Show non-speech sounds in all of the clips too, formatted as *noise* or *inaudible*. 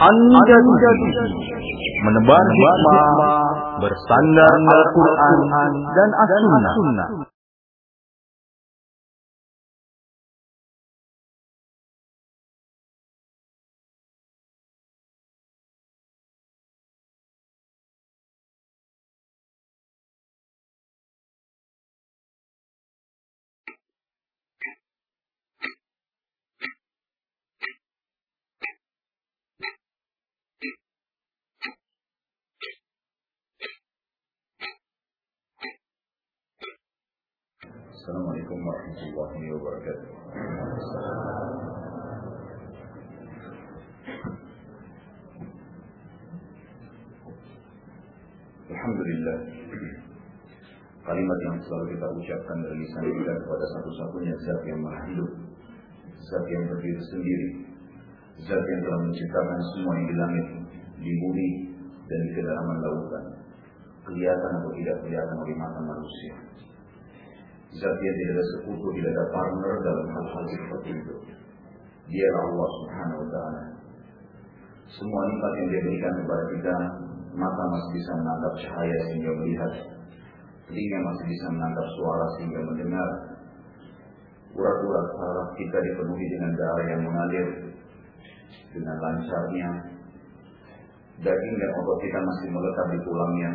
Anda menebar hikmah bersandar Al-Quran dan As-Sunnah. Selalu kita ucapkan dari lisan kita kepada satu-satunya zat yang maha hidup Zat yang berdiri sendiri Zat yang telah menciptakan semua yang di langit, di bumi, dan di kedalaman lautan Kelihatan atau tidak kelihatan oleh mata manusia Zat yang tidak ada sekutu, tidak ada partner dalam hal-hal seperti itu. Dia Allah Subhanahu wa taala. Semua nikmat yang dia berikan kepada kita, mata masih bisa menangkap cahaya sehingga melihat, telinga masih bisa menangkap suara sehingga mendengar. Urat-urat saraf kita dipenuhi dengan darah yang mengalir dengan lancarnya. Daging dan otot kita masih melekat di tulangnya.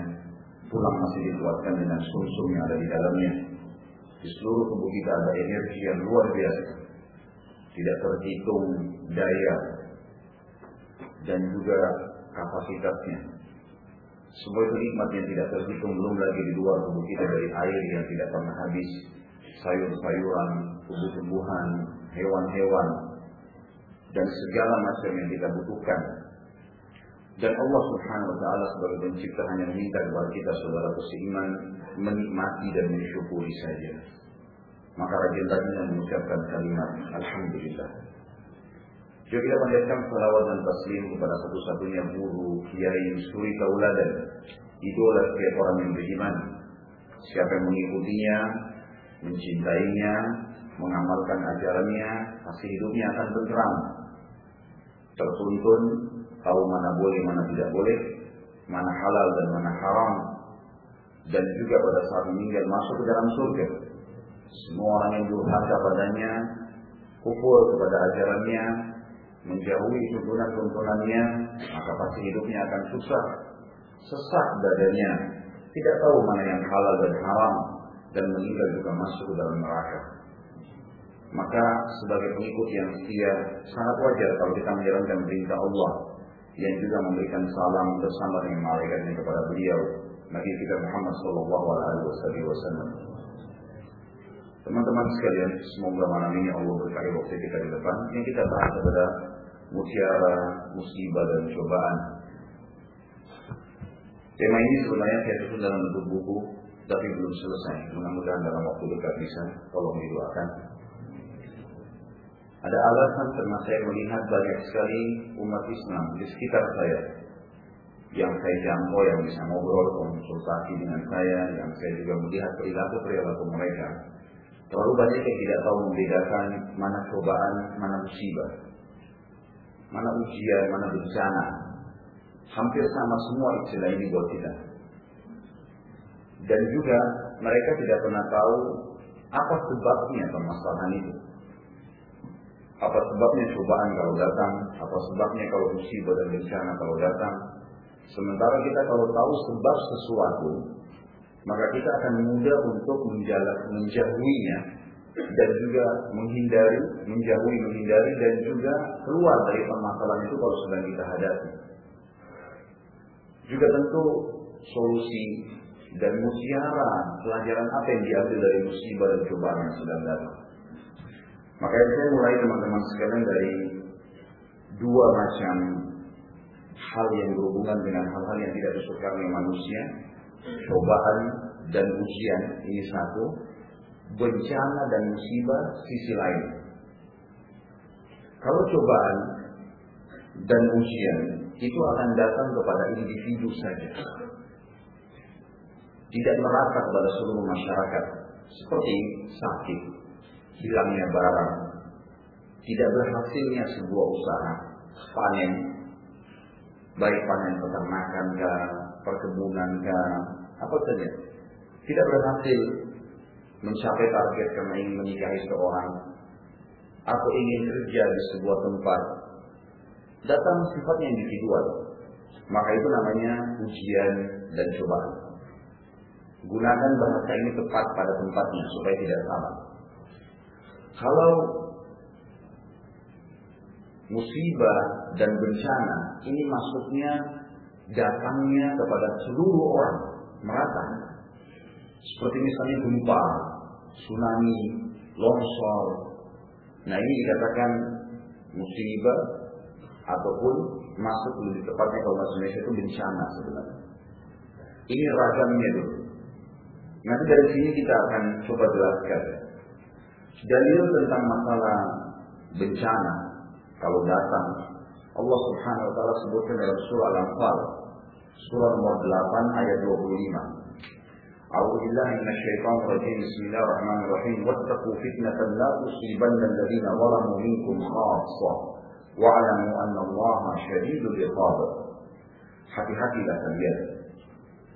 Tulang masih dikuatkan dengan sumsum yang ada di dalamnya di seluruh tubuh kita ada energi yang luar biasa. Tidak terhitung daya dan juga kapasitasnya. Semua itu nikmat yang tidak terhitung belum lagi di luar tubuh kita dari air yang tidak pernah habis, sayur-sayuran, tumbuh-tumbuhan, hewan-hewan, dan segala macam yang kita butuhkan. Dan Allah Subhanahu wa taala sebagai pencipta hanya meminta kepada kita saudara seiman menikmati dan mensyukuri saja. Maka rajin-rajinnya mengucapkan kalimat Alhamdulillah. Juga kita panjatkan salawat dan taslim kepada satu-satunya guru, kiai, suri tauladan, idola setiap orang yang beriman. Siapa yang mengikutinya, mencintainya, mengamalkan ajarannya, pasti hidupnya akan tenteram. Tertuntun, tahu mana boleh, mana tidak boleh, mana halal dan mana haram, dan juga pada saat meninggal masuk ke dalam surga. Semua orang yang durhaka padanya, kufur kepada ajarannya, menjauhi tuntunan-tuntunannya, maka pasti hidupnya akan susah, sesak dadanya, tidak tahu mana yang halal dan haram, dan meninggal juga masuk ke dalam neraka. Maka sebagai pengikut yang setia, sangat wajar kalau kita menjalankan perintah Allah yang juga memberikan salam bersama dengan malaikatnya kepada beliau Nabi kita Muhammad Sallallahu Alaihi Wasallam. Teman-teman sekalian, semoga malam ini Allah berkahi waktu kita di depan. Yang kita bahas adalah mutiara, musibah dan cobaan. Tema ini sebenarnya saya susun dalam bentuk buku, tapi belum selesai. Mudah-mudahan dalam waktu dekat bisa, tolong didoakan. Ada alasan karena saya melihat banyak sekali umat Islam di sekitar saya yang saya jangkau, yang bisa ngobrol, konsultasi dengan saya, yang saya juga melihat perilaku-perilaku mereka. Terlalu banyak yang tidak tahu membedakan mana cobaan, mana musibah, mana ujian, mana bencana. Hampir sama semua istilah ini buat kita. Dan juga mereka tidak pernah tahu apa sebabnya permasalahan itu. Apa sebabnya cobaan kalau datang, apa sebabnya kalau musibah dan bencana kalau datang. Sementara kita kalau tahu sebab sesuatu, maka kita akan mudah untuk menjauhinya dan juga menghindari, menjauhi, menghindari dan juga keluar dari permasalahan itu kalau sedang kita hadapi. Juga tentu solusi dan mutiara pelajaran apa yang diambil dari musibah dan cobaan yang sedang datang. Maka saya mulai teman-teman sekalian dari dua macam hal yang berhubungan dengan hal-hal yang tidak disukai oleh manusia, cobaan dan ujian ini satu, bencana dan musibah sisi lain. Kalau cobaan dan ujian itu akan datang kepada individu saja. Tidak merata kepada seluruh masyarakat. Seperti sakit, hilangnya barang, tidak berhasilnya sebuah usaha, panen, baik panen peternakan perkebunan apa saja. Tidak berhasil mencapai target karena ingin menikahi seorang atau ingin kerja di sebuah tempat datang sifatnya individual. Maka itu namanya ujian dan cobaan. Gunakan bahasa ini tepat pada tempatnya supaya tidak salah. Kalau musibah dan bencana ini maksudnya datangnya kepada seluruh orang merata. Seperti misalnya gempa, tsunami, longsor. Nah ini dikatakan musibah ataupun masuk lebih tepatnya kalau bahasa Indonesia itu bencana sebenarnya. Ini ragamnya dulu. Nanti dari sini kita akan coba jelaskan. Dalil tentang masalah bencana kalau datang Allah Subhanahu wa taala sebutkan dalam surah Al-Anfal surah nomor 8 ayat 25. أعوذ بالله من الشيطان الرجيم بسم الله الرحمن الرحيم واتقوا فتنة لا تصيبن الذين ظلموا منكم خاصة wa'alamu anna Allah syadidul iqab. Hati-hatilah kalian.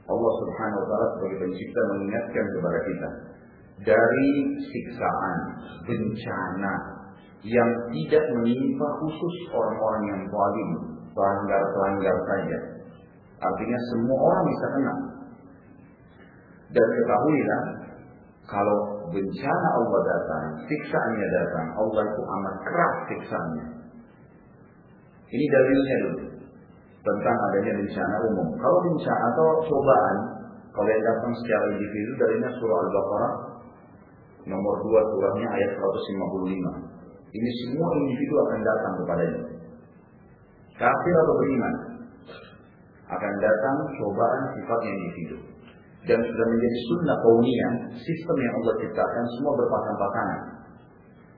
Allah Subhanahu wa taala sebagai pencipta mengingatkan kepada kita dari siksaan, bencana yang tidak menimpa khusus orang-orang yang zalim, pelanggar-pelanggar saja. Artinya semua orang bisa kena. Dan ketahuilah kalau bencana Allah datang, siksaannya datang, Allah itu amat keras siksaannya. Ini dalilnya dulu tentang adanya bencana umum. Kalau bencana atau cobaan, kalau yang datang secara individu darinya surah Al-Baqarah nomor 2 surahnya ayat 155. Ini semua individu akan datang kepadanya. Kafir atau beriman akan datang cobaan sifatnya individu dan sudah menjadi sunnah kauniyah, sistem yang Allah ciptakan semua berpasang-pasangan.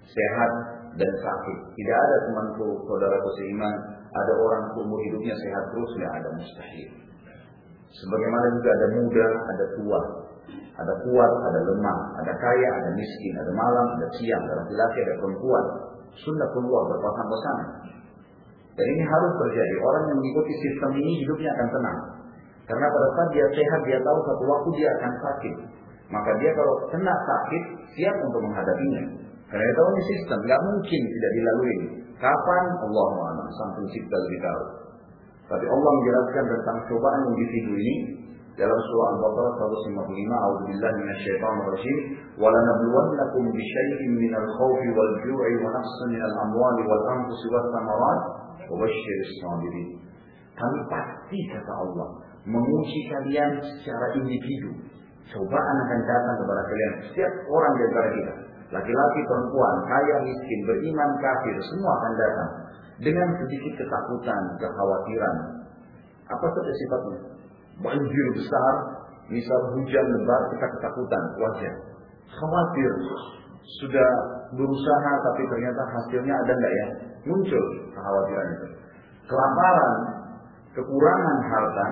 Sehat dan sakit. Tidak ada temanku, saudaraku seiman, ada orang umur hidupnya sehat terus, tidak ada mustahil. Sebagaimana juga ada muda, ada tua. Ada kuat, ada lemah, ada kaya, ada miskin, ada malam, ada siang, ada laki-laki, ada perempuan. Sunnah keluar berpasang-pasangan. Dan ini harus terjadi. Orang yang mengikuti sistem ini hidupnya akan tenang. Karena pada saat dia sehat, dia tahu satu waktu dia akan sakit. Maka dia kalau kena sakit, siap untuk menghadapinya. Karena dia tahu ini sistem, nggak mungkin tidak dilalui. Kapan? Allah Muhammad, sang pencipta lebih tahu. Tapi Allah menjelaskan tentang cobaan individu ini dalam surah Al-Baqarah 155 A'udzubillahi minasyaitonir rajim wa lanabluwannakum bisyai'in minal khawfi wal ju'i wa naqsin minal amwali wal anfusi was thamarat wa basyyiris sabirin. Kami pasti kata Allah menguji kalian secara individu. Cobaan akan datang kepada kalian setiap orang di antara kita. Laki-laki, perempuan, kaya, miskin, beriman, kafir, semua akan datang dengan sedikit ketakutan, kekhawatiran. Apa saja sifatnya? Banjir besar, misal hujan lebat, kita ketakutan, wajar. Khawatir, sudah berusaha tapi ternyata hasilnya ada enggak ya? Muncul kekhawatiran itu. Kelaparan, kekurangan harta,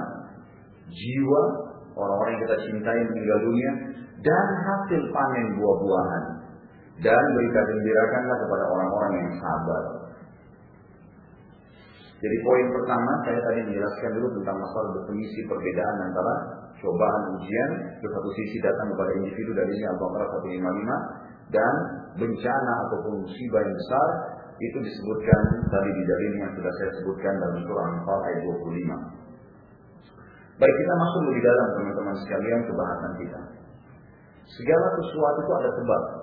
jiwa orang-orang yang kita cintai meninggal dunia dan hasil panen buah-buahan dan berita gembirakanlah kepada orang-orang yang sabar. Jadi poin pertama saya tadi menjelaskan dulu tentang masalah definisi perbedaan antara cobaan ujian ke satu sisi datang kepada individu dari ini Al-Baqarah 155 dan bencana ataupun musibah yang besar itu disebutkan tadi di dalil yang sudah saya sebutkan dalam surah Al-Anfal ayat 25. Baik kita masuk lebih dalam teman-teman sekalian ke bahasan kita. Segala sesuatu itu ada sebab.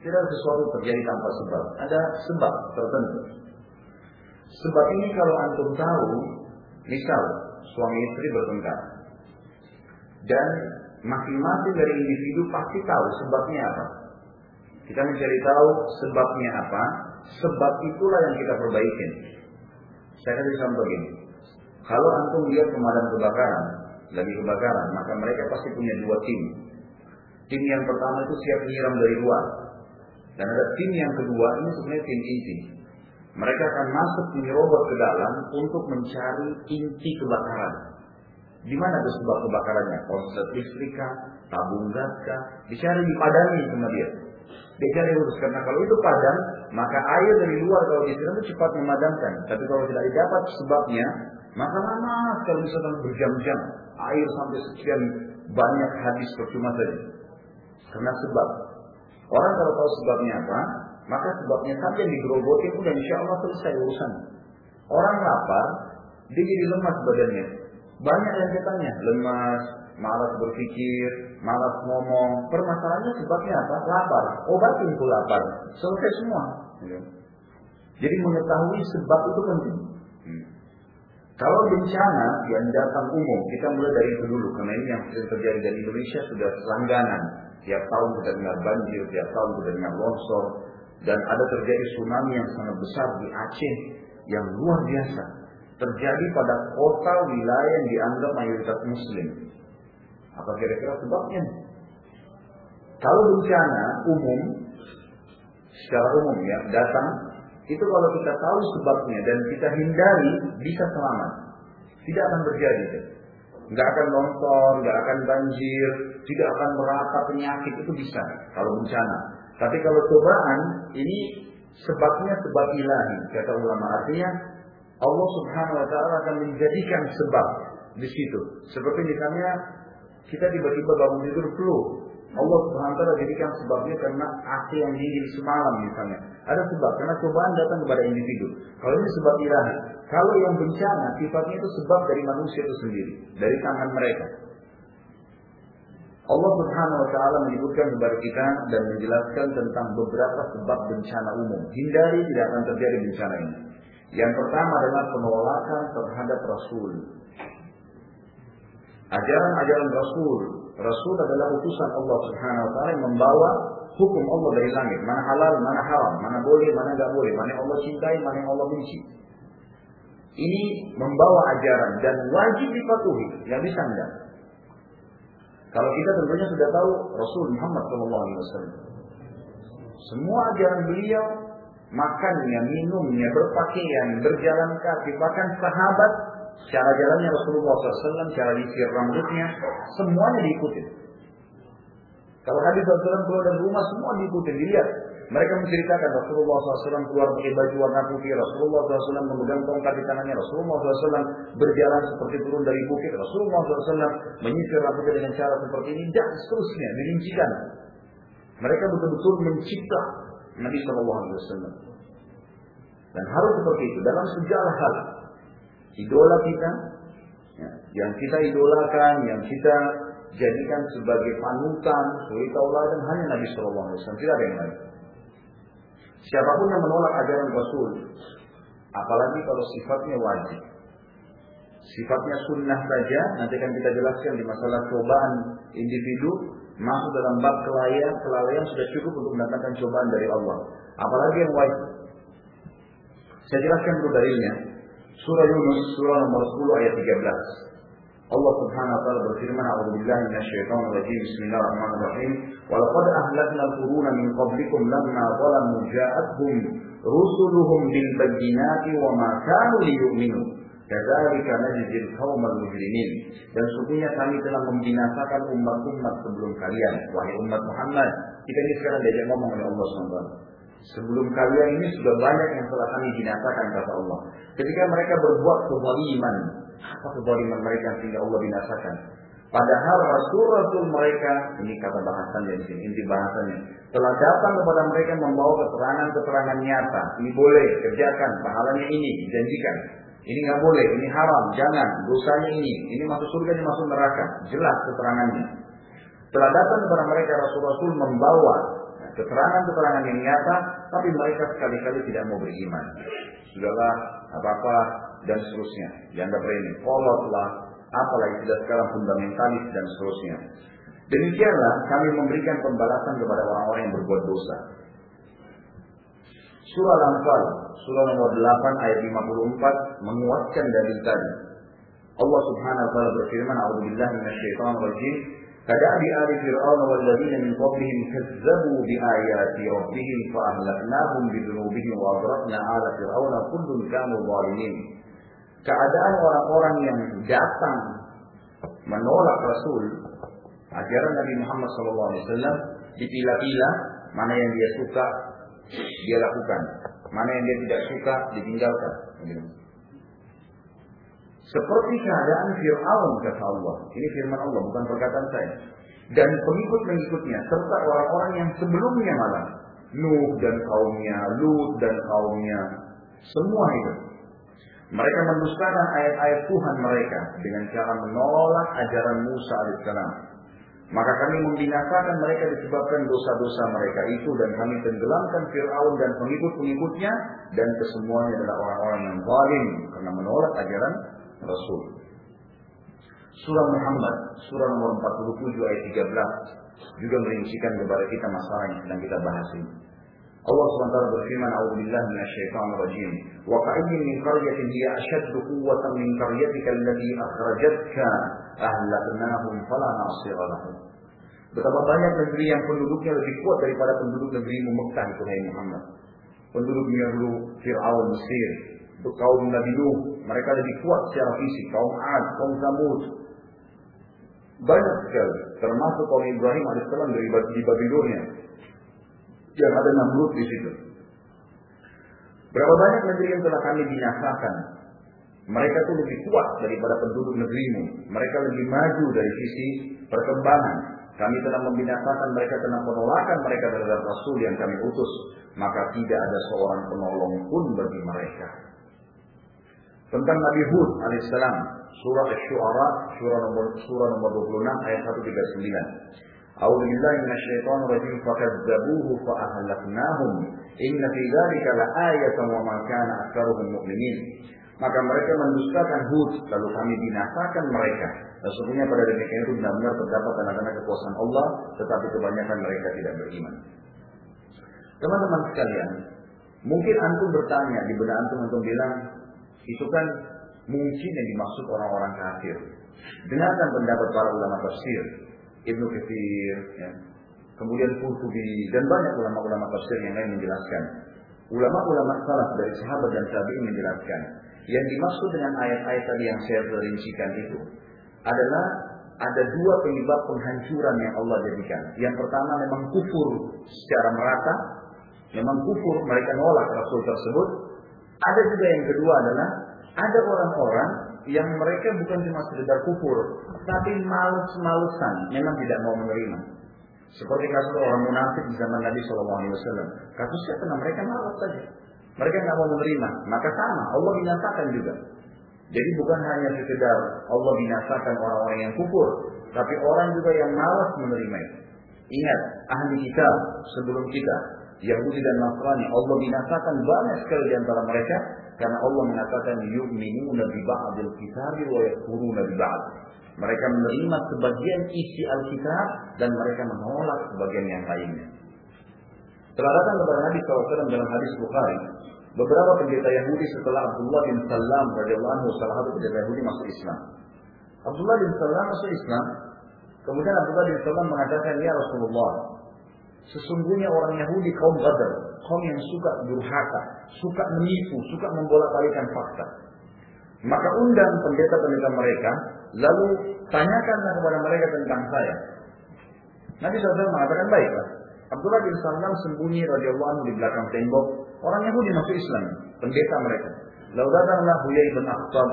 Tidak sesuatu terjadi tanpa sebab. Ada sebab tertentu. Sebab ini kalau antum tahu, misal suami istri bertengkar. Dan masing-masing dari individu pasti tahu sebabnya apa. Kita mencari tahu sebabnya apa, sebab itulah yang kita perbaikin. Saya kasih contoh begini. Kalau antum lihat pemadam kebakaran, lagi kebakaran, maka mereka pasti punya dua tim. Tim yang pertama itu siap menyiram dari luar. Dan ada tim yang kedua, ini sebenarnya tim inti. Mereka akan masuk menyerobot ke dalam untuk mencari inti kebakaran. Di mana tuh sebab kebakarannya? Konslet listrik tabung gas Dicari dipadami sama dia. Dia cari urus karena kalau itu padam, maka air dari luar kalau disiram itu cepat memadamkan. Tapi kalau tidak didapat sebabnya, maka lama kalau misalkan berjam-jam air sampai sekian banyak habis percuma saja. Karena sebab orang kalau tahu sebabnya apa, maka sebabnya saja digerogotin udah insya Allah selesai urusan. Orang lapar, dia jadi lemas badannya. Banyak yang katanya lemas, malas berpikir, malas ngomong. Permasalahannya sebabnya apa? Lapar. Obatin tuh lapar. Selesai semua. Jadi mengetahui sebab itu penting. Kalau bencana yang datang umum, kita mulai dari itu dulu. Karena ini yang sering terjadi di Indonesia sudah selangganan. Tiap tahun kita dengar banjir, tiap tahun kita dengar longsor. Dan ada terjadi tsunami yang sangat besar di Aceh yang luar biasa. Terjadi pada kota wilayah yang dianggap mayoritas muslim. Apa kira-kira sebabnya? Kalau bencana umum, secara umum ya, datang, itu kalau kita tahu sebabnya dan kita hindari, bisa selamat. Tidak akan terjadi. Nggak akan nonton, nggak akan banjir, tidak akan merata penyakit, itu bisa kalau bencana. Tapi kalau cobaan, ini sebabnya sebab ilahi, kata ulama. Artinya, Allah subhanahu wa ta'ala akan menjadikan sebab di situ. Seperti misalnya kita tiba-tiba bangun tidur flu. Allah wa jadikan sebabnya karena AC yang dingin semalam misalnya. Ada sebab karena cobaan datang kepada individu. Kalau ini sebab ilahi. Kalau yang bencana sifatnya itu sebab dari manusia itu sendiri, dari tangan mereka. Allah Subhanahu wa taala menyebutkan kepada kita dan menjelaskan tentang beberapa sebab bencana umum. Hindari tidak akan terjadi bencana ini. Yang pertama adalah penolakan terhadap Rasul. Ajaran-ajaran Rasul. Rasul adalah utusan Allah Subhanahu wa taala yang membawa hukum Allah dari langit, mana halal, mana haram, mana boleh, mana enggak boleh, mana yang Allah cintai, mana yang Allah benci. Ini membawa ajaran dan wajib dipatuhi, nggak bisa enggak. Kalau kita tentunya sudah tahu Rasul Muhammad SAW. Semua ajaran beliau, makannya, minumnya, berpakaian, berjalan kaki, bahkan sahabat Cara jalannya Rasulullah SAW, cara disir rambutnya, semuanya diikuti. Kalau hadis Rasulullah keluar dari rumah, semua diikuti, dilihat. Mereka menceritakan Rasulullah SAW keluar pakai baju warna putih, Rasulullah SAW memegang tongkat di tangannya, Rasulullah SAW berjalan seperti turun dari bukit, Rasulullah SAW menyisir rambutnya dengan cara seperti ini, dan seterusnya, dirincikan. Mereka betul-betul mencipta Nabi SAW. Dan harus seperti itu dalam segala hal idola kita, ya, yang kita idolakan, yang kita jadikan sebagai panutan, suri tauladan hanya Nabi Shallallahu Alaihi tidak ada yang lain. Siapa pun yang menolak ajaran Rasul, apalagi kalau sifatnya wajib, sifatnya sunnah saja, nanti akan kita jelaskan di masalah cobaan individu, masuk dalam bab kelalaian, kelalaian sudah cukup untuk mendatangkan cobaan dari Allah. Apalagi yang wajib. Saya jelaskan dulu dalilnya. Surah Yunus surah nomor 10 ayat 13. Allah Subhanahu wa taala berfirman, "A'udzu billahi minasyaitonir rajim. Bismillahirrahmanirrahim. Wa laqad ahlakna al-quruna min qablikum lamma zalamu ja'atuhum rusuluhum bil bayyinati wa ma kanu liyu'minu." Kadzalika najzil qaumal mujrimin. Dan sungguhnya kami telah membinasakan umat-umat sebelum kalian, wahai umat Muhammad. Kita ini sekarang diajak ngomong oleh Allah SWT. Sebelum kalian ini sudah banyak yang telah kami binasakan kata Allah. Ketika mereka berbuat kezaliman, apa kezaliman mereka sehingga Allah binasakan? Padahal rasul-rasul mereka, ini kata bahasannya di sini, inti bahasannya, telah datang kepada mereka membawa keterangan-keterangan nyata. Ini boleh, kerjakan, pahalanya ini, janjikan. Ini nggak boleh, ini haram, jangan, dosanya ini, ini masuk surga, ini masuk neraka. Jelas keterangannya. Telah datang kepada mereka rasul-rasul membawa keterangan-keterangan yang nyata, tapi mereka sekali-kali tidak mau beriman. Sudahlah, apa-apa, dan seterusnya. Dianggap remeh. Kolotlah, apalagi sudah sekarang fundamentalis dan seterusnya. Demikianlah kami memberikan pembalasan kepada orang-orang yang berbuat dosa. Surah Al-Anfal, surah nomor 8 ayat 54 menguatkan dari tadi. Allah Subhanahu wa taala berfirman, "A'udzu billahi minasyaitonir rajim." كدأب آل فرعون والذين من قبلهم كذبوا بآيات ربهم فأهلكناهم بذنوبهم وأغرقنا آل فرعون كل كانوا ظالمين keadaan orang-orang yang datang menolak Rasul ajaran Nabi Muhammad SAW dipilah-pilah mana yang dia suka dia lakukan mana yang dia tidak suka ditinggalkan seperti keadaan Fir'aun kata Allah. Ini firman Allah, bukan perkataan saya. Dan pengikut-pengikutnya, serta orang-orang yang sebelumnya malah. Nuh dan kaumnya, Lut dan kaumnya. Semua itu. Mereka mendustakan ayat-ayat Tuhan mereka dengan cara menolak ajaran Musa alaihissalam. Maka kami membinasakan mereka disebabkan dosa-dosa mereka itu dan kami tenggelamkan Fir'aun dan pengikut-pengikutnya dan kesemuanya adalah orang-orang yang zalim karena menolak ajaran Rasul. Surah Muhammad, surah nomor 47 ayat 13 juga merincikan kepada kita masalah yang sedang kita bahas ini. Allah SWT berfirman, "A'udzubillah minasyaitonir rajim. Wa ka'ayyin min qaryatin hiya ashaddu quwwatan min qaryatika allati akhrajatka ahlaknahum fala nasira lahum." Betapa banyak negeri yang penduduknya lebih kuat daripada penduduk negerimu Mekah itu Muhammad. Penduduknya dulu Fir'aun Mesir, kaum Nabi Nuh, mereka lebih kuat secara fisik, kaum Ad, kaum Samud. Banyak sekali, termasuk kaum Ibrahim alaihissalam dari di Babilonia. Yang ada Namrud di situ. Berapa banyak negeri yang telah kami binasakan. Mereka itu lebih kuat daripada penduduk negerimu. Mereka lebih maju dari sisi perkembangan. Kami telah membinasakan mereka karena penolakan mereka terhadap Rasul yang kami utus. Maka tidak ada seorang penolong pun bagi mereka tentang Nabi Hud alaihissalam surah Asy-Syu'ara surah nomor surah nomor 26 ayat 139 أعوذ بالله من الشيطان الرجيم فكذبوه فأهلكناهم إن في ذلك لآية وما كان أكثرهم مؤمنين maka mereka mendustakan Hud lalu kami binasakan mereka sesungguhnya pada demikian itu benar-benar terdapat tanda-tanda kekuasaan Allah tetapi kebanyakan mereka tidak beriman teman-teman sekalian mungkin antum bertanya di benak antum antum bilang itu kan mungkin yang dimaksud orang-orang kafir. Dengarkan pendapat para ulama tafsir, Ibnu Katsir, ya. kemudian Qurtubi dan banyak ulama-ulama tafsir yang lain menjelaskan. Ulama-ulama salaf dari sahabat dan tabi'in menjelaskan yang dimaksud dengan ayat-ayat tadi yang saya rincikan itu adalah ada dua penyebab penghancuran yang Allah jadikan. Yang pertama memang kufur secara merata, memang kufur mereka nolak Rasul tersebut ada juga yang kedua adalah ada orang-orang yang mereka bukan cuma sekedar kufur, tapi males-malesan, memang tidak mau menerima. Seperti kasus orang munafik di zaman Nabi SAW. Kasusnya karena mereka malas saja. Mereka nggak mau menerima. Maka sama, Allah binasakan juga. Jadi bukan hanya sekedar Allah binasakan orang-orang yang kufur, tapi orang juga yang malas menerima itu. Ingat, ahli kitab sebelum kita Yahudi dan Nasrani Allah binasakan banyak sekali di antara mereka karena Allah mengatakan yu'minuna bi ba'dil kitabi wa yakfuruna bi ba'd. Mereka menerima sebagian isi Alkitab dan mereka menolak sebagian yang lainnya. Telah datang kepada Nabi SAW dalam hadis Bukhari, beberapa pendeta Yahudi setelah Abdullah bin Salam radhiyallahu anhu salah satu pendeta Yahudi masuk Islam. Abdullah bin Salam masuk Islam, kemudian Abdullah bin Salam mengatakan, "Ya Rasulullah, Sesungguhnya orang Yahudi kaum Badr, kaum yang suka durhaka, suka menipu, suka membolak-balikan fakta. Maka undang pendeta-pendeta mereka, lalu tanyakanlah kepada mereka tentang saya. Nabi SAW mengatakan baiklah. Abdullah bin Salam sembunyi radhiyallahu anhu di belakang tembok. Orang Yahudi masuk Islam, pendeta mereka. Lalu datanglah Huyai bin Akhtab,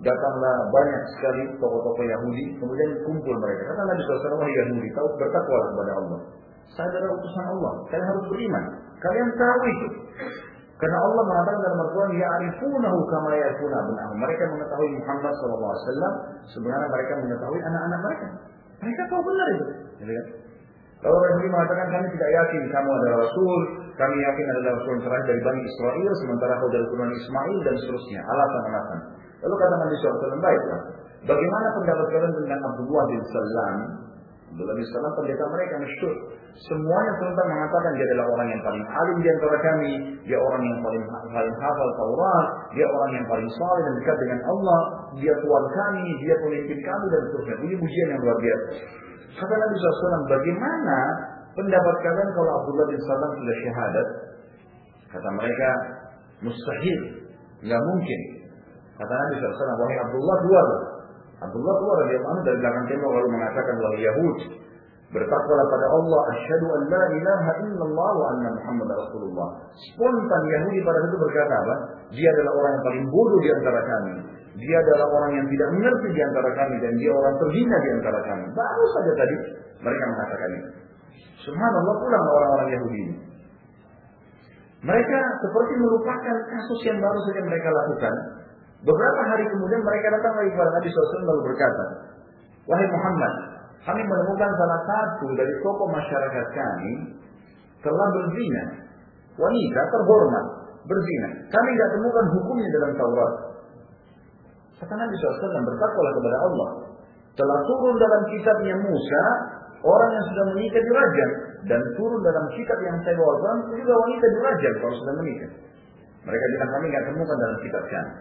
datanglah banyak sekali tokoh-tokoh Yahudi, kemudian kumpul mereka. Kata Nabi SAW, Yahudi, tahu bertakwa kepada Allah. Saya adalah utusan Allah. Kalian harus beriman. Kalian tahu itu. Karena Allah mengatakan dalam Al-Quran, Ya'rifunahu kama ya'rifuna abna'ahum. Mereka mengetahui Muhammad SAW, sebenarnya mereka mengetahui anak-anak mereka. Mereka tahu benar itu. Kalau Rasul mengatakan kami tidak yakin kamu adalah Rasul, kami yakin adalah Rasul terakhir dari Bani Israel, sementara kau dari keturunan Ismail dan seterusnya. Alasan-alasan. Lalu kata Nabi SAW, baiklah. Bagaimana pendapat kalian tentang Abdullah bin Salam Abdullah bin Salam pendeta mereka masyhur. Semuanya tentang mengatakan dia adalah orang yang paling alim di antara kami, dia orang yang paling paling hafal Taurat, dia orang yang paling saleh dan dekat dengan Allah, dia tuan kami, dia pemimpin kami dan seterusnya. Ini pujian yang luar biasa. Kata Nabi SAW, bagaimana pendapat kalian kalau Abdullah bin Salam sudah syahadat? Kata mereka, mustahil, nggak mungkin. Kata Nabi SAW, wahai Abdullah keluar. Abdullah keluar dari mana dari belakang tembok lalu mengatakan wahai Yahud, bertakwalah pada Allah, asyhadu an la ilaha illallah wa anna Muhammad Rasulullah. Spontan Yahudi pada itu berkata apa? Dia adalah orang yang paling bodoh di antara kami. Dia adalah orang yang tidak mengerti di antara kami dan dia orang terhina di antara kami. Baru saja tadi mereka mengatakan itu. Subhanallah pulang orang-orang Yahudi ini. Mereka seperti melupakan kasus yang baru saja mereka lakukan. Beberapa hari kemudian mereka datang lagi kepada Nabi SAW lalu berkata, Wahai Muhammad, kami menemukan salah satu dari tokoh masyarakat kami telah berzina. Wanita terhormat, berzina. Kami tidak temukan hukumnya dalam Taurat. Kata Nabi SAW bertakwalah kepada Allah. Telah turun dalam kitabnya Musa, orang yang sudah menikah dirajam. Dan turun dalam kitab yang saya bawakan, juga wanita dirajam kalau sudah menikah. Mereka bilang kami nggak temukan dalam kitab kami.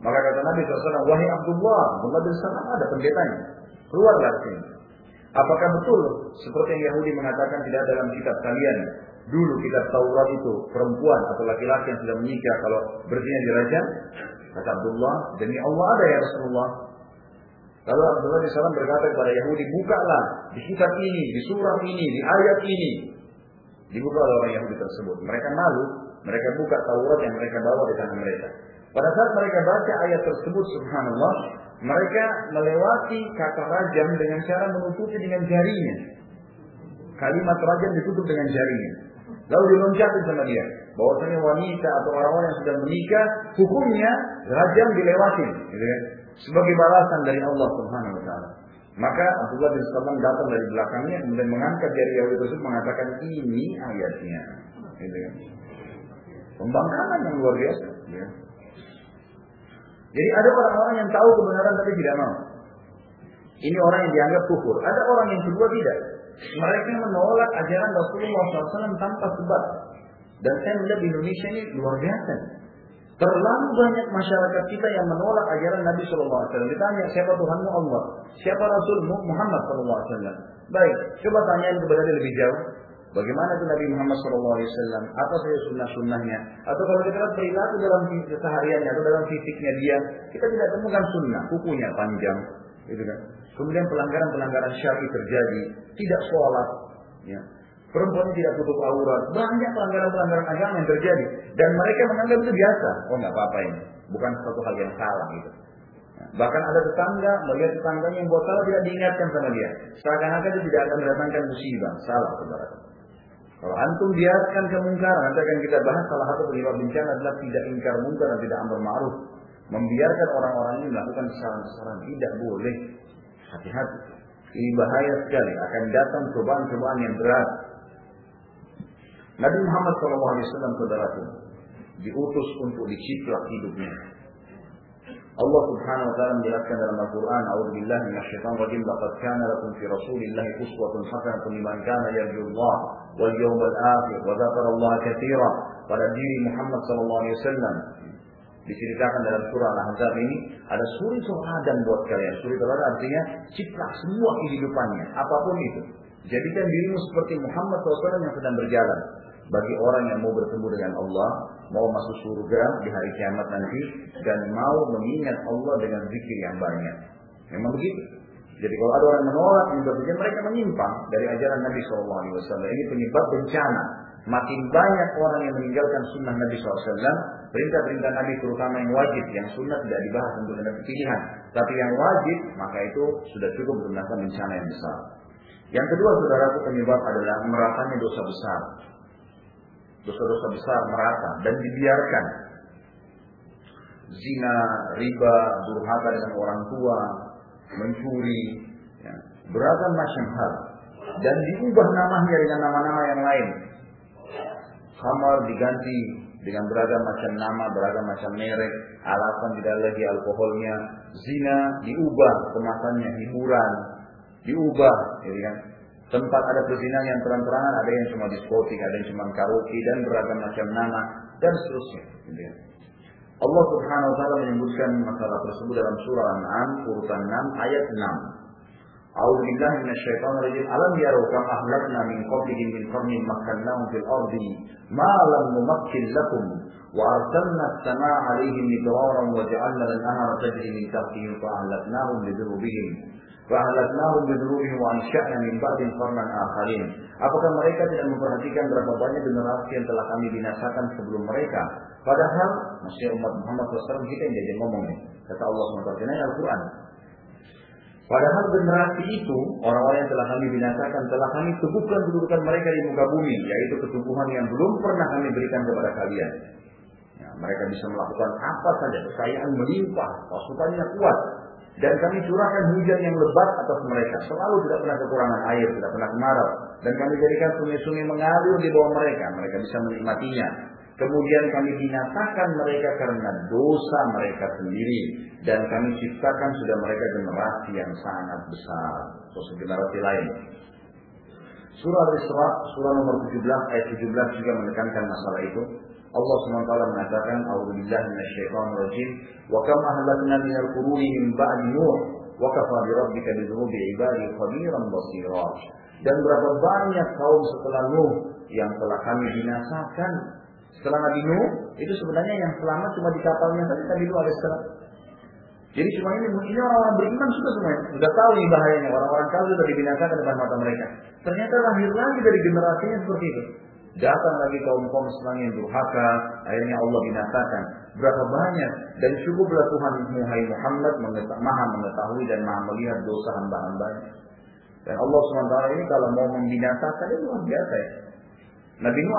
Maka kata Nabi SAW, wahai Abdullah, Abdullah bin Salam ada pendetanya. Keluarlah sini. Apakah betul seperti yang Yahudi mengatakan tidak dalam kitab kalian dulu kitab Taurat itu perempuan atau laki-laki yang sudah menikah kalau berzina dirajam? Kata Abdullah, demi Allah ada ya Rasulullah. Lalu Abdullah Salam berkata kepada Yahudi, bukalah di kitab ini, di surah ini, di ayat ini. Dibuka oleh orang Yahudi tersebut. Mereka malu, mereka buka Taurat yang mereka bawa di tangan mereka. Pada saat mereka baca ayat tersebut, subhanallah, mereka melewati kata rajam dengan cara menutupi dengan jarinya. Kalimat rajam ditutup dengan jarinya. Lalu diloncatin sama dia. Bahwasanya wanita atau orang-orang yang sudah menikah, hukumnya rajam dilewatin. Gitu kan? Sebagai balasan dari Allah subhanahu wa ta'ala. Maka Abdullah bin Salam datang dari belakangnya kemudian mengangkat jari Yahudi tersebut mengatakan ini ayatnya. Gitu kan? Pembangkangan yang luar biasa. Ya. Jadi ada orang-orang yang tahu kebenaran tapi tidak mau. Ini orang yang dianggap kufur. Ada orang yang kedua tidak. Mereka menolak ajaran Rasulullah SAW tanpa sebab. Dan saya melihat di Indonesia ini luar biasa. Terlalu banyak masyarakat kita yang menolak ajaran Nabi SAW. Ditanya siapa Tuhanmu Allah, siapa Rasulmu Muhammad SAW. Baik, coba tanyain kepada dia lebih jauh. Bagaimana itu Nabi Muhammad SAW? Apa saja sunnah-sunnahnya? Atau kalau kita lihat perilaku dalam kesehariannya atau dalam fisiknya dia, kita tidak temukan sunnah, kukunya panjang, gitu kan? Kemudian pelanggaran-pelanggaran syar'i terjadi, tidak sholat, ya. Perempuan tidak tutup aurat, banyak pelanggaran-pelanggaran agama yang terjadi, dan mereka menganggap itu biasa. Oh nggak apa-apa ini, bukan suatu hal yang salah gitu. Bahkan ada tetangga melihat tetangganya yang buat salah tidak diingatkan sama dia. Seakan-akan itu tidak akan mendatangkan musibah. Salah saudara. Kalau antum biarkan kemungkaran, nanti akan kita bahas salah satu penyebab bencana adalah tidak ingkar mungkar dan tidak amar ma'ruf. Membiarkan orang-orang ini melakukan kesalahan-kesalahan tidak boleh. Hati-hati. Ini bahaya sekali. Akan datang cobaan-cobaan yang berat. Nabi Muhammad SAW saudaraku diutus untuk diciplak hidupnya. Allah Subhanahu wa taala menjelaskan dalam Al-Qur'an, "A'udzu billahi minasyaitonir rajim. Laqad kana lakum fi Rasulillahi uswatun hasanatun liman kana yarjullah wal yawmal akhir wa dzakara Allah katsira." Pada diri Muhammad sallallahu alaihi wasallam diceritakan dalam surah Al-Ahzab ini ada suri teladan buat kalian. Suri teladan artinya ciplak semua kehidupannya, apa pun itu. Jadikan dirimu seperti Muhammad SAW yang sedang berjalan bagi orang yang mau bertemu dengan Allah, mau masuk surga di hari kiamat nanti, dan mau mengingat Allah dengan zikir yang banyak. Memang begitu. Jadi kalau ada orang menolak yang berpikir mereka menyimpang dari ajaran Nabi SAW. Ini penyebab bencana. Makin banyak orang yang meninggalkan sunnah Nabi SAW. Perintah-perintah Nabi terutama yang wajib. Yang sunnah tidak dibahas untuk ada pilihan. Tapi yang wajib, maka itu sudah cukup untuk bencana yang besar. Yang kedua, saudaraku penyebab adalah meratanya dosa besar dosa-dosa besar merata dan dibiarkan. Zina, riba, durhaka dengan orang tua, mencuri, ya, beragam macam hal. Dan diubah namanya dengan nama-nama yang lain. Khamar diganti dengan beragam macam nama, beragam macam merek, alasan tidak lagi alkoholnya, zina diubah kemasannya, hiburan diubah ya kan tempat ada perzinahan yang terang-terangan ada yang cuma diskotik ada yang cuma karaoke dan beragam macam nama dan seterusnya gitu ya. Allah Subhanahu wa taala menyebutkan masalah tersebut dalam surah An'am urutan 6 ayat 6 A'udzu billahi minasyaitonir rajim. Alam yarau kam ahlakna min qablihim min qarnin makkannahum fil ardi ma lam numakkin lakum wa arsalna as-samaa'a 'alaihim midraran wa ja'alna al-anhara tajri min tahtihim fa ahlaknahum bi. Fa'alatnahum bidrubihim wa ansya'na min ba'din qarnan akharin. Apakah mereka tidak memperhatikan berapa banyak generasi yang telah kami binasakan sebelum mereka? Padahal masih umat Muhammad SAW kita yang jadi ngomong nih. Kata Allah SWT ini Al-Quran. Padahal generasi itu, orang-orang yang telah kami binasakan, telah kami teguhkan kedudukan mereka di muka bumi, yaitu ketubuhan yang belum pernah kami berikan kepada kalian. Ya, mereka bisa melakukan apa saja, kekayaan melimpah, pasukannya kuat, dan kami curahkan hujan yang lebat atas mereka. Selalu tidak pernah kekurangan air, tidak pernah kemarau. Dan kami jadikan sungai-sungai mengalir di bawah mereka. Mereka bisa menikmatinya. Kemudian kami binasakan mereka karena dosa mereka sendiri. Dan kami ciptakan sudah mereka generasi yang sangat besar. Terus generasi lain. Surah Al-Isra, surah nomor 17, ayat 17 juga menekankan masalah itu. Allah SWT mengatakan, A'udhu billahi minasyaitonir rajim, wa kam ahlakna minal quruni min ba'di Nuh, wa kafa bi rabbika bi dhunubi ibadi khabiran basira. Dan berapa banyak kaum setelah Nuh yang telah kami binasakan setelah Nabi Nuh itu sebenarnya yang selamat cuma di kapalnya saja Nabi Nuh alaihissalam. Jadi cuma ini ini orang-orang beriman sudah semua sudah tahu ini bahayanya orang-orang kafir sudah dibinasakan depan mata mereka. Ternyata lahir lagi dari generasinya seperti itu. Datang lagi kaum-kaum Islam yang durhaka, akhirnya Allah binasakan. Berapa banyak dan cukuplah Tuhan Muhammad Muhammad mengetahui, maha mengetahui dan maha melihat dosa hamba-hambanya. Dan Allah SWT ini kalau mau membinasakan itu luar biasa ya. Nabi Nuh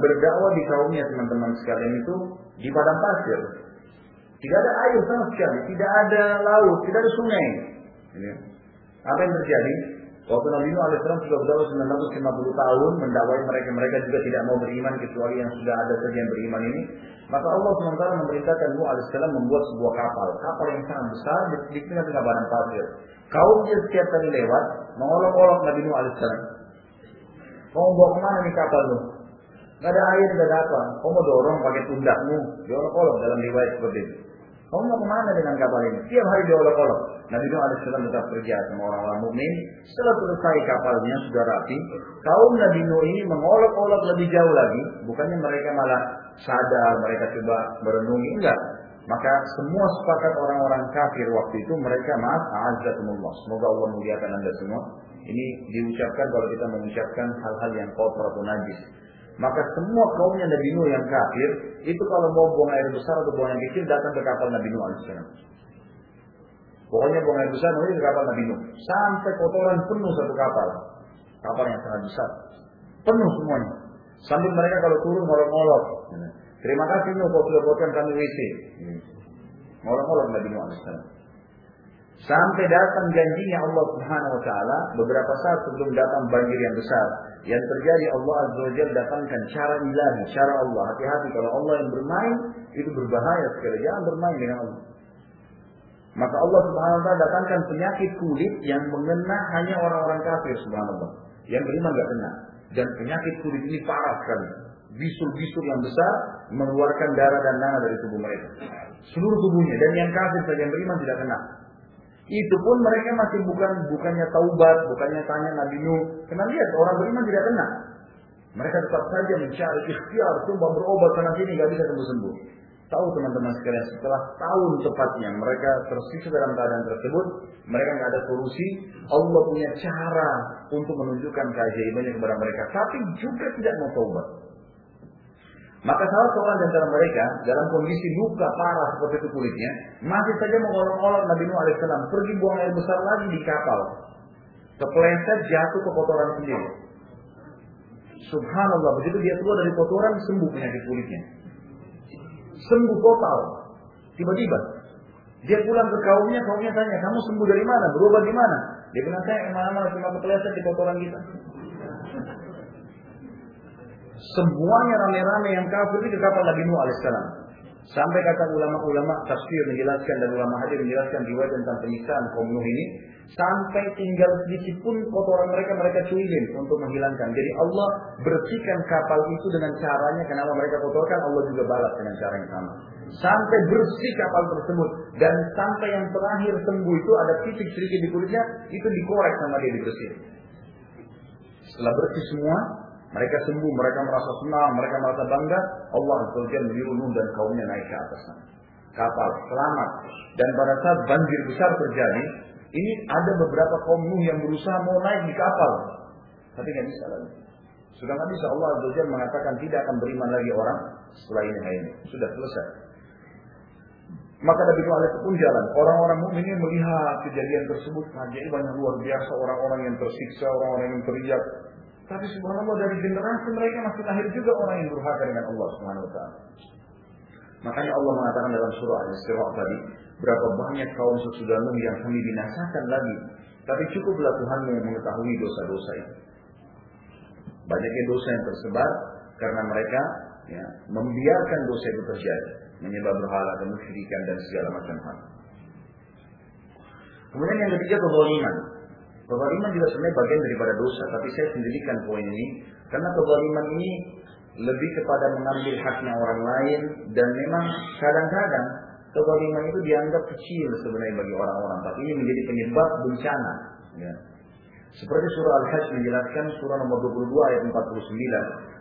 berdakwah di kaumnya teman-teman sekalian itu di padang pasir. Tidak ada air sama sekali, tidak ada laut, tidak ada sungai. Apa yang terjadi? Waktu Nabi Nuh alaihissalam sudah berdakwah 950 tahun mendakwai mereka, mereka juga tidak mau beriman kecuali yang sudah ada saja yang beriman ini. Maka Allah SWT memerintahkan Nuh alaihissalam membuat sebuah kapal, kapal yang sangat besar di tengah-tengah padang pasir. Kaumnya setiap kali lewat mengolok-olok Nabi Nuh alaihissalam. Kau bawa ke mana nih kapal lu? Gak ada air, gak ada apa. Kau mau dorong pakai pundakmu. Diolok-olok dalam riwayat seperti itu. Kau mau ke mana dengan kapal ini? Tiap hari diolok-olok. Nabi Nuh alaihissalam tetap kerja sama orang-orang mukmin. Setelah selesai kapalnya sudah rapi, kaum Nabi Nuh ini mengolok-olok lebih jauh lagi. Bukannya mereka malah sadar, mereka coba merenungi. Enggak. Maka semua sepakat orang-orang kafir waktu itu mereka maaf a'azzakumullah. Semoga Allah muliakan Anda semua. Ini diucapkan kalau kita mengucapkan hal-hal yang kotor atau najis. Maka semua kaumnya Nabi Nuh yang kafir itu kalau mau buang air besar atau buang air kecil datang ke kapal Nabi Nuh alaihissalam. Pokoknya buang air besar nanti ke kapal Nabi Nuh. Sampai kotoran penuh satu kapal. Kapal yang sangat besar. Penuh semuanya. Sambil mereka kalau turun ngolok-ngolok. Terima kasih Nuh kau sudah buatkan kami WC. Ngolok-ngolok Nabi Nuh alaihissalam. Sampai datang janjinya Allah Subhanahu wa taala beberapa saat sebelum datang banjir yang besar. Yang terjadi Allah Azza wa Jalla datangkan cara ilahi, cara Allah. Hati-hati kalau Allah yang bermain itu berbahaya sekali. Jangan bermain dengan Allah. Maka Allah Subhanahu wa taala datangkan penyakit kulit yang mengena hanya orang-orang kafir subhanallah. Yang beriman enggak kena. Dan penyakit kulit ini parah sekali. Bisul-bisul yang besar mengeluarkan darah dan nanah dari tubuh mereka. Seluruh tubuhnya dan yang kafir saja yang beriman tidak kena. Itu pun mereka masih bukan bukannya taubat, bukannya tanya Nabi Nuh. Karena lihat orang beriman tidak kena. Mereka tetap saja mencari ikhtiar, coba berobat sana sini nggak bisa sembuh-sembuh. Tahu teman-teman sekalian setelah tahun tepatnya mereka tersiksa dalam keadaan tersebut, mereka nggak ada solusi. Allah punya cara untuk menunjukkan keajaibannya kepada mereka, tapi juga tidak mau taubat. Maka salah seorang di antara mereka dalam kondisi luka parah seperti itu kulitnya, masih saja mengolok-olok Nabi Nuh alaihissalam pergi buang air besar lagi di kapal. Kepleset jatuh ke kotoran sendiri. Subhanallah, begitu dia keluar dari kotoran sembuh penyakit kulitnya. Sembuh total. Tiba-tiba dia pulang ke kaumnya, kaumnya tanya, kamu sembuh dari mana? Berubah di mana? Dia bilang, saya ke mana-mana cuma kepleset di kotoran kita. Semuanya rame-rame yang kafir itu kapal Nabi Nuh alaihissalam. Sampai kata ulama-ulama tafsir menjelaskan dan ulama hadis menjelaskan riwayat tentang penyiksaan kaum Nuh ini, sampai tinggal sedikit pun kotoran mereka mereka cuilin untuk menghilangkan. Jadi Allah bersihkan kapal itu dengan caranya kenapa mereka kotorkan Allah juga balas dengan cara yang sama. Sampai bersih kapal tersebut dan sampai yang terakhir sembuh itu ada titik sedikit di kulitnya itu dikorek sama dia dibersih. Setelah bersih semua, mereka sembuh, mereka merasa senang, mereka merasa bangga. Allah Azza menyuruh Nuh dan kaumnya naik ke atas sana. Kapal selamat. Dan pada saat banjir besar terjadi, ini ada beberapa kaum Nuh yang berusaha mau naik di kapal. Tapi nggak bisa lagi. Sudah nggak bisa Allah Azza mengatakan tidak akan beriman lagi orang setelah ini. Sudah selesai. Maka Nabi alaihi pun jalan. Orang-orang mukminin melihat kejadian tersebut banyak luar biasa orang-orang yang tersiksa, orang-orang yang teriak, tapi subhanallah dari generasi mereka masih lahir juga orang yang durhaka dengan Allah Subhanahu wa taala. Makanya Allah mengatakan dalam surah Al-Isra tadi, berapa banyak kaum sesudah Nuh yang kami binasakan lagi. Tapi cukuplah Tuhanmu yang mengetahui dosa-dosa itu. Banyaknya dosa yang tersebar karena mereka ya, membiarkan dosa itu terjadi, menyebab berhala dan dan segala macam hal. Kemudian yang ketiga kezaliman. Kezaliman juga sebenarnya bagian daripada dosa, tapi saya sendirikan poin ini karena kezaliman ini lebih kepada mengambil haknya orang lain dan memang kadang-kadang kezaliman itu dianggap kecil sebenarnya bagi orang-orang, tapi ini menjadi penyebab bencana. Ya. Seperti surah Al-Hajj menjelaskan surah nomor 22 ayat 49.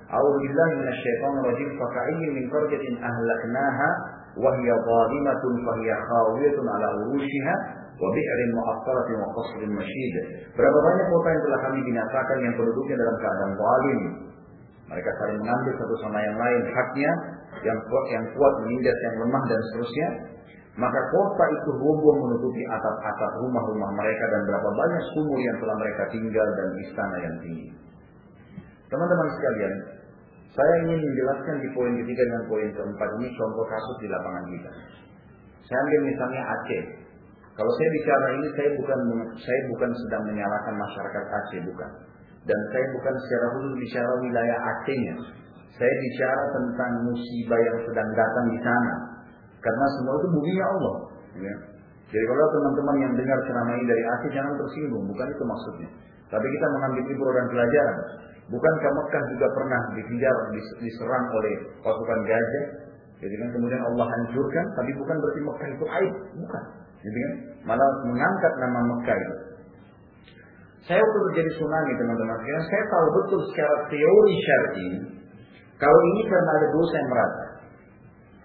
A'udzu billahi minasyaitonir min qaryatin ahlaknaha wa hiya zalimatun fa hiya khawiyatun ala urushiha wa bi'rin mu'attaratin wa qasrin mashid. Berapa banyak kota yang telah kami binasakan yang penduduknya dalam keadaan zalim. Mereka saling mengambil satu sama yang lain haknya, yang kuat yang kuat menindas yang lemah dan seterusnya. Maka kota itu roboh menutupi atap-atap rumah-rumah mereka dan berapa banyak sumur yang telah mereka tinggal dan istana yang tinggi. Teman-teman sekalian, saya ingin menjelaskan di poin ketiga dan poin keempat ini contoh kasus di lapangan kita. Saya ambil misalnya Aceh. Kalau saya bicara ini saya bukan saya bukan sedang menyalahkan masyarakat Aceh bukan. Dan saya bukan secara khusus bicara wilayah Acehnya. Saya bicara tentang musibah yang sedang datang di sana. Karena semua itu buminya Allah. Ya. Jadi kalau teman-teman yang dengar ceramah ini dari Aceh jangan tersinggung, bukan itu maksudnya. Tapi kita mengambil ibu dan pelajaran. Bukankah Mekah juga pernah dikejar, diserang oleh pasukan gajah? Jadi kan kemudian Allah hancurkan, tapi bukan berarti Mekah itu aib, bukan. Jadi kan malah mengangkat nama Mekah itu. Saya waktu terjadi tsunami teman-teman sekalian, saya tahu betul secara teori syar'i kalau ini karena ada dosa yang merata.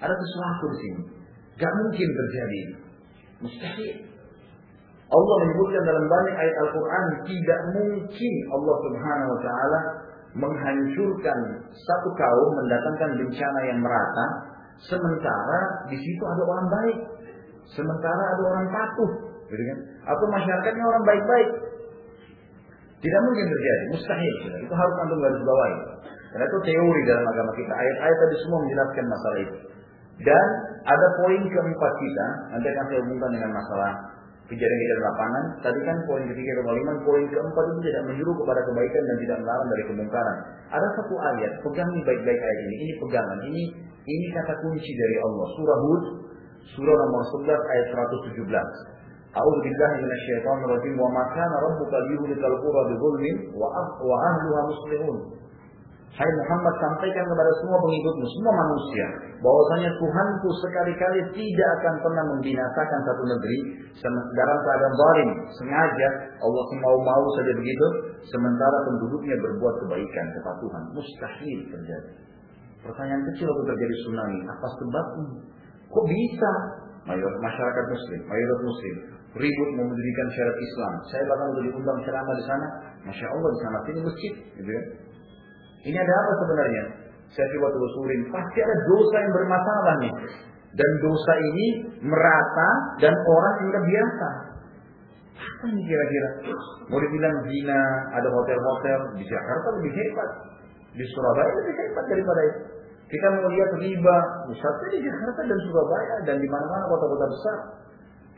Ada sesuatu di sini. Gak mungkin terjadi. Mustahil. Allah menyebutkan dalam banyak ayat Al-Quran tidak mungkin Allah Subhanahu Wa Taala menghancurkan satu kaum mendatangkan bencana yang merata sementara di situ ada orang baik sementara ada orang patuh gitu kan atau masyarakatnya orang baik-baik tidak mungkin terjadi mustahil itu harus antum garis bawahi karena itu teori dalam agama kita ayat-ayat tadi semua menjelaskan masalah itu dan ada poin keempat kita nanti akan saya hubungkan dengan masalah kejadian-kejadian lapangan. Tadi kan poin ketiga kebaliman, poin keempat itu tidak menyuruh kepada kebaikan dan tidak melarang dari kemungkaran. Ada satu ayat, pegangi baik-baik ayat ini. Ini pegangan, ini ini kata kunci dari Allah. Surah Hud, surah nomor 11 ayat 117. A'udzu billahi minasyaitonir rajim wa ma kana rabbuka liyuhlikal qura bi dzulmin wa wa ahluha muslimun. Hai Muhammad sampaikan kepada semua pengikutmu, semua manusia, bahwasanya Tuhanku sekali-kali tidak akan pernah membinasakan satu negeri dalam keadaan zalim, sengaja Allah mau-mau saja begitu, sementara penduduknya berbuat kebaikan kepatuhan, mustahil terjadi. Pertanyaan kecil waktu terjadi tsunami, apa sebabnya? Kok bisa? Masyarakat Muslim, mayoritas Muslim ribut mendirikan syariat Islam. Saya bahkan sudah diundang ceramah di sana, masya Allah di sana sini masjid, gitu kan? Ini ada apa sebenarnya? Saya coba telusurin. Pasti ada dosa yang bermasalah nih. Dan dosa ini merata dan orang yang biasa. Apa ini kira-kira? Mau dibilang zina, ada hotel-hotel. Di Jakarta lebih hebat. Di Surabaya lebih hebat daripada itu. Kita mau lihat riba, misalnya di Jakarta dan Surabaya dan di mana-mana kota-kota besar.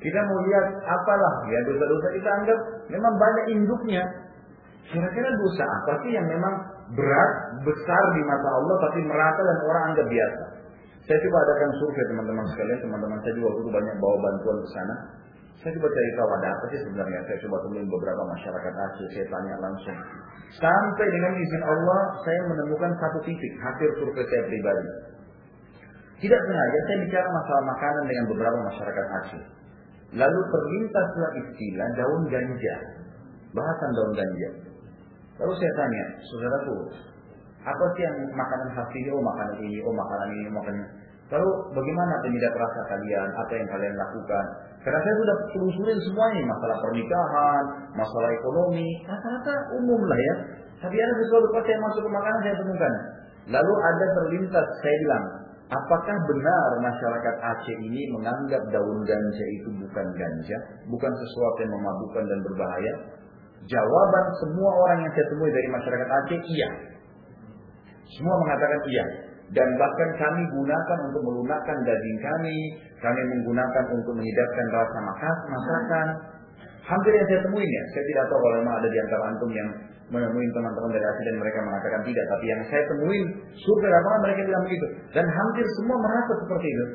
Kita mau lihat apalah, ya dosa-dosa kita anggap memang banyak induknya. Kira-kira dosa apa sih yang memang berat, besar di mata Allah tapi merata dan orang anggap biasa. Saya coba adakan survei teman-teman sekalian, teman-teman saya juga waktu banyak bawa bantuan ke sana. Saya coba cari tahu apa sih sebenarnya. Saya coba temuin beberapa masyarakat Aceh, saya tanya langsung. Sampai dengan izin Allah, saya menemukan satu titik hasil survei saya pribadi. Tidak sengaja saya bicara masalah makanan dengan beberapa masyarakat Aceh. Lalu terlintaslah istilah daun ganja. Bahasan daun ganja. Lalu saya tanya, saudaraku, apa sih yang makanan khas ini? Oh makanan ini, oh makanan ini, makanan Lalu bagaimana penyedap rasa kalian? Apa yang kalian lakukan? Karena saya sudah telusurin semuanya, masalah pernikahan, masalah ekonomi, rata-rata umum lah ya. Tapi ada sesuatu pas yang masuk ke makanan saya temukan. Lalu ada terlintas, saya bilang, apakah benar masyarakat Aceh ini menganggap daun ganja itu bukan ganja, bukan sesuatu yang memabukkan dan berbahaya? Jawaban semua orang yang saya temui dari masyarakat Aceh, iya. Semua mengatakan iya. Dan bahkan kami gunakan untuk melunakkan daging kami, kami menggunakan untuk menyedapkan rasa masakan. Hampir yang saya temuin ya, saya tidak tahu kalau memang ada di antara antum yang menemui teman-teman dari Aceh dan mereka mengatakan tidak. Tapi yang saya temuin, survei lapangan mereka bilang begitu. Dan hampir semua merasa seperti itu.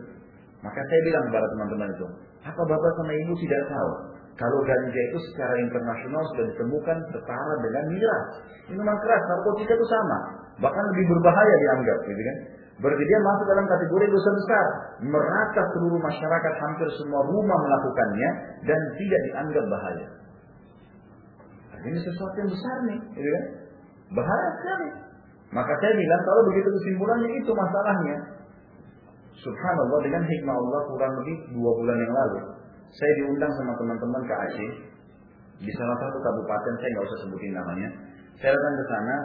Maka saya bilang kepada teman-teman itu, apa bapak sama ibu tidak tahu kalau ganja itu secara internasional sudah ditemukan setara dengan miras. Minuman keras, narkotika itu sama. Bahkan lebih berbahaya dianggap, gitu kan? Berarti dia masuk dalam kategori dosa besar. Merata seluruh masyarakat, hampir semua rumah melakukannya dan tidak dianggap bahaya. Ini sesuatu yang besar nih, gitu kan? Bahaya sekali. Maka saya bilang kalau begitu kesimpulannya itu masalahnya. Subhanallah dengan hikmah Allah kurang lebih dua bulan yang lalu saya diundang sama teman-teman ke Aceh di salah satu kabupaten saya nggak usah sebutin namanya. Saya datang ke sana,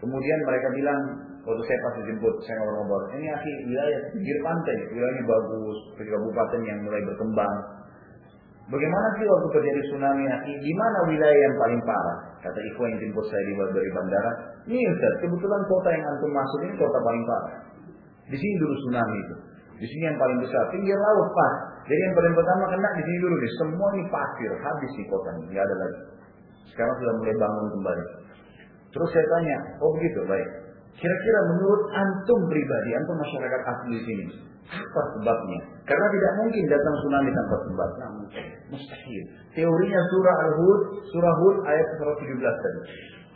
kemudian mereka bilang waktu saya pas dijemput saya ngobrol-ngobrol, ini akhi wilayah pinggir pantai, wilayahnya bagus, ke kabupaten yang mulai berkembang. Bagaimana sih waktu terjadi tsunami akhi? Di mana wilayah yang paling parah? Kata Iko yang jemput saya di dari bandara. Ini Ustaz, kebetulan kota yang antum masuk ini kota paling parah. Di sini dulu tsunami itu. Di sini yang paling besar, pinggir laut pas. Jadi yang paling pertama kena di sini dulu nih. Semua ini pasir, habis di kota ini, nggak ada lagi. Sekarang sudah mulai bangun kembali. Terus saya tanya, oh begitu, baik. Kira-kira menurut antum pribadi, antum masyarakat asli di sini, apa sebabnya? Karena tidak mungkin datang tsunami tanpa sebab. Nah, mustahil. Teorinya surah Al-Hud, surah Hud ayat 117 tadi.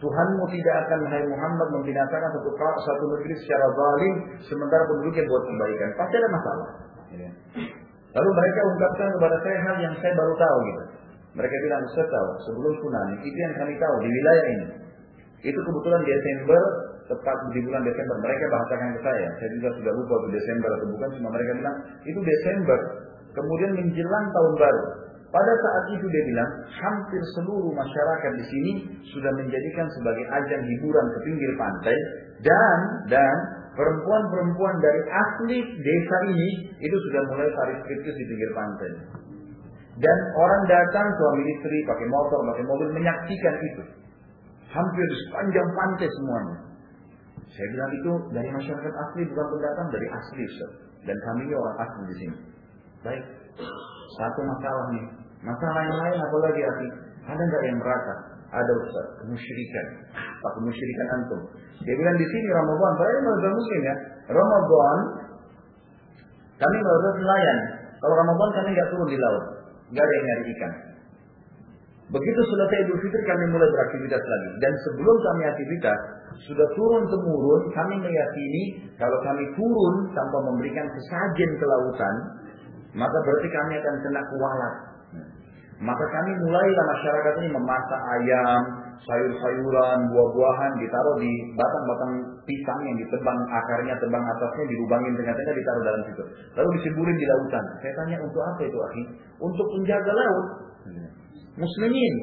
Tuhanmu tidak akan hai Muhammad membinasakan satu satu negeri secara zalim sementara penduduknya buat kebaikan. Pasti ada masalah. Ya. Lalu mereka ungkapkan kepada saya hal yang saya baru tahu gitu. Mereka bilang, saya tahu sebelum tsunami itu yang kami tahu di wilayah ini. Itu kebetulan Desember, tepat di bulan Desember. Mereka bahasakan ke saya. Saya juga sudah lupa itu Desember atau bukan. Cuma mereka bilang, itu Desember. Kemudian menjelang tahun baru. Pada saat itu dia bilang, hampir seluruh masyarakat di sini sudah menjadikan sebagai ajang hiburan ke pinggir pantai dan dan perempuan-perempuan dari asli desa ini itu sudah mulai tarik striptis di pinggir pantai. Dan orang datang suami istri pakai motor, pakai mobil menyaksikan itu. Hampir sepanjang pantai semuanya. Saya bilang itu dari masyarakat asli bukan pendatang dari asli Ustaz. Dan kami orang asli di sini. Baik. Satu masalah nih. Masalah yang lain apa lagi akhi? Ada nggak yang merasa? Ada Ustaz, kemusyrikan. Apa kemusyrikan antum? Dia bilang di sini Ramadan, saya mazhab muslim ya. Ramadan kami baru nelayan. Kalau Ramadan kami nggak turun di laut, nggak ada yang nyari ikan. Begitu selesai Idul Fitri kami mulai beraktivitas lagi. Dan sebelum kami aktivitas, sudah turun temurun, kami meyakini kalau kami turun tanpa memberikan sesajen ke lautan, maka berarti kami akan kena kualat. Maka kami mulailah masyarakat ini memasak ayam, sayur-sayuran, buah-buahan ditaruh di batang-batang pisang yang ditebang akarnya, tebang atasnya, dilubangin tengah-tengah ditaruh dalam situ. Lalu disiburin di lautan. Saya tanya untuk apa itu akhi? Untuk penjaga laut. Muslimin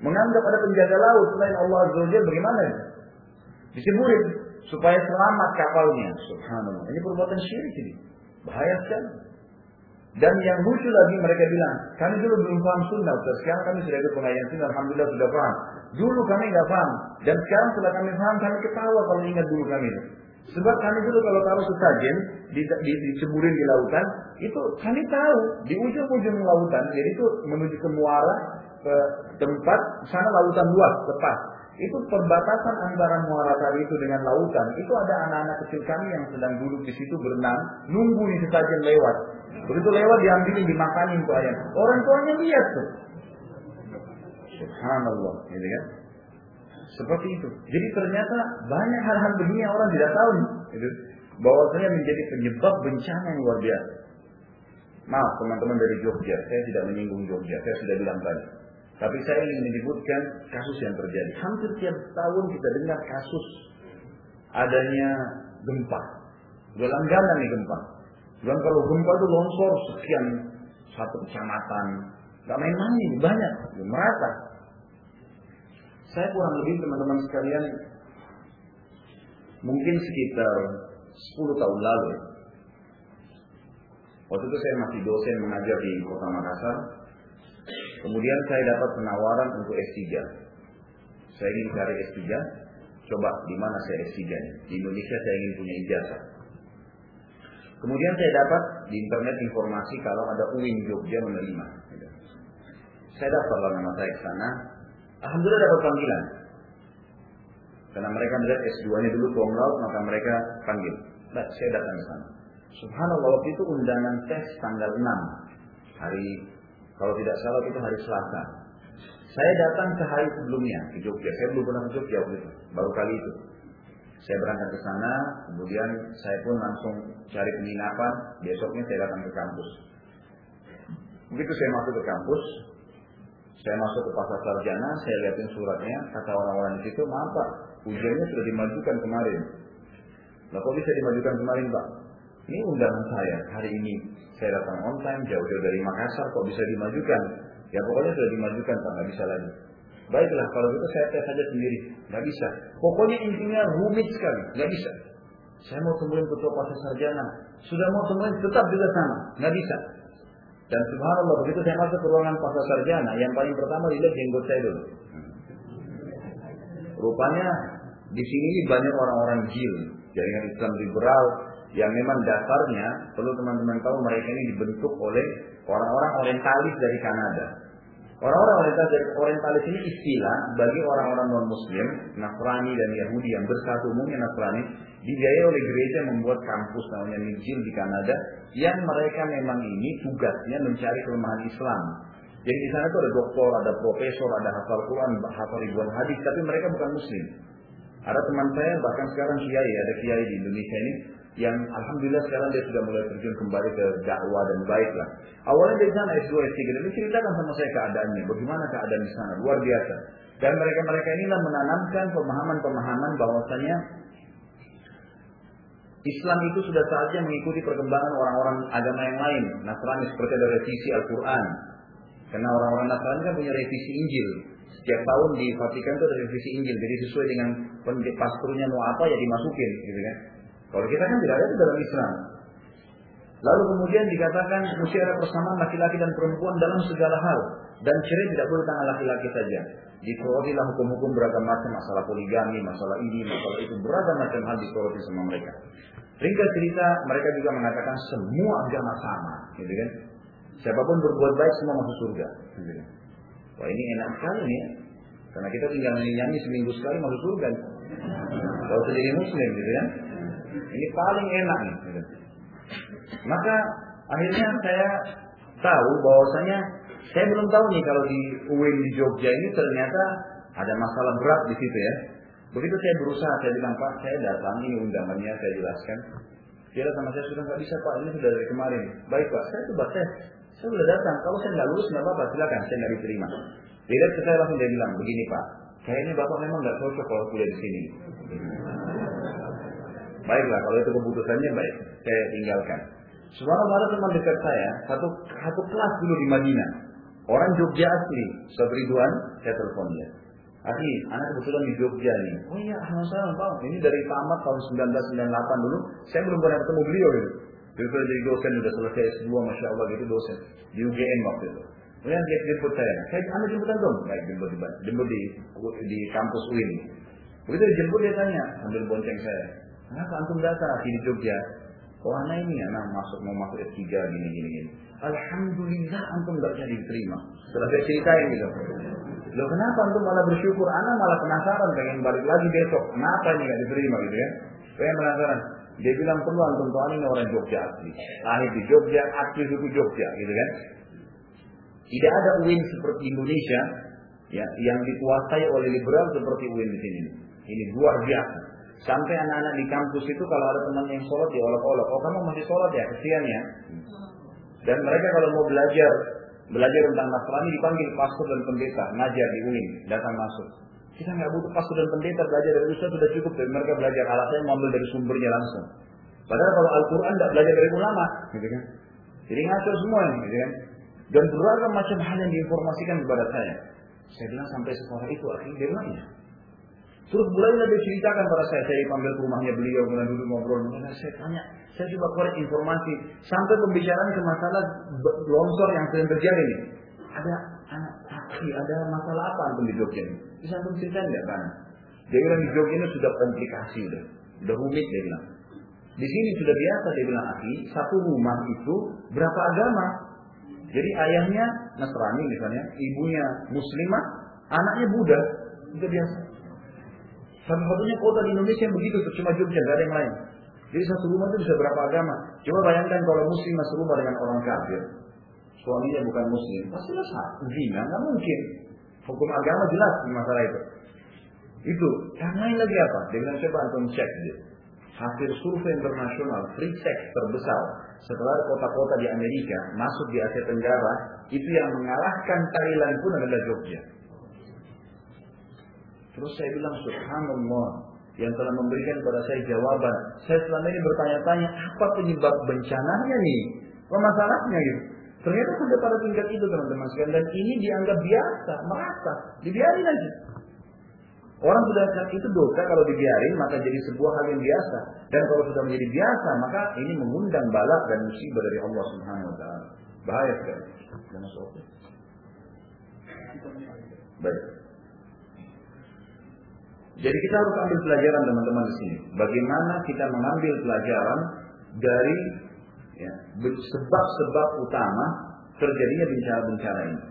menganggap ada penjaga laut selain Allah Azza wa bagaimana? Disiburin supaya selamat kapalnya. Subhanallah. Ini perbuatan syirik ini. Bahaya sekali. Dan yang lucu lagi mereka bilang, kami dulu belum paham sunnah, sekarang kami sudah ikut pengajian sunnah, alhamdulillah sudah paham. Dulu kami nggak paham, dan sekarang setelah kami paham, kami ketawa kalau ingat dulu kami Sebab kami dulu kalau taruh sesajen di, di, diceburin di lautan, itu kami tahu di ujung-ujung lautan, jadi itu menuju ke muara ke tempat sana lautan luas lepas. Itu perbatasan antara Muara Tari itu dengan lautan. Itu ada anak-anak kecil kami yang sedang duduk di situ berenang, nunggu di sesajen lewat. Begitu lewat diambilin, dimakanin tuh ayam. Orang tuanya lihat tuh. Subhanallah, gitu kan? Seperti itu. Jadi ternyata banyak hal-hal begini yang orang tidak tahu. Gitu. Bahwasanya menjadi penyebab bencana yang luar biasa. Maaf teman-teman dari Jogja, saya tidak menyinggung Jogja, saya sudah bilang tadi. Tapi saya ingin menyebutkan kasus yang terjadi. Hampir tiap tahun kita dengar kasus adanya gempa. Udah langganan nih gempa. Dan kalau gempa itu longsor sekian satu kecamatan. Gak main-main, banyak, merata. Saya kurang lebih teman-teman sekalian mungkin sekitar 10 tahun lalu. Waktu itu saya masih dosen mengajar di Kota Makassar. Kemudian saya dapat penawaran untuk S3. Saya ingin cari S3. Coba di mana saya S3 nya? Di Indonesia saya ingin punya ijazah. Kemudian saya dapat di internet informasi kalau ada UIN Jogja menerima. Saya daftarlah nama saya ke sana. Alhamdulillah dapat panggilan. Karena mereka melihat S2-nya dulu cum laude, maka mereka panggil. Nah, saya datang ke sana. Subhanallah waktu itu undangan tes tanggal 6 hari kalau tidak salah itu hari Selasa. Saya datang sehari sebelumnya ke Jogja. Saya belum pernah ke Jogja waktu itu, baru kali itu. Saya berangkat ke sana, kemudian saya pun langsung cari penginapan. Besoknya saya datang ke kampus. Begitu saya masuk ke kampus, saya masuk ke pasar sarjana, saya lihatin suratnya, kata orang-orang di situ, maaf pak, ujiannya sudah dimajukan kemarin. Lah kok bisa dimajukan kemarin pak? Ini undangan saya hari ini. Saya datang on time, jauh-jauh dari Makassar, kok bisa dimajukan? Ya pokoknya sudah dimajukan pak, nggak bisa lagi. Baiklah, kalau gitu saya tes saja sendiri. Nggak bisa. Pokoknya intinya rumit sekali. Nggak bisa. Saya mau temuin ketua pasar sarjana. Sudah mau temuin tetap juga sama. Nggak bisa. Dan subhanallah begitu saya masuk ke ruangan pasar sarjana, yang paling pertama dilihat jenggot saya dulu. Rupanya di sini banyak orang-orang jil, jaringan Islam liberal yang memang dasarnya perlu teman-teman tahu mereka ini dibentuk oleh orang-orang orientalis dari Kanada. Orang-orang orientalis, orientalis ini istilah bagi orang-orang non-muslim, Nasrani dan Yahudi yang bersatu umumnya Nasrani, dibiayai oleh gereja membuat kampus namanya Nijil di Kanada, yang mereka memang ini tugasnya mencari kelemahan Islam. Jadi di sana itu ada doktor, ada profesor, ada hafal Quran, hafal ribuan hadis, tapi mereka bukan muslim. Ada teman saya bahkan sekarang kiai, ada kiai di Indonesia ini yang alhamdulillah sekarang dia sudah mulai terjun kembali ke dakwah dan baik lah. Awalnya dari sana S2, S3, dan dia ceritakan sama saya keadaannya, bagaimana keadaan di sana, luar biasa. Dan mereka-mereka inilah menanamkan pemahaman-pemahaman bahwasanya Islam itu sudah saatnya mengikuti perkembangan orang-orang agama yang lain. Nasrani seperti ada revisi Al-Quran. Karena orang-orang Nasrani kan punya revisi Injil. Setiap tahun di Vatikan itu ada revisi Injil. Jadi sesuai dengan pasturnya mau apa ya dimasukin. Gitu kan. Kalau kita kan tidak ada itu dalam Islam. Lalu kemudian dikatakan mesti ada persamaan laki-laki dan perempuan dalam segala hal. Dan cerai tidak boleh tangan laki-laki saja. Disorotlah hukum-hukum beragam macam, masalah poligami, masalah ini, masalah itu, beragam macam hal disoroti sama mereka. Ringkas cerita, mereka juga mengatakan semua agama sama, gitu kan? Siapa pun berbuat baik semua masuk surga. Gitu kan? Wah ini enak sekali nih, ya. karena kita tinggal nyanyi seminggu sekali masuk surga. Kalau jadi muslim, gitu kan? Ini paling enak nih. Maka akhirnya saya tahu bahwasanya saya belum tahu nih kalau di UIN di Jogja ini ternyata ada masalah berat di situ ya. Begitu saya berusaha, saya bilang Pak, saya datang ini undangannya, saya jelaskan. Dia sama saya sudah nggak bisa Pak, ini sudah dari kemarin. Baik Pak, saya coba tes. Saya sudah datang. Kalau saya nggak lulus nggak apa-apa, silakan. Saya nggak diterima. Dia ke saya langsung dia bilang, begini Pak, kayaknya Bapak memang nggak cocok kalau kuliah di sini. Baiklah, kalau itu keputusannya baik, saya tinggalkan. Subhanallah ada teman dekat saya, satu satu kelas dulu di Madinah. Orang Jogja asli, Ridwan, saya telepon dia. Asli, anak kebetulan di Jogja nih. Oh iya, sama Pak. Ini dari tamat tahun 1998 dulu, saya belum pernah ketemu beliau gitu. Beliau sudah jadi dosen, sudah selesai S2, Masya Allah gitu dosen. Di UGM waktu itu. Kemudian dia jemput saya. Saya anda jemputan dong. Baik, jemput di, jemput di, di kampus UIN. Begitu dijemput dia tanya, sambil bonceng saya. Kenapa antum datang di Jogja? Oh anak ini anak masuk mau masuk S3 gini gini gini. Alhamdulillah antum nggak jadi diterima. Setelah saya ceritain gitu. Loh kenapa antum malah bersyukur? Anak malah penasaran pengen balik lagi besok. Kenapa ini nggak diterima gitu ya? Saya penasaran. Dia bilang perlu antum tahu ini orang Jogja asli. Lahir di Jogja, asli suku Jogja gitu kan. Tidak ada UIN seperti Indonesia ya yang dikuasai oleh liberal seperti UIN di sini. Ini luar biasa. Sampai anak-anak di kampus itu kalau ada teman yang sholat diolok-olok. Oh kamu masih sholat ya? Kesian ya. Dan mereka kalau mau belajar belajar tentang Nasrani dipanggil pastor dan pendeta ngajar di UIN datang masuk. Kita nggak butuh pastor dan pendeta belajar dari Ustaz sudah cukup dari mereka belajar alatnya mengambil dari sumbernya langsung. Padahal kalau Al-Quran tidak belajar dari ulama, gitu kan? Jadi ngaco semua gitu kan? Dan beragam macam hal yang diinformasikan kepada saya. Saya bilang sampai sekolah itu akhirnya dia bilang iya. Terus mulainya dia ceritakan pada saya, saya dipanggil ke rumahnya beliau, kemudian dulu ngobrol, kemudian saya tanya, saya coba korek informasi, sampai pembicaraan ke masalah longsor yang sedang terjadi nih. Ada anak akhi, ada masalah apa antum di Jogja ini? Bisa antum cerita enggak kan? Dia bilang di Jogja ini sudah komplikasi udah, udah rumit dia bilang. Di sini sudah biasa dia bilang akhi, satu rumah itu berapa agama? Jadi ayahnya Nasrani misalnya, ibunya Muslimah, anaknya Buddha, itu biasa. Satu-satunya kota di Indonesia yang begitu, cuma Jogja, gak ada yang lain. Jadi satu rumah itu bisa berapa agama. Coba bayangkan kalau muslim masuk rumah dengan orang kafir. Suaminya bukan muslim. Pasti sah. Zina, nggak mungkin. Hukum agama jelas di masalah itu. Itu. Yang lain lagi apa? Bilang coba antum cek dia. Hasil survei internasional free sex terbesar setelah kota-kota di Amerika masuk di Asia Tenggara itu yang mengalahkan Thailand pun adalah Jogja. Terus saya bilang subhanallah yang telah memberikan kepada saya jawaban. Saya selama ini bertanya-tanya apa penyebab bencananya nih? Apa masalahnya gitu? Ternyata sudah pada tingkat itu teman-teman sekalian dan ini dianggap biasa, merasa, dibiarin aja. Orang sudah itu dosa kalau dibiarin maka jadi sebuah hal yang biasa dan kalau sudah menjadi biasa maka ini mengundang balak dan musibah dari Allah Subhanahu wa taala. Bahaya sekali. Baik. Jadi kita harus ambil pelajaran teman-teman di sini. Bagaimana kita mengambil pelajaran dari ya, sebab-sebab utama terjadinya bencana-bencana ini.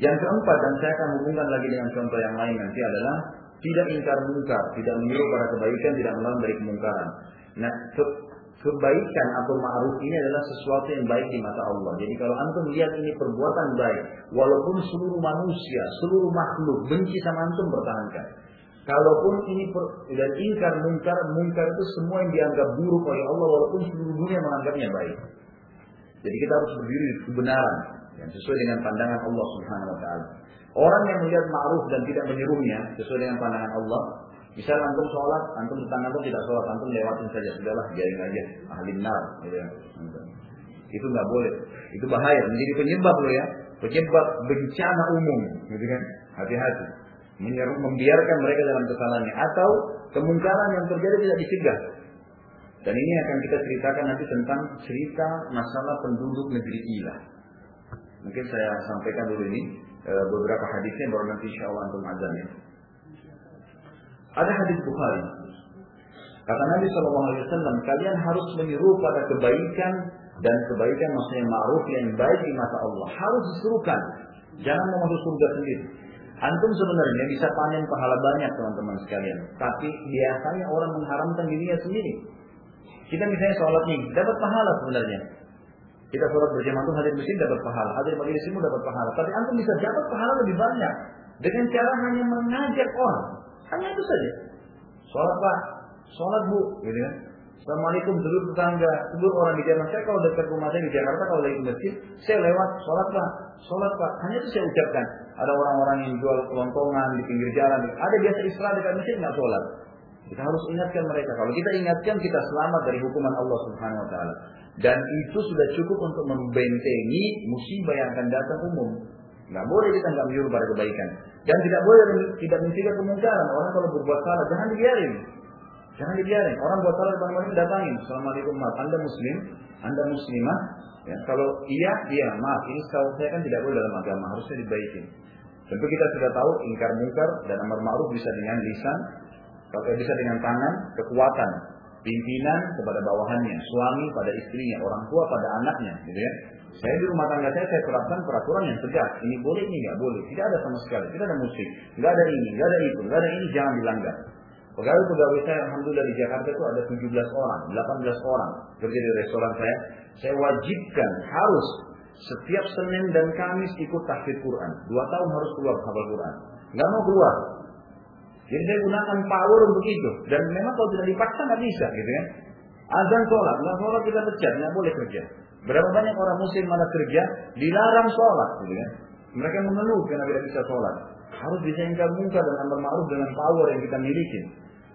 Yang keempat dan saya akan hubungkan lagi dengan contoh yang lain nanti adalah tidak ingkar mungkar, tidak menyuruh pada kebaikan, tidak melarang dari kemungkaran. Nah, kebaikan atau ma'ruf ini adalah sesuatu yang baik di mata Allah. Jadi kalau antum lihat ini perbuatan baik, walaupun seluruh manusia, seluruh makhluk benci sama antum bertahankan. Kalaupun ini per, dan ingkar mungkar, mungkar itu semua yang dianggap buruk oleh Allah walaupun seluruh dunia menganggapnya baik. Jadi kita harus berdiri di kebenaran yang sesuai dengan pandangan Allah Subhanahu wa taala. Orang yang melihat ma'ruf dan tidak menyuruhnya sesuai dengan pandangan Allah, Misal antum sholat, antum tetangga antum tidak sholat, antum lewatin saja, sudahlah biarin aja, ahli nar, gitu ya. Itu nggak boleh, itu bahaya, menjadi penyebab loh ya, penyebab bencana umum, gitu kan? Hati-hati, membiarkan mereka dalam kesalahannya, atau kemungkaran yang terjadi tidak dicegah. Dan ini akan kita ceritakan nanti tentang cerita masalah penduduk negeri Ilah. Mungkin saya sampaikan dulu ini eh, beberapa hadisnya baru nanti insya Allah antum azan ya. Ada hadis Bukhari. Kata Nabi Shallallahu Alaihi Wasallam, kalian harus menyeru pada kebaikan dan kebaikan maksudnya ma'ruf yang baik di mata Allah. Harus disuruhkan. Jangan mau masuk surga sendiri. Antum sebenarnya bisa panen pahala banyak teman-teman sekalian. Tapi biasanya orang mengharamkan dirinya sendiri. Kita misalnya sholat nih, dapat pahala sebenarnya. Kita sholat berjamaah itu hadir mesin dapat pahala, hadir majelis dapat pahala. Tapi antum bisa dapat pahala lebih banyak dengan cara hanya mengajak orang. Hanya itu saja. Sholat pak, sholat bu, gitu kan. Assalamualaikum seluruh tetangga, seluruh orang di Jakarta. Saya kalau dekat rumah saya di Jakarta kalau lagi masjid, saya lewat sholat pak, sholat pak. Hanya itu saya ucapkan. Ada orang-orang yang jual kelontongan di pinggir jalan, ada biasa istirahat dekat masjid nggak sholat. Kita harus ingatkan mereka. Kalau kita ingatkan, kita selamat dari hukuman Allah Subhanahu Wa Taala. Dan itu sudah cukup untuk membentengi musibah yang akan datang umum. Nggak boleh kita nggak menyuruh pada kebaikan. Dan tidak boleh tidak mencegah kemungkaran. Orang kalau berbuat salah, jangan dibiarin. Jangan dibiarin. Orang buat salah depan malam datangin. Assalamualaikum maaf. Anda muslim, Anda muslimah. Ya, kalau iya, iya maaf. Ini saya kan tidak boleh dalam agama. Harusnya dibaikin. Tentu kita sudah tahu ingkar mungkar dan amar ma'ruf bisa dengan lisan, kalau bisa dengan tangan, kekuatan. Pimpinan kepada bawahannya, suami pada istrinya, orang tua pada anaknya, gitu ya. Saya di rumah tangga saya, saya terapkan peraturan yang tegas. Ini boleh, ini nggak boleh. Tidak ada sama sekali. Tidak ada musik. Nggak ada ini, nggak ada itu, nggak ada ini, jangan dilanggar. Pegawai-pegawai saya, Alhamdulillah di Jakarta itu ada 17 orang, 18 orang kerja di restoran saya. Saya wajibkan harus setiap Senin dan Kamis ikut tahfidz Quran. Dua tahun harus keluar hafal Quran. Nggak mau keluar. Jadi saya gunakan power itu. Dan memang kalau tidak dipaksa nggak bisa gitu ya. Azan sholat, nggak sholat kita pecat, nggak boleh kerja. Berapa banyak orang muslim mana kerja dilarang sholat, gitu kan? Mereka mengeluh karena tidak bisa sholat. Harus bisa ingkar muka dan amar ma'ruf dengan power yang kita miliki.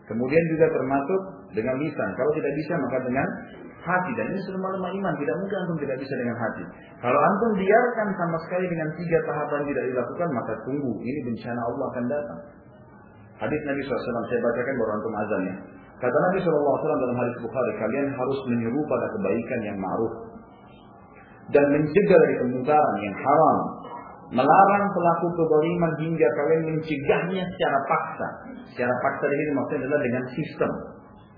Kemudian juga termasuk dengan lisan. Kalau tidak bisa maka dengan hati. Dan ini semua lemah iman. Tidak mungkin antum tidak bisa dengan hati. Kalau antum biarkan sama sekali dengan tiga tahapan tidak dilakukan maka tunggu. Ini bencana Allah akan datang. Hadis Nabi SAW saya bacakan baru antum azan ya. Kata Nabi SAW dalam hadis Bukhari, kalian harus menyeru pada kebaikan yang ma'ruf dan mencegah dari kemungkaran yang haram, melarang pelaku kezaliman hingga kalian mencegahnya secara paksa. Secara paksa ini maksudnya adalah dengan sistem.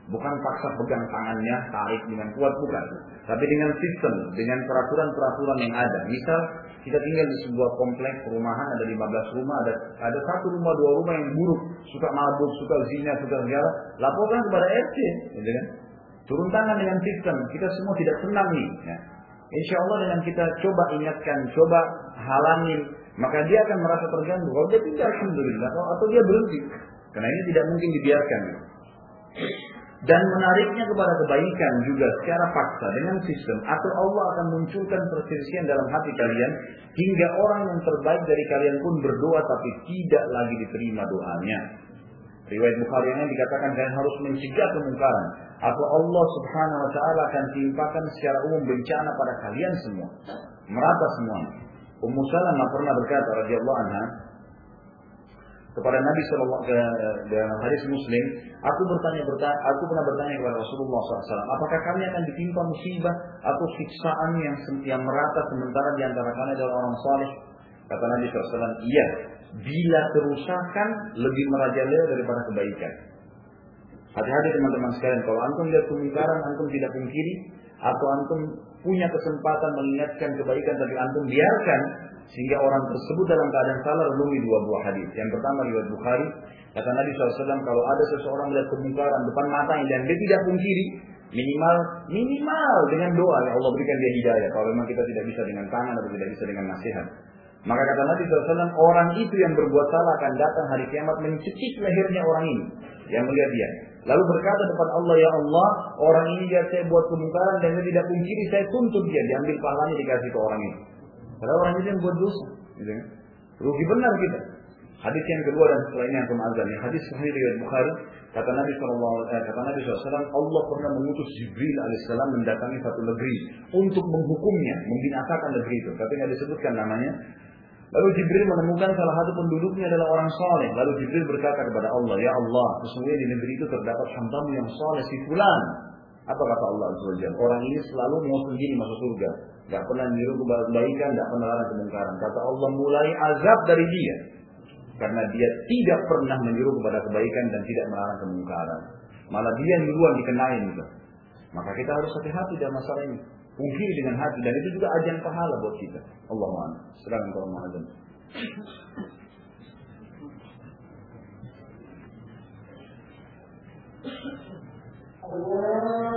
Bukan paksa pegang tangannya, tarik dengan kuat, bukan. Tapi dengan sistem, dengan peraturan-peraturan yang ada. Misal, kita tinggal di sebuah kompleks perumahan, ada 15 rumah, ada ada satu rumah, dua rumah yang buruk. Suka mabuk, suka zina, suka segala. Laporkan kepada RT. Gitu kan? Turun tangan dengan sistem. Kita semua tidak senang nih. Ya. Insya Allah dengan kita coba ingatkan, coba halangin, maka dia akan merasa terganggu. Kalau dia tidak, alhamdulillah, atau dia berhenti, karena ini tidak mungkin dibiarkan. Dan menariknya kepada kebaikan juga secara paksa dengan sistem atau Allah akan munculkan perselisihan dalam hati kalian hingga orang yang terbaik dari kalian pun berdoa tapi tidak lagi diterima doanya. Riwayat Bukhari yang dikatakan kalian harus mencegah kemungkaran atau Allah Subhanahu wa taala akan timpakan secara umum bencana pada kalian semua. Merata semua. Ummu Salamah pernah berkata radhiyallahu anha kepada Nabi Shallallahu dalam hadis Muslim, aku bertanya bertanya, aku pernah bertanya kepada Rasulullah SAW, apakah kami akan ditimpa musibah atau siksaan yang yang merata sementara di antara kalian adalah orang saleh? Kata Nabi SAW, iya, bila kerusakan lebih merajalela daripada kebaikan. Hati-hati teman-teman sekalian, kalau antum lihat kemungkaran, antum tidak pungkiri, atau antum punya kesempatan mengingatkan kebaikan tapi antum biarkan sehingga orang tersebut dalam keadaan salah renungi dua buah hadis. Yang pertama riwayat Bukhari, kata Nabi SAW kalau ada seseorang melihat kemungkaran depan matanya dan dia tidak pungkiri, minimal minimal dengan doa ya Allah berikan dia hidayah. Kalau memang kita tidak bisa dengan tangan atau tidak bisa dengan nasihat. Maka kata Nabi SAW, orang itu yang berbuat salah akan datang hari kiamat mencekik lehernya orang ini yang melihat dia. Lalu berkata depan Allah, Ya Allah, orang ini dia saya buat kemungkaran dan dia tidak pungkiri, saya tuntut dia, diambil pahalanya dikasih ke orang ini. Karena orang itu yang buat dosa. Gitu kan? Rugi benar kita. Hadis yang kedua dan setelah ini yang. Ya, hadis sahih dari Bukhari kata Nabi Shallallahu eh, kata Nabi SAW Allah pernah mengutus Jibril alaihissalam mendatangi satu negeri untuk menghukumnya, membinasakan negeri itu. Tapi nggak disebutkan namanya. Lalu Jibril menemukan salah satu penduduknya adalah orang soleh. Lalu Jibril berkata kepada Allah, Ya Allah, sesungguhnya di negeri itu terdapat hambamu yang soleh, si fulan. Apa kata Allah Azza Orang ini selalu mau sendiri masuk surga. Gak pernah nyuruh kebaikan, gak pernah larang kemungkaran. Kata Allah mulai azab dari dia. Karena dia tidak pernah menyuruh kepada kebaikan dan tidak melarang kemungkaran. Malah dia yang duluan dikenai gitu. Maka kita harus hati-hati dalam masalah ini pungkiri dengan hati dan itu juga ajang pahala buat kita. Allah Maha. Serang kalau Maha Allah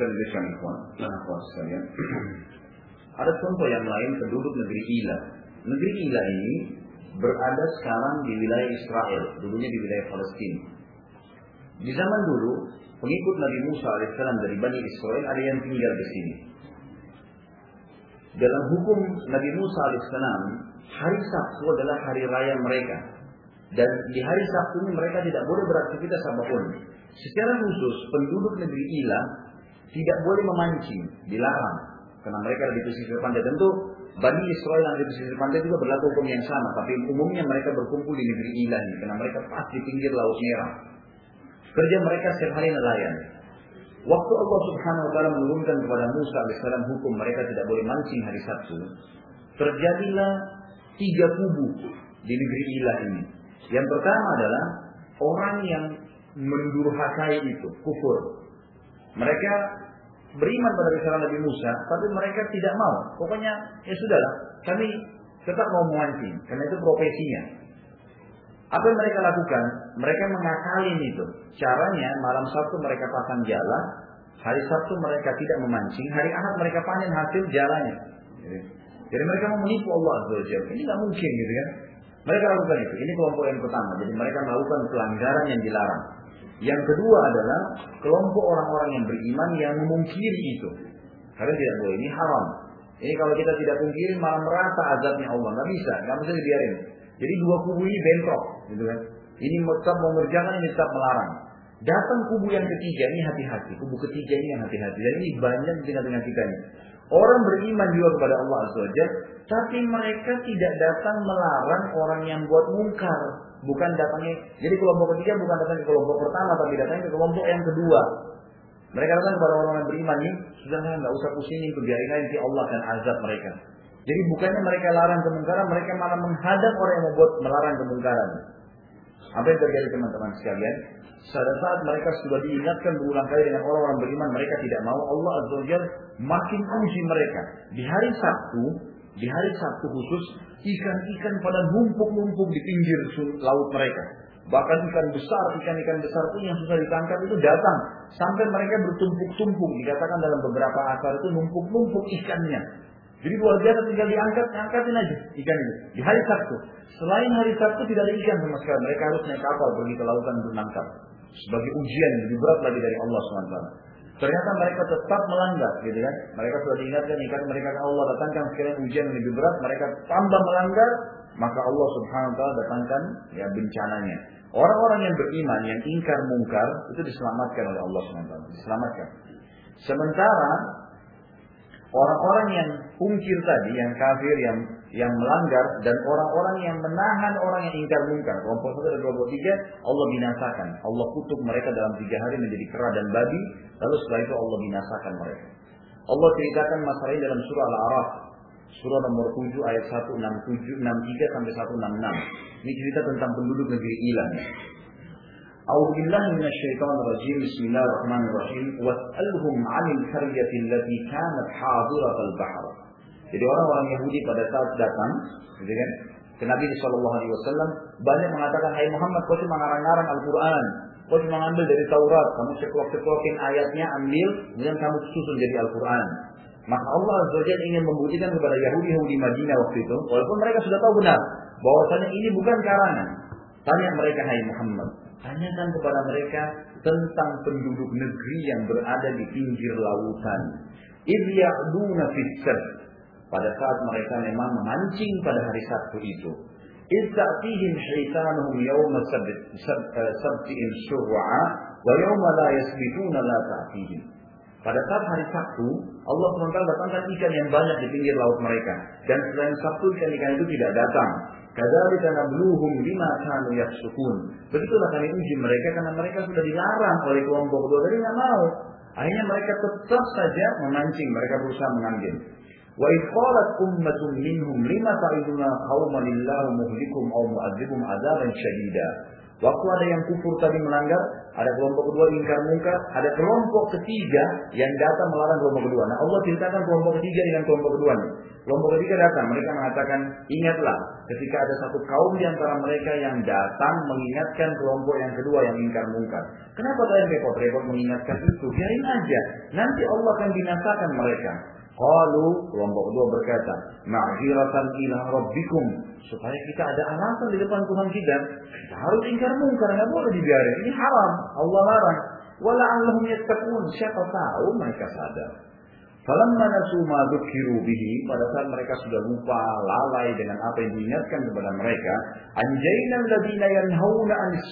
Lanjutkan ikhwan. Nah, ikhwan sekalian. *clears throat* Ada contoh yang lain penduduk negeri Ila. Negeri Ila ini berada sekarang di wilayah Israel, dulunya di wilayah Palestina. Di zaman dulu, pengikut Nabi Musa alaihissalam dari Bani Israel ada yang tinggal di sini. Dalam hukum Nabi Musa alaihissalam, hari Sabtu adalah hari raya mereka. Dan di hari Sabtu ini mereka tidak boleh beraktivitas apa pun. Secara khusus, penduduk negeri Ila tidak boleh memancing, dilarang. Karena mereka ada di pesisir pantai. Tentu Bani Israel yang ada di pesisir pantai juga berlaku hukum yang sama. Tapi umumnya mereka berkumpul di negeri Ila ini. Karena mereka pasti pinggir Laut Merah. Kerja mereka setiap hari nelayan. Waktu Allah Subhanahu wa taala menurunkan kepada Musa alaihissalam hukum mereka tidak boleh mancing hari Sabtu, terjadilah tiga kubu di negeri Ilah ini. Yang pertama adalah orang yang mendurhakai itu, kufur. Mereka beriman pada risalah Nabi Musa, tapi mereka tidak mau. Pokoknya ya sudahlah, kami tetap mau memancing, karena itu profesinya. Apa yang mereka lakukan? Mereka mengakalin itu. Caranya malam Sabtu mereka pasang jala, hari Sabtu mereka tidak memancing, hari Ahad mereka panen hasil jalanya. Jadi mereka mau menipu Allah Azza Ini nggak mungkin gitu kan? Mereka lakukan itu. Ini kelompok yang pertama. Jadi mereka melakukan pelanggaran yang dilarang. Yang kedua adalah kelompok orang-orang yang beriman yang memungkiri itu. Karena tidak boleh. Ini haram. Ini kalau kita tidak pungkiri malah merasa azabnya Allah. Nggak bisa. Nggak bisa dibiarin. Jadi dua kubu ini bentrok. Gitu kan. Ini tetap mengerjakan, ini tetap melarang. Datang kubu yang ketiga ini hati-hati. Kubu ketiga ini yang hati-hati. Dan ini banyak di tengah-tengah kita ini. Orang beriman juga kepada Allah Azza tapi mereka tidak datang melarang orang yang buat mungkar. Bukan datangnya, jadi kelompok ketiga bukan datang ke kelompok pertama, tapi datang ke kelompok yang kedua. Mereka datang kepada orang yang beriman ini, sudahlah nggak usah pusingin itu biarin nanti Allah akan azab mereka. Jadi bukannya mereka larang kemungkaran, mereka malah menghadap orang yang membuat melarang kemungkaran. Apa yang terjadi teman-teman sekalian? Pada saat mereka sudah diingatkan berulang kali dengan orang-orang beriman, mereka tidak mau. Allah Azza wa makin uji mereka. Di hari Sabtu, di hari Sabtu khusus, ikan-ikan pada numpuk-numpuk di pinggir laut mereka. Bahkan ikan besar, ikan-ikan besar pun yang susah ditangkap itu datang. Sampai mereka bertumpuk-tumpuk. Dikatakan dalam beberapa asar itu numpuk-numpuk ikannya. Jadi luar biasa tinggal diangkat, angkatin aja ikan itu. Di hari Sabtu. Selain hari Sabtu tidak ada ikan sama sekali. Mereka harus naik kapal pergi ke lautan untuk menangkap. Sebagai ujian lebih berat lagi dari Allah SWT. Ternyata mereka tetap melanggar, gitu kan? Mereka sudah diingatkan, ikat mereka Allah datangkan sekalian ujian yang lebih berat, mereka tambah melanggar, maka Allah Subhanahu wa taala datangkan ya bencananya. Orang-orang yang beriman, yang ingkar mungkar itu diselamatkan oleh Allah Subhanahu wa taala, diselamatkan. Sementara orang-orang yang pungkir tadi, yang kafir, yang yang melanggar dan orang-orang yang menahan orang yang ingkar mungkar. Kelompok satu dan kelompok tiga, Allah binasakan. Allah kutuk mereka dalam tiga hari menjadi kera dan babi. Lalu setelah itu Allah binasakan mereka. Allah ceritakan masalah ini dalam surah Al-A'raf. Surah nomor 7 ayat 167, 63 sampai 166. Ini cerita tentang penduduk negeri Ilan. أعوذ بالله من الشيطان الرجيم بسم الله الرحمن الرحيم واسألهم عن القرية التي كانت حاضرة البحر jadi orang-orang Yahudi pada saat datang, gitu kan, ke Nabi Shallallahu Alaihi Wasallam banyak mengatakan, Hai Muhammad, kau cuma ngarang-ngarang Al-Quran, kau cuma ngambil dari Taurat, kamu ceklok-ceklokin ayatnya, ambil, kemudian kamu susun jadi Al-Quran. Maka Allah Azza ingin membuktikan kepada Yahudi-Yahudi Madinah waktu itu, walaupun mereka sudah tahu benar bahwasanya ini bukan karangan. Tanya mereka, Hai Muhammad, tanyakan kepada mereka tentang penduduk negeri yang berada di pinggir lautan. Idh ya'duna pada saat mereka memang memancing pada hari Sabtu itu. Izzatihim syaitanuhum yawma sabtihim syurwa'a wa yawma la yasbituna la ta'tihim. Pada saat hari Sabtu, Allah SWT datangkan ikan yang banyak di pinggir laut mereka. Dan selain Sabtu, ikan-ikan itu tidak datang. Kadzalika nabluhum bima kanu yafsukun. Begitulah kami uji mereka karena mereka sudah dilarang oleh kelompok kedua dari nggak mau. Akhirnya mereka tetap saja memancing, mereka berusaha mengambil. Wa qalat ummatun minhum lima ta'iduna qauman illahu muhlikum aw mu'adzibum adzaban syadida. Waktu ada yang kufur tadi melanggar, ada kelompok kedua ingkar mungkar, ada kelompok ketiga yang datang melarang kelompok kedua. Nah Allah ceritakan kelompok ketiga dengan kelompok kedua nih. Kelompok ketiga datang, mereka mengatakan, ingatlah ketika ada satu kaum di antara mereka yang datang mengingatkan kelompok yang kedua yang ingkar mungkar. Kenapa kalian repot-repot mengingatkan itu? Biarin aja, nanti Allah akan binasakan mereka. Qalu kelompok kedua berkata, "Ma'ziratan ila rabbikum." Supaya kita ada alasan di depan Tuhan kita. Kita harus ingkar mungkar, enggak boleh dibiarin. Ini haram, Allah larang. Wala allahum yattaqun. Siapa tahu mereka sadar. Falamma nasu ma dzukiru bihi, pada saat mereka sudah lupa, lalai dengan apa yang diingatkan kepada mereka, anjayna alladziina yanhauna 'anil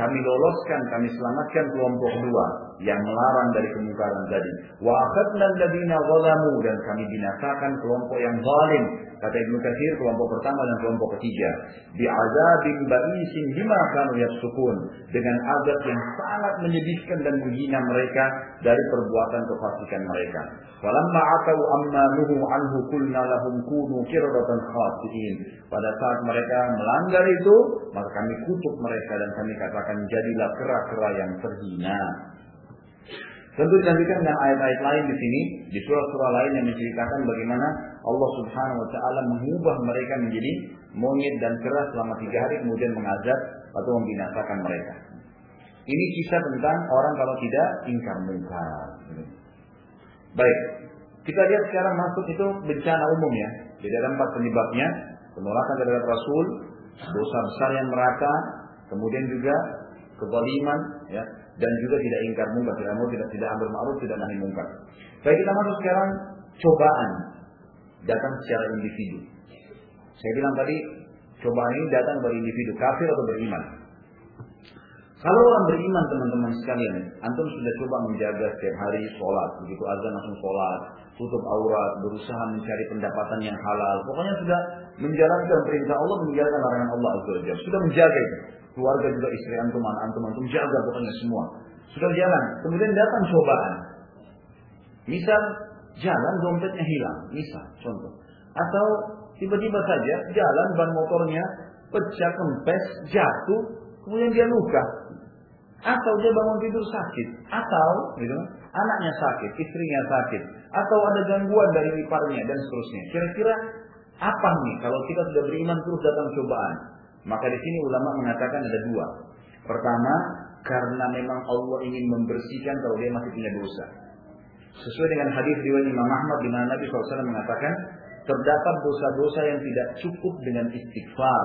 kami loloskan, kami selamatkan kelompok dua yang melarang dari kemungkaran tadi. Wa akhadna alladziina zalamu dan kami binasakan kelompok yang zalim. Kata Ibnu Katsir kelompok pertama dan kelompok ketiga. Bi azabin ba'isin bima kanu yafsukun dengan azab yang sangat menyedihkan dan menghina mereka dari perbuatan kefasikan mereka. Falamma atau amma nuhu anhu kulna lahum kunu qiradatan khasiin. Pada saat mereka melanggar itu, maka kami kutuk mereka dan kami katakan jadilah kera-kera yang terhina. Tentu dilanjutkan dengan ayat-ayat lain di sini, di surah-surah lain yang menceritakan bagaimana Allah Subhanahu wa taala mengubah mereka menjadi monyet dan keras selama tiga hari kemudian mengazab atau membinasakan mereka. Ini kisah tentang orang kalau tidak ingkar mungkar. Baik, kita lihat sekarang masuk itu bencana umum ya. Jadi ada empat penyebabnya. Penolakan terhadap Rasul, dosa besar yang merata, kemudian juga kezaliman, ya, dan juga tidak ingkar mungkar, tidak mau tidak tidak ambil ma'ruf, tidak nahi mungkar. Baik kita masuk sekarang cobaan datang secara individu. Saya bilang tadi cobaan ini datang dari individu kafir atau beriman. Kalau orang beriman teman-teman sekalian, antum sudah coba menjaga setiap hari sholat, begitu azan langsung sholat, tutup aurat, berusaha mencari pendapatan yang halal. Pokoknya sudah menjalankan perintah Allah, menjalankan larangan Allah Sudah menjaga itu. Keluarga juga istri antum, anak antum, antum jaga pokoknya semua. Sudah jalan. Kemudian datang cobaan. Misal jalan dompetnya hilang, misal contoh. Atau tiba-tiba saja jalan ban motornya pecah, kempes, jatuh, kemudian dia luka. Atau dia bangun tidur sakit, atau gitu, anaknya sakit, istrinya sakit, atau ada gangguan dari iparnya dan seterusnya. Kira-kira apa nih kalau kita sudah beriman terus datang cobaan? Maka di sini ulama mengatakan ada dua. Pertama, karena memang Allah ingin membersihkan kalau dia masih punya dosa. Sesuai dengan hadis riwayat Imam Ahmad di mana Nabi SAW mengatakan terdapat dosa-dosa yang tidak cukup dengan istighfar.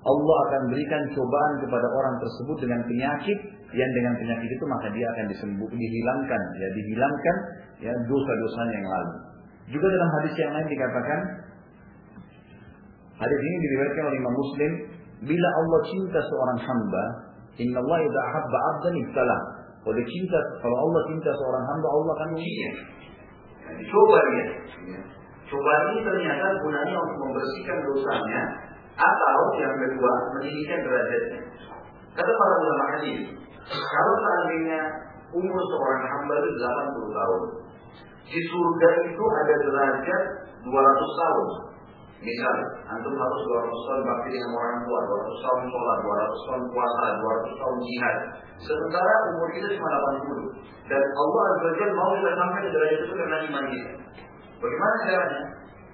Allah akan berikan cobaan kepada orang tersebut dengan penyakit yang dengan penyakit itu maka dia akan disembuh, dihilangkan, ya dihilangkan ya dosa-dosanya yang lalu. Juga dalam hadis yang lain dikatakan hadis ini diriwayatkan oleh Imam Muslim bila Allah cinta seorang hamba, Inna Allah idza ahabba 'abdan ibtalah. Dia cinta, kalau Allah cinta seorang hamba, Allah akan ujinya. Coba dia. Coba ini ternyata gunanya untuk membersihkan dosanya atau yang kedua meninggikan derajatnya. Kata para ulama hadis, kalau seandainya umur seorang hamba itu 80 tahun, di surga itu ada derajat 200 tahun. Misal, antum harus 200 tahun bakti dengan orang tua, 200 tahun sholat, 200 tahun puasa, 200 tahun jihad. Sementara umur kita cuma 80. Dan Allah Azza mau kita sampai ke derajat itu karena iman kita. Bagaimana caranya?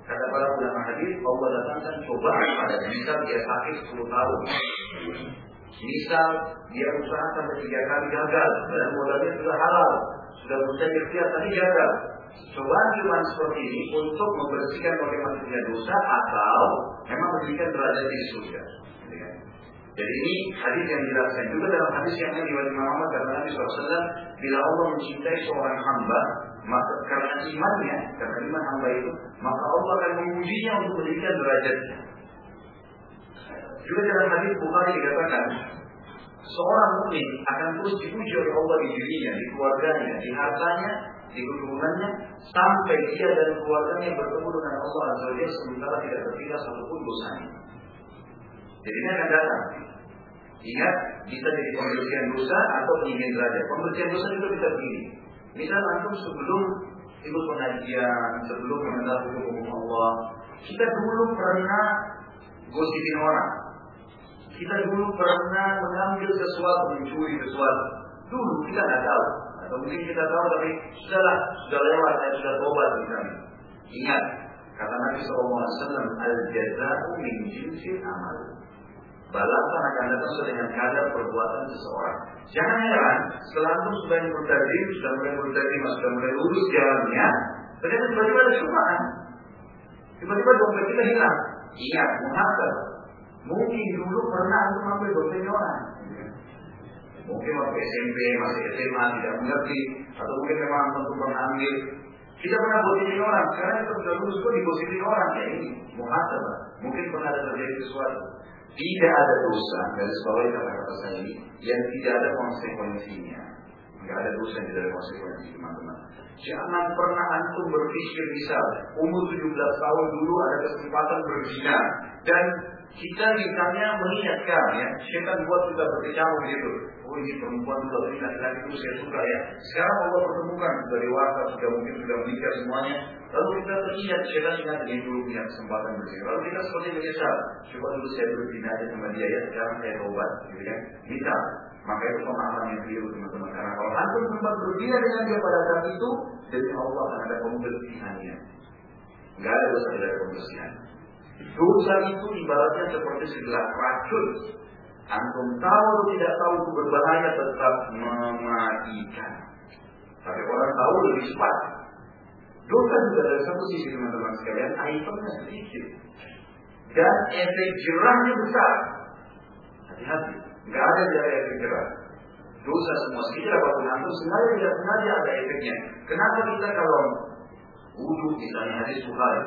Kata para ulama hadis, Allah datangkan cobaan pada misal dia sakit 10 tahun. Misal dia usaha sampai tiga kali gagal dan modalnya sudah halal, sudah berusaha ikhtiar tapi gagal. Cobaan cuma seperti ini untuk membersihkan bagaimana dosa atau memang memberikan derajat di surga. Jadi ini hadis yang dijelaskan juga dalam hadis yang lain riwayat Muhammad karena Nabi SAW bila Allah mencintai seorang hamba maka karena imannya karena iman hamba itu maka Allah akan mengujinya untuk memberikan derajatnya. Juga dalam hadis Bukhari dikatakan seorang mukmin akan terus dipuji oleh Allah di dirinya, di keluarganya, di hartanya, di keturunannya sampai dia dan keluarganya bertemu dengan Allah Azza wa sementara tidak tertinggal satupun dosanya. Jadi ini akan datang. Ingat, bisa jadi pembersihan dosa atau peninggian derajat. Pembersihan dosa juga bisa begini. Misal antum sebelum ikut pengajian, sebelum mengenal hukum Allah, kita dulu pernah gosipin orang. Kita dulu pernah mengambil sesuatu, mencuri sesuatu. Dulu kita tidak tahu. Mungkin kita tahu tapi sudahlah, sudah lewat, saya sudah tobat misalnya. Ingat, Kata Nabi SAW, Al-jaza'u min jinsil amal. Balasan akan datang sesuai dengan kadar perbuatan seseorang. Jangan heran, setelah itu sudah bertadrim, sudah mulai bertadrim, sudah mulai lurus jalannya, ternyata tiba-tiba ada syubhan. Tiba-tiba dompet kita hilang. Ingat, muhasab. Mungkin dulu pernah untuk mengambil dompetnya orang. Mungkin waktu SMP, masih SMA, tidak mengerti. Atau mungkin memang tentu pernah ambil. Kita pernah posisi orang, sekarang kita sudah lulus kok di posisi orang ya ini. Muhasabah. Mungkin pernah ada terjadi sesuatu. Tidak ada dosa dari sekolah kata-kata saya ini yang tidak ada konsekuensinya. Tidak ada dosa yang tidak ada konsekuensi teman-teman. Jangan pernah antum berpikir misal umur 17 tahun dulu ada kesempatan berzina dan kita misalnya mengingatkan ya, setan buat kita berkecamuk gitu. Oh ini perempuan juga ini laki-laki itu saya suka ya. Sekarang Allah pertemukan sudah dewasa, sudah mungkin sudah menikah semuanya. Lalu kita teringat, setan ingat ini dulu punya kesempatan berzina. Lalu kita seperti menyesal. Coba dulu saya berzina aja sama dia ya, sekarang saya tobat, gitu kan? Misal, maka itu pemahaman yang keliru teman-teman. Karena kalau antum sempat berzina dengan dia pada saat itu, dari Allah akan ada pembersihannya. Enggak ada dosa ada pembersihan. Dosa itu ibaratnya seperti segelas racun. Antum tahu atau tidak tahu itu berbahaya tetap mematikan. Tapi orang tahu lebih cepat. Dosa juga dari satu sisi teman-teman sekalian, itemnya sedikit. Dan efek jerahnya besar. Hati-hati. Nggak ada dari efek jerah. Dosa semua sekecil apa pun antum sengaja tidak sengaja ada efeknya. Kenapa kita kalau wudhu misalnya hadis Bukhari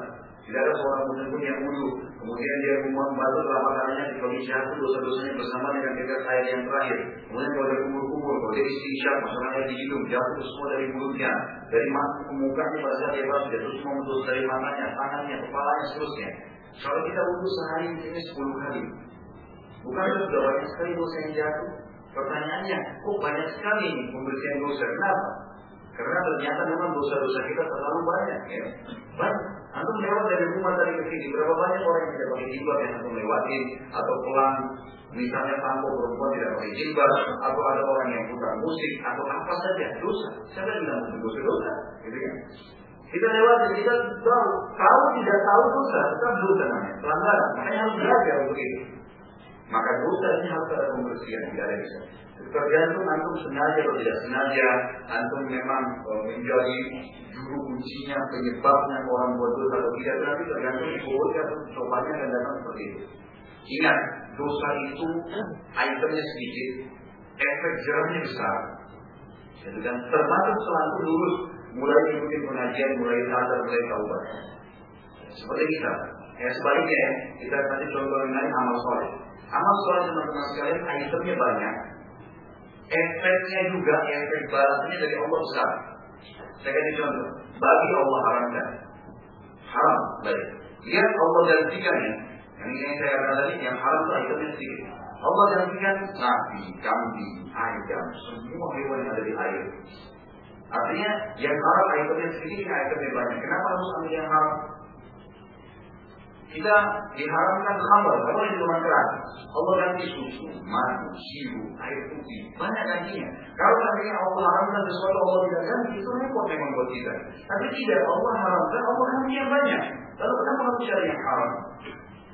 tidak ada seorang muslim pun yang wudhu kemudian dia telapak tangannya di bagi jatuh dosa-dosanya bersama dengan tegas air yang terakhir kemudian kalau dia kumur-kumur kalau dia istinsyaq masalahnya di hidung jatuh semua dari mulutnya dari mukanya pada saat dia basuh jatuh semua muncul dari matanya tangannya kepalanya seterusnya kalau kita wudhu sehari mungkin 10 kali bukan sudah banyak sekali dosa yang jatuh Pertanyaannya, kok banyak sekali pembersihan dosa? Kenapa? Karena ternyata memang dosa-dosa kita terlalu banyak. Ya. Banyak. Antum lewat dari rumah tadi ke sini, berapa banyak orang yang tidak pakai jilbab yang antum lewatin, atau pulang, misalnya tanpa perempuan tidak pakai jilbab, atau ada orang yang putar musik, atau apa saja dosa. Siapa yang bilang itu dosa-dosa? Gitu kan? Kita lewat dan kita tahu, tahu tidak tahu dosa, tetap dosa namanya, pelanggaran. Makanya harus belajar untuk itu. Maka dosa ini harus ada pembersihan, tidak ada bisa. Tergantung antum sengaja atau tidak sengaja, antum memang uh, menjadi juru kuncinya, penyebabnya orang buat dosa atau tidak, tapi tergantung dikuruskan atau cobanya dan datang seperti itu. Ingat, dosa itu itemnya sedikit, efek jerahnya besar. Jadi kan termasuk selalu lurus, mulai ikuti pengajian, mulai sadar, mulai taubat. Seperti kita. Ya sebaliknya ya, kita nanti contoh dengan amal soleh. Amal soleh teman-teman sekalian itemnya banyak. Efeknya juga efek balasnya dari Allah besar. Saya kasih contoh. Bagi Allah haramkan. Haram. Baik. Lihat Allah gantikan ya. Yang ini saya katakan tadi yang haram itu itemnya sedikit. Allah gantikan nabi, kambing, ayam, semua hewan yang ada di air. Artinya yang haram itemnya sedikit, itemnya banyak. Kenapa harus ambil yang haram? Kita diharamkan khamr, kalau yang minuman keras. Allah ganti susu, madu, siru, air putih, banyak gantinya. Kalau nantinya Allah haramkan sesuatu Allah tidak ganti, itu repot memang buat kita. Tapi tidak, Allah haramkan, Allah ganti yang banyak. Lalu kenapa harus cari yang haram?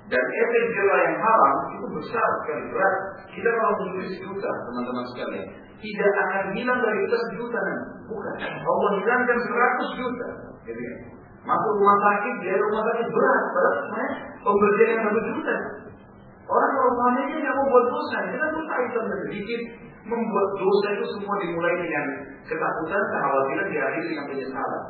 Dan efek jerah yang haram itu besar sekali berat. Kita kalau menulis sejuta, teman-teman sekalian, tidak akan hilang dari kita sejuta. Bukan. Allah hilangkan seratus juta. Gitu ya. Masuk rumah sakit, dia rumah sakit berat, berat sebenarnya pemberian yang satu juta. Orang kalau paniknya nggak mau buat dosa, kita tuh item sedikit membuat dosa itu semua dimulai dengan ketakutan, kekhawatiran diakhiri dengan penyesalan.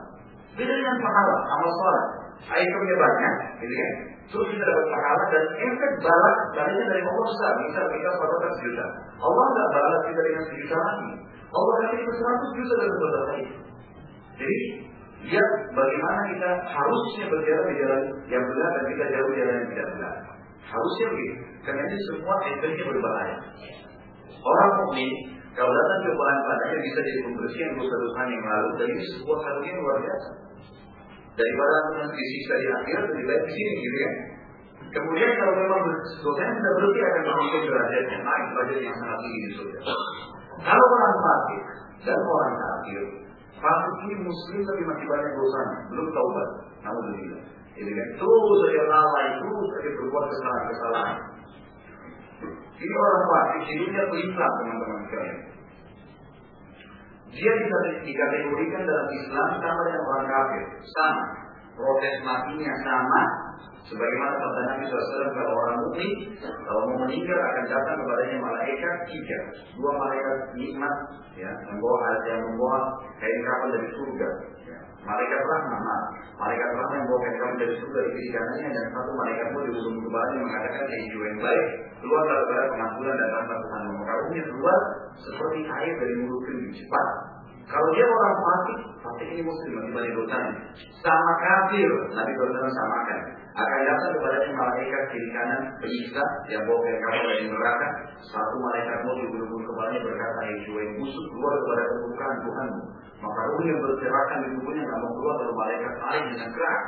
Beda dengan pahala, amal sholat. Itemnya banyak, gitu kan? Terus kita dapat pahala dan efek balas balasnya dari Allah besar. Misal kita pada sejuta. Allah nggak balas kita dengan sejuta lagi. Allah kasih kita seratus juta dalam dosa itu. Jadi lihat bagaimana kita harusnya berjalan di jalan yang benar dan kita jauh di jalan yang tidak benar. Harusnya begitu. Karena ini semua efeknya berbahaya. Orang mukmin kalau datang ke bahan padanya bisa jadi pembersihan dosa-dosa yang lalu dan ini sebuah karunia luar biasa. Daripada nanti disiksa di akhir lebih baik di sini gitu ya. Kemudian kalau memang dosanya sudah berarti akan meningkat derajatnya naik derajat yang sangat tinggi di surga. Kalau orang fasik dan orang kafir Ini muslim tapi masih banyak dosanya, belum taubat. Alhamdulillah. Gitu kan? Terus saja lalai, terus saja berbuat kesalahan-kesalahan. Ini orang fasik hidupnya berikhlas teman-teman sekalian. Dia bisa dikategorikan dalam Islam sama dengan orang kafir, sama. Proses matinya sama, Sebagaimana sabda Nabi SAW kalau orang mukmin kalau mau meninggal akan datang kepadanya malaikat tiga, dua malaikat nikmat, ya, membawa yang membawa kain kafan dari surga. Ya. Malaikat rahmat, malaikat rahmat yang membawa kain kafan dari surga di kiri kanannya dan satu malaikat mau di ujung kepalanya mengatakan kehidupan yang baik keluar dari pengampunan dan rahmat Tuhan. Maka keluar seperti air dari mulut kering cepat kalau dia orang fasik, fasik ini muslim banyak dosanya. Sama kafir, Nabi sama samakan. Akan datang kepada malaikat kiri kanan penyiksa yang bawa kapal dari neraka. Satu malaikat mau dibunuh kepalanya berkata, Hai juai musuh keluar kepada kebukaan Tuhanmu. Maka ruh yang berserakan di tubuhnya tidak mau keluar dari malaikat lain dengan keras.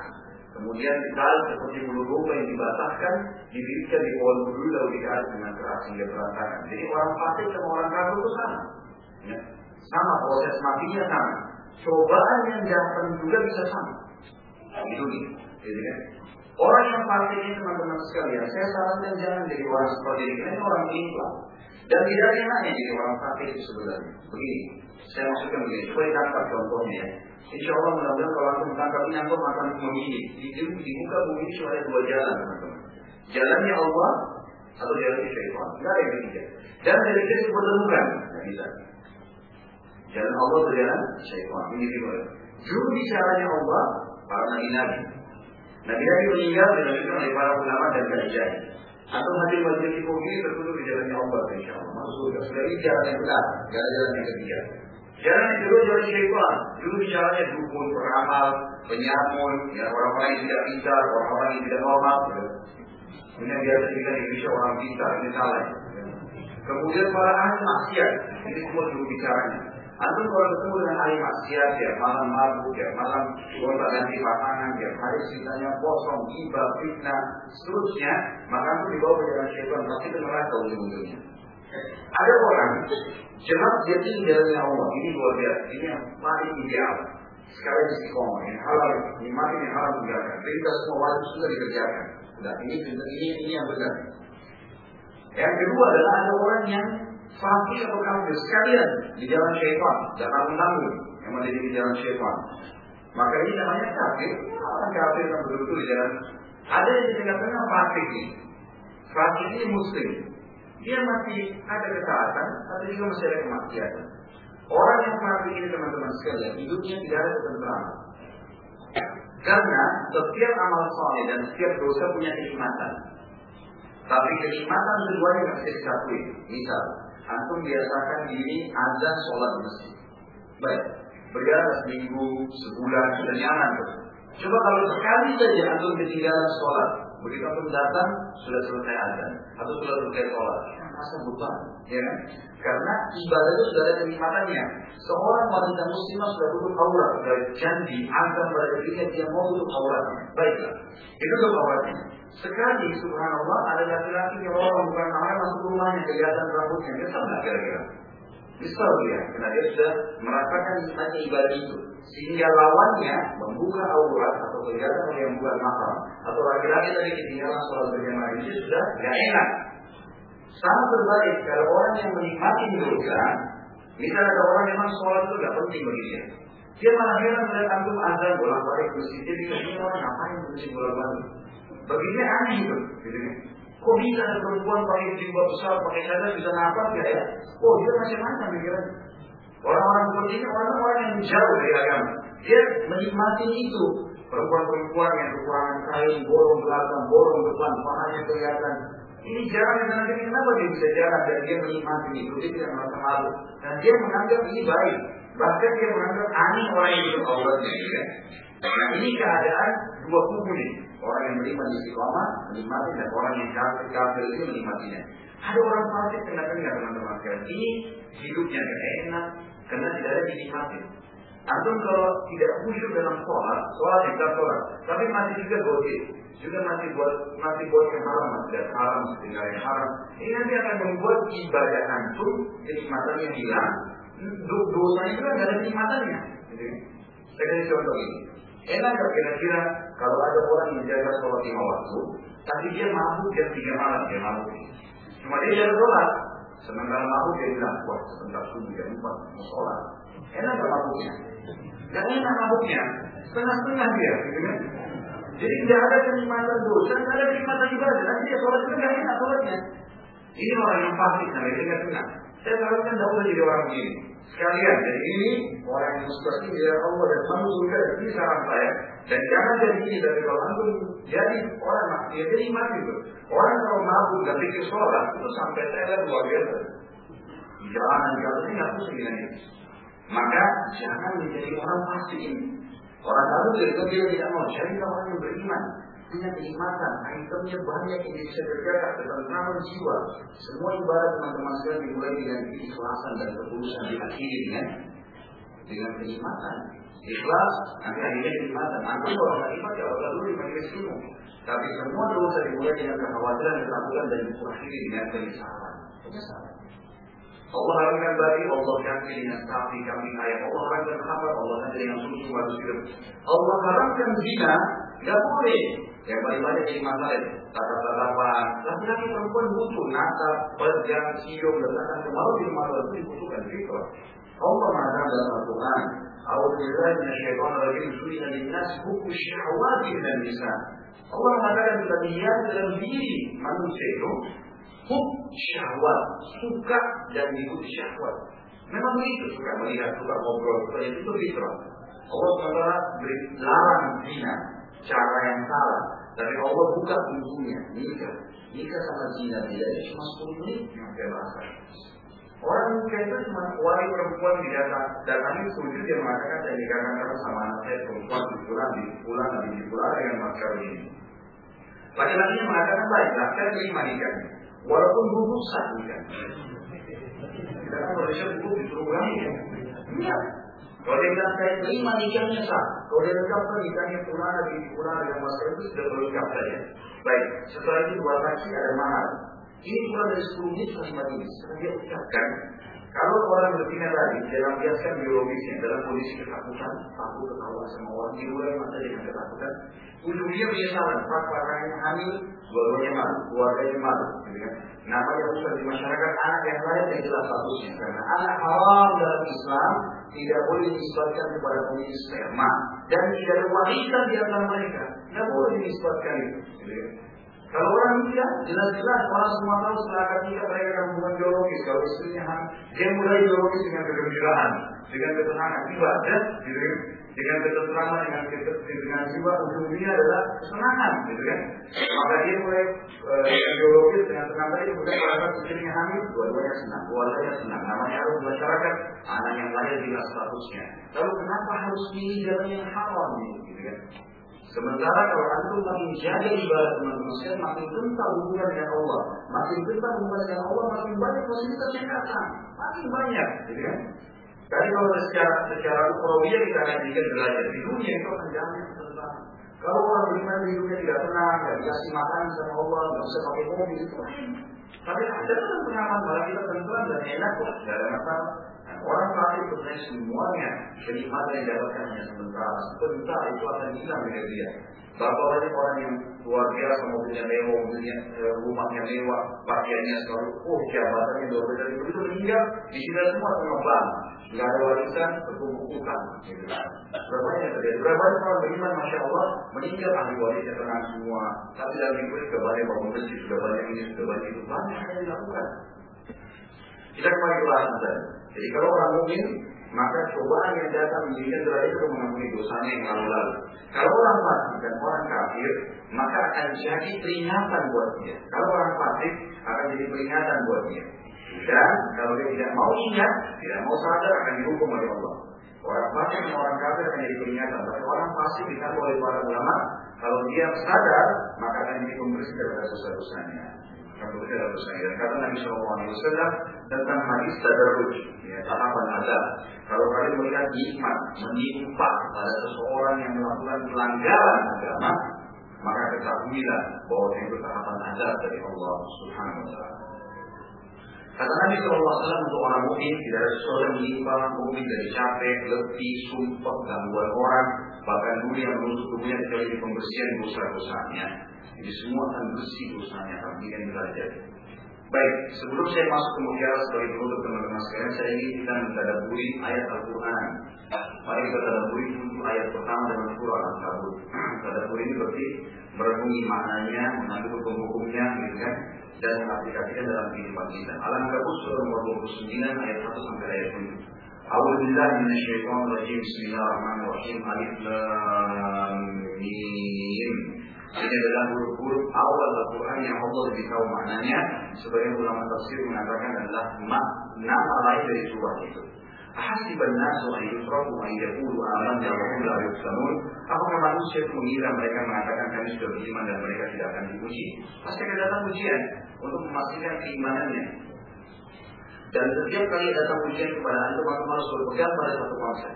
Kemudian ditarik seperti bulu domba yang dibataskan, didirikan di pohon bulu lalu ditarik dengan keras hingga berantakan. Jadi orang fasik sama orang kafir itu sama. Ya. Sama proses matinya sama. Cobaan yang datang juga bisa sama. Itu nih. Gitu kan? Orang yang fasik ini teman-teman sekalian, saya sarankan jangan jadi orang seperti ini. Ini orang ikhlas. Dan tidak enaknya jadi orang fasik itu sebenarnya. Begini, saya maksudkan begini, supaya tangkap contohnya ya. Insya Allah mudah-mudahan kalau langsung tangkap ini antum akan memilih. Di, di muka bumi ini ada dua jalan teman-teman. Jalannya Allah atau jalannya syaitan. Tidak ada yang ketiga. Dan dari situ bertemukan. Tidak bisa. Jalan Allah itu jalan syaitan. Ini riwayat. Juru bicaranya Allah para nabi-nabi. Nabi-nabi meninggal dilanjutkan oleh para ulama dan kajian. Atau hadir majelis ini tertutup di jalannya Allah insya Allah. Sudah ini jalan yang benar. Jalan jalan yang ketiga. Jalan yang kedua jalan syaitan. Juru bicaranya dukun, peramal, penyamun, ya, orang-orang yang tidak pintar, orang-orang yang tidak normal. Ini yang biasa kita di Indonesia orang pintar, ini salah. Kemudian para ahli maksiat, ini semua juru bicaranya. Antum kalau ketemu dengan ahli maksiat ya, malam mabuk ya, malam gonta ganti pasangan ya, hari ceritanya kosong, iba, fitnah, seterusnya, maka antum dibawa ke jalan syaitan, pasti ke neraka ujung-ujungnya. Ada orang jelas dia tinggalnya Allah, ini luar biasa, ini yang paling ideal. Sekali istiqomah, yang halal, nikmati yang halal tinggalkan. Perintah semua wajib sudah dikerjakan. Sudah, ini ini ini yang benar. Yang kedua adalah ada orang yang fasik atau kafir sekalian di jalan syaitan dan tanggung yang menjadi di jalan syaitan. Maka ini namanya kafir, orang kafir yang betul-betul di jalan. Ada yang dikatakan fasik ini. Fasik ini muslim. Dia masih ada ketaatan, tapi juga masih ada kemaksiatan. Orang yang fasik ini teman-teman sekalian, hidupnya tidak ada ketentraman. Karena setiap amal soleh dan setiap dosa punya kenikmatan. Tapi kenikmatan kedua yang bisa disatuin. Misal, antum biasakan diri azan sholat di masjid. Baik, berjalan seminggu, sebulan, sudah nyaman. Coba kalau sekali saja antum ketinggalan sholat, begitu antum datang sudah selesai azan atau sudah selesai sholat, masa beban, ya kan? Karena ibadah itu sudah ada kenikmatannya. Seorang wanita muslimah sudah tutup aurat, sudah janji azan pada dirinya dia mau tutup auratnya. Baiklah, itu tutup auratnya. Sekali subhanallah ada laki-laki yang orang bukan namanya masuk rumahnya kelihatan rambutnya. Dia sama kira-kira? Bisa dia, karena dia sudah merasakan nikmatnya ibadah itu. Sehingga lawannya membuka aurat atau kelihatan yang bukan mahram atau laki-laki tadi ketinggalan sholat berjamaah itu sudah gak enak. Sama berbalik kalau orang yang menikmati dosa, misalnya ada orang memang sholat itu gak penting bagi dia. Dia malah heran melihat antum azan bolak-balik masjid. Dia pikir orang ngapain masjid bolak-balik? Baginya aneh itu. Gitu kan? Kok bisa ada perempuan pakai jubah besar, pakai cadar bisa nafas ya ya? Oh dia macam-macam pikiran. Orang-orang seperti ini orang-orang yang jauh dari agama. Dia menikmati itu. Perempuan-perempuan yang kekurangan kain, borong belakang, borong depan, pahanya kelihatan. Ini jalan yang nanti kenapa dia bisa jalan dan dia menikmati itu, dia tidak merasa malu. Dan dia menganggap ini baik. Bahkan dia menganggap aneh orang yang hidup auratnya. Ya. Nah ini keadaan dua kubu nih. Orang yang menikmati istiqomah, menikmati dan orang yang kafir kafir itu menikmatinya. Ada orang fasik tengah-tengah teman-teman sekalian. Ini hidupnya gak enak karena tidak ada dinikmati. Antum kalau tidak khusyuk dalam sholat, sholat tidak sholat, tapi masih juga gosip, juga masih buat masih buat haram, dan haram, tinggal yang haram. Ini nanti akan membuat ibadah antum kenikmatannya hilang, dosanya juga nggak ada kenikmatannya. Gitu. Saya kasih contoh ini. Enak gak kira-kira kalau ada orang yang jaga sholat lima waktu, tapi dia mabuk jam tiga malam, dia mabuk. Cuma dia jaga sholat, sementara mabuk dia bilang, wah sebentar subuh jam empat mau sholat. Enak gak mabuknya? Gak enak mabuknya, setengah-setengah dia, gitu kan? Jadi tidak ada kenikmatan dosa, tidak ada kenikmatan ibadah. Nanti dia sholat itu gak enak sholatnya. Ini orang yang fasik, namanya dia gak senang. Saya sarankan tidak jadi orang begini. Sekalian, jadi ini orang yang seperti ya Allah dan kamu juga ini saran saya. Dan jangan jadi ini dari kalau antum jadi orang ya jadi mati itu. Orang kalau mabuk dan pikir sholat itu sampai saya luar biasa. Jalanan kalau ini nggak pusing. Maka jangan menjadi orang fasik ini. Orang lalu itu dia tidak mau cari orang yang beriman punya kenikmatan, itemnya banyak yang bisa terjaga ketentraman jiwa. Semua ibadah teman-teman sekalian dimulai dengan keikhlasan dan ketulusan diakhiri dengan dengan kenikmatan. Ikhlas, nanti akhirnya kenikmatan. Nanti kalau nggak nikmat ya Allah dulu di majelis ilmu. Tapi semua dosa dimulai dengan kekhawatiran, ketakutan dan diakhiri dengan penyesalan. Penyesalan. Allah haramkan bagi Allah ganti dengan sapi kami ayam. Allah haramkan khamar, Allah ganti dengan susu harus hidup. Allah haramkan zina, nggak boleh. Yang paling banyak jadi masalah itu. Tata-tatapan. Laki-laki perempuan butuh nata, perjang, siung, letakkan kemalu di rumah itu dibutuhkan fitrah. Allah mengatakan dalam Al-Quran, أعوذ بالله من الشيطان الرجيم زين للناس حب الشهوات من النساء Allah mengatakan kelebihan dalam diri manusia itu hub syahwat, suka dan mengikuti syahwat. Memang begitu, suka melihat, suka ngobrol, suka itu fitrah. Allah SWT beri larang zina, cara yang salah. Tapi Allah buka pintunya, nikah. Nikah sama zina bedanya cuma 10 menit yang bahasa. Orang nikah itu cuma wali perempuan di datang datangi setuju dia mengatakan saya nikahkan kamu sama anak saya perempuan di pulang di pulang di pulang dengan mas kawin ini. Laki-lakinya mengatakan baiklah saya terima nikahnya, walaupun sah nikah. Kita kan Malaysia duduk disuruh ulangi ya. Iya, kalau dia bilang saya terima nikahnya sah. Kalau dia ucapkan nikahnya pulang di pulang dengan mas itu sudah berlengkap saja. Baik, setelah itu dua saksi ada mahal. Ini kurang dari 10 menit lima ini. Setelah dia ucapkan, kalau orang berpindah tadi dalam biaskan biologisnya dalam kondisi ketakutan, takut ketawa sama orang di luar masa dengan ketakutan, ujungnya penyesalan. Pak pasangannya hamil, dua-duanya malu, keluarganya malu. Gitu kan? Namanya usah di masyarakat anak yang lain yang jelas statusnya. Karena anak haram dalam Islam tidak boleh dinisbatkan kepada pemilik sperma dan tidak ada wanita di antara mereka. Tidak boleh dinisbatkan itu. Gitu kan? Kalau orang nikah, jelas-jelas orang semua tahu setelah akad nikah mereka akan hubungan biologis. Kalau istrinya hamil, dia mulai biologis dengan kegembiraan, dengan ketenangan, ibadah, gitu kan? dengan ketentraman, dengan dengan jiwa ujungnya adalah kesenangan, gitu kan? Maka dia mulai dengan biologis dengan tenang tadi, kemudian pada istrinya hamil, dua-duanya senang, keluarganya senang. Namanya harus masyarakat, anak yang lahir jelas statusnya. Lalu kenapa harus pilih jalan yang haram, gitu kan? Sementara kalau antum makin jaga ibadah teman-teman sekalian, makin kental hubungan dengan Allah, makin kental hubungan dengan Allah, makin banyak fasilitas yang datang, makin banyak, gitu kan? Tapi kalau secara secara ukrawiyah kita akan jadikan belajar di dunia itu akan jamin tentang kalau orang beriman di dunia tidak tenang, tidak dikasih makan sama Allah, tidak bisa pakai mobil itu lain. Tapi ada kan pengalaman malah kita tentuan dan enak kok, tidak ada masalah. Orang kafir sebenarnya semuanya kenikmatan yang dapatkan hanya sementara. Sebentar itu akan hilang dari dia. Berapa banyak orang yang luar biasa mobilnya mewah, mobilnya rumahnya mewah, pakaiannya selalu, oh jabatannya luar biasa. Begitu meninggal, di sini semua pengembang. Tidak ada warisan, berkumpul-kumpulan. Gitu. Berapa banyak terjadi? Berapa banyak orang beriman, Masya Allah, meninggal ahli warisnya tenang semua. Tapi dalam ini sudah banyak bangun masjid, sudah banyak ini, sudah banyak itu. Banyak yang dilakukan. Kita kembali ke bahasan tadi. Jadi kalau orang mungkin maka cobaan yang datang menjadikan derajat itu mengampuni dosanya yang lalu-lalu. Kalau orang fasik dan orang kafir, maka akan jadi peringatan buat dia. Kalau orang fasik akan jadi peringatan buat dia. Dan kalau dia tidak mau ingat, tidak mau sadar akan dihukum oleh Allah. Orang fasik dan orang kafir akan jadi peringatan. Tapi orang fasik dikatakan oleh para ulama, kalau dia sadar, maka akan jadi pembersih daripada dosa-dosanya. Bersih dari dosanya. Dan kata Nabi Shallallahu Alaihi Wasallam tentang hadis tadarruj, ya, tahapan azab. Kalau kalian melihat nikmat menimpa pada seseorang yang melakukan pelanggaran agama, maka ketahuilah bahwa itu tahapan azab dari Allah Subhanahu Wa Taala. Kata Nabi SAW untuk orang mukmin tidak ada sesuatu yang menimpa mukmin dari capek, letih, sumpah, gangguan orang, Bahkan yang menusuk tubuhnya kecuali di pembersihan dosa-dosanya. Jadi semua akan bersih dosanya, tapi yang derajat. Baik, sebelum saya masuk ke mutiara sebagai penutup teman-teman sekalian, saya ingin kita mentadaburi ayat Al-Quran. Mari kita tadaburi untuk ayat pertama dalam surah Al-Kabut. Tadaburi ini berarti merenungi maknanya, mengambil hukum-hukumnya, gitu kan? dan mengaplikasikan dalam kehidupan kita. Al-Ankabut surah nomor 29 ayat 1 sampai ayat 7. أعوذ بالله من الشيطان الرجيم بسم الله الرحمن الرحيم ألف لام ميم ini adalah huruf-huruf awal Al-Quran yang Allah lebih tahu maknanya. Sebagian ulama tafsir mengatakan adalah nama lain dari surah itu. Ahasib an-nasu an yusrafu an yaqulu amanna wa hum la yuftanun. Apakah manusia itu mengira mereka mengatakan kami sudah beriman dan mereka tidak akan diuji? Pasti akan datang ujian untuk memastikan keimanannya. Dan setiap kali datang ujian kepada anda, maka harus berpegang pada satu konsep.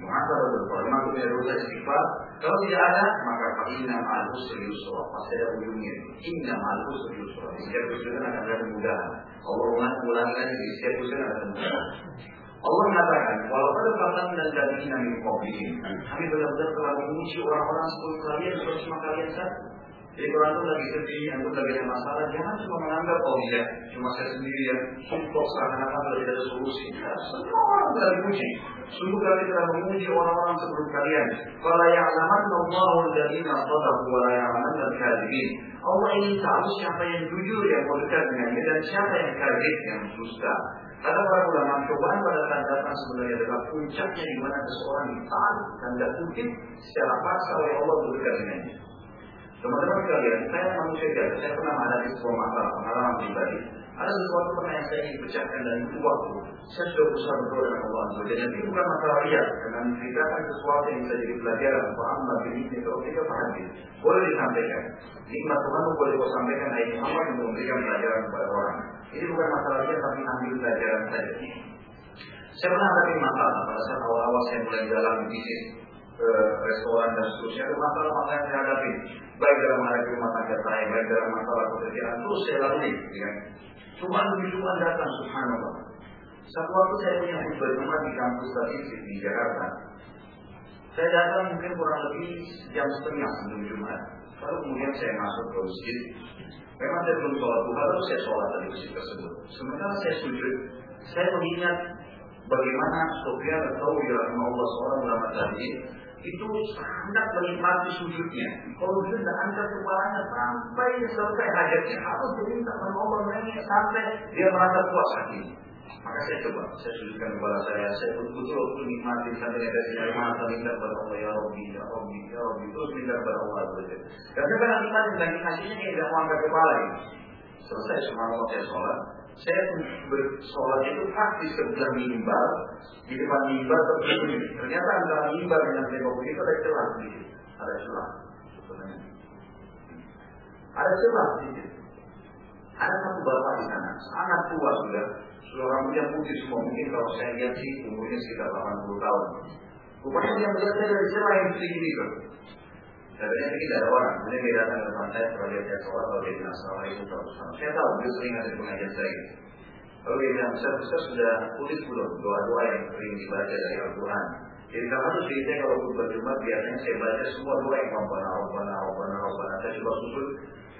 Muhasabah berkorban punya dosa istighfar. Kalau tidak ada, maka inna ma'al usri yusra. Pasti ada ujungnya. Inna ma'al usri yusra. Di setiap kesulitan akan ada kemudahan. Allah ulangkan di setiap kesulitan ada kemudahan. Allah mengatakan, walau pada kata dan min qablihim. Kami benar-benar telah menguji orang-orang sebelum kalian bersama kalian saat jadi kalau antum lagi sedih, antum lagi ada masalah, jangan cuma menganggap oh iya, cuma saya sendiri yang support seakan-akan tidak ada solusi. Ya, semua orang telah diuji. Sungguh kami telah menguji orang-orang sebelum kalian. Kalau yang alamat Allah dari sadaku wa la ya'laman dan kadibin. Allah ingin tahu siapa yang jujur yang mau dekat dengannya dan siapa yang kadib yang dusta. Kata para ulama, cobaan pada saat datang sebenarnya adalah puncaknya di mana seseorang ditarik dan tidak mungkin secara paksa oleh Allah untuk dekat dengannya. Teman-teman sekalian, saya manusia biasa, saya pernah menghadapi sebuah masalah, pengalaman pribadi. Ada sesuatu pernah yang saya ingin pecahkan dan itu waktu. Saya sudah berusaha berdoa dengan Allah Azza Dan itu bukan masalah riak, karena menceritakan sesuatu yang bisa jadi pelajaran. Faham ini kalau kita paham Boleh disampaikan. Nikmat Tuhan boleh kau sampaikan ayat Muhammad untuk memberikan pelajaran kepada orang. Ini bukan masalah riak, tapi ambil pelajaran saja. Saya pernah menghadapi masalah pada saat awal-awal saya mulai jalan bisnis restoran dan seterusnya. Ada masalah-masalah yang saya hadapi baik dalam menghadapi rumah tangga saya, baik dalam masalah pekerjaan, terus saya lalui. Ya. Cuma demi Tuhan datang, subhanallah. Satu waktu saya punya khutbah Jumat di kampus statistik di Jakarta. Saya datang mungkin kurang lebih jam setengah sebelum Jumat. Lalu kemudian saya masuk ke masjid. Memang saya belum sholat duha, lalu saya sholat di masjid tersebut. Sementara saya sujud, saya mengingat bagaimana Sofyan atau Allah seorang ulama tadi itu sangat menikmati sujudnya. Kalau dia tidak angkat kepalanya sampai selesai hajatnya, harus diminta Allah nangis sampai dia merasa puas hati. Maka saya coba, saya sujudkan kepala saya, saya betul-betul untuk nikmati sampai ada sinar mata minta kepada Allah ya Rabbi, ya Rabbi, ya Rabbi, terus minta kepada Allah. Dan saya kan nikmati lagi hasilnya kayak tidak mau angkat kepala ini. Selesai semua saya sholat, saya bersolat itu di sebelah mimbar, di depan mimbar tersebut. Ternyata antara mimbar dengan tembok itu ada celah sedikit. Ada celah. Ada celah sedikit. Ada satu bapak di sana, sangat tua sudah. Sudah rambutnya putih semua. Mungkin kalau saya lihat sih umurnya sekitar 80 tahun. Rupanya dia melihat saya dari celah yang sedikit itu. Katanya ini ada orang. Kemudian dia datang ke pantai, kalau dia sholat, kalau dia bilang Assalamualaikum warahmatullahi Saya tahu, dia sering ada pengajian saya. Lalu dia bilang, Ustaz, Ustaz sudah tulis belum doa-doa yang sering dibaca dari Al-Quran. Jadi salah satu cerita kalau khutbah Jumat biasanya saya baca semua doa yang Rabbana, Rabbana, Rabbana, Rabbana. Saya coba susul.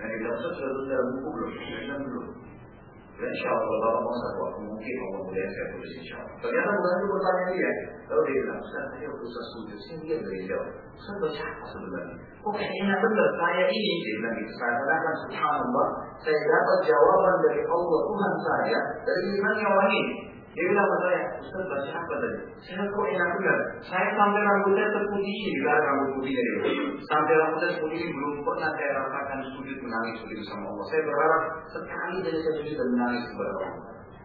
Dan dia bilang, Ustaz sudah tulis dalam buku belum? Saya bilang belum. Dan insya Allah kalau mau satu waktu mungkin Allah boleh saya tulis insya Allah. Ternyata bukan itu bertanya dia. Lalu dia bilang, Ustaz, saya Ustaz setuju. Saya dia dari jauh. Ustaz baca apa sebenarnya? Oh kayaknya benar, saya ini. Dia bilang gitu. Saya katakan subhanallah. Saya dapat jawaban dari Allah Tuhan saya. Dari imannya orang ini. Dia bilang ke saya, Ustaz baca apa tadi? Saya kok enak benar. Saya sampai rambutnya terputih di belakang rambut putihnya dia. Sampai rambutnya terputih belum pernah saya rasakan sujud menangis begitu sama Allah. Saya berharap sekali dari saya sujud dan menangis kepada Allah.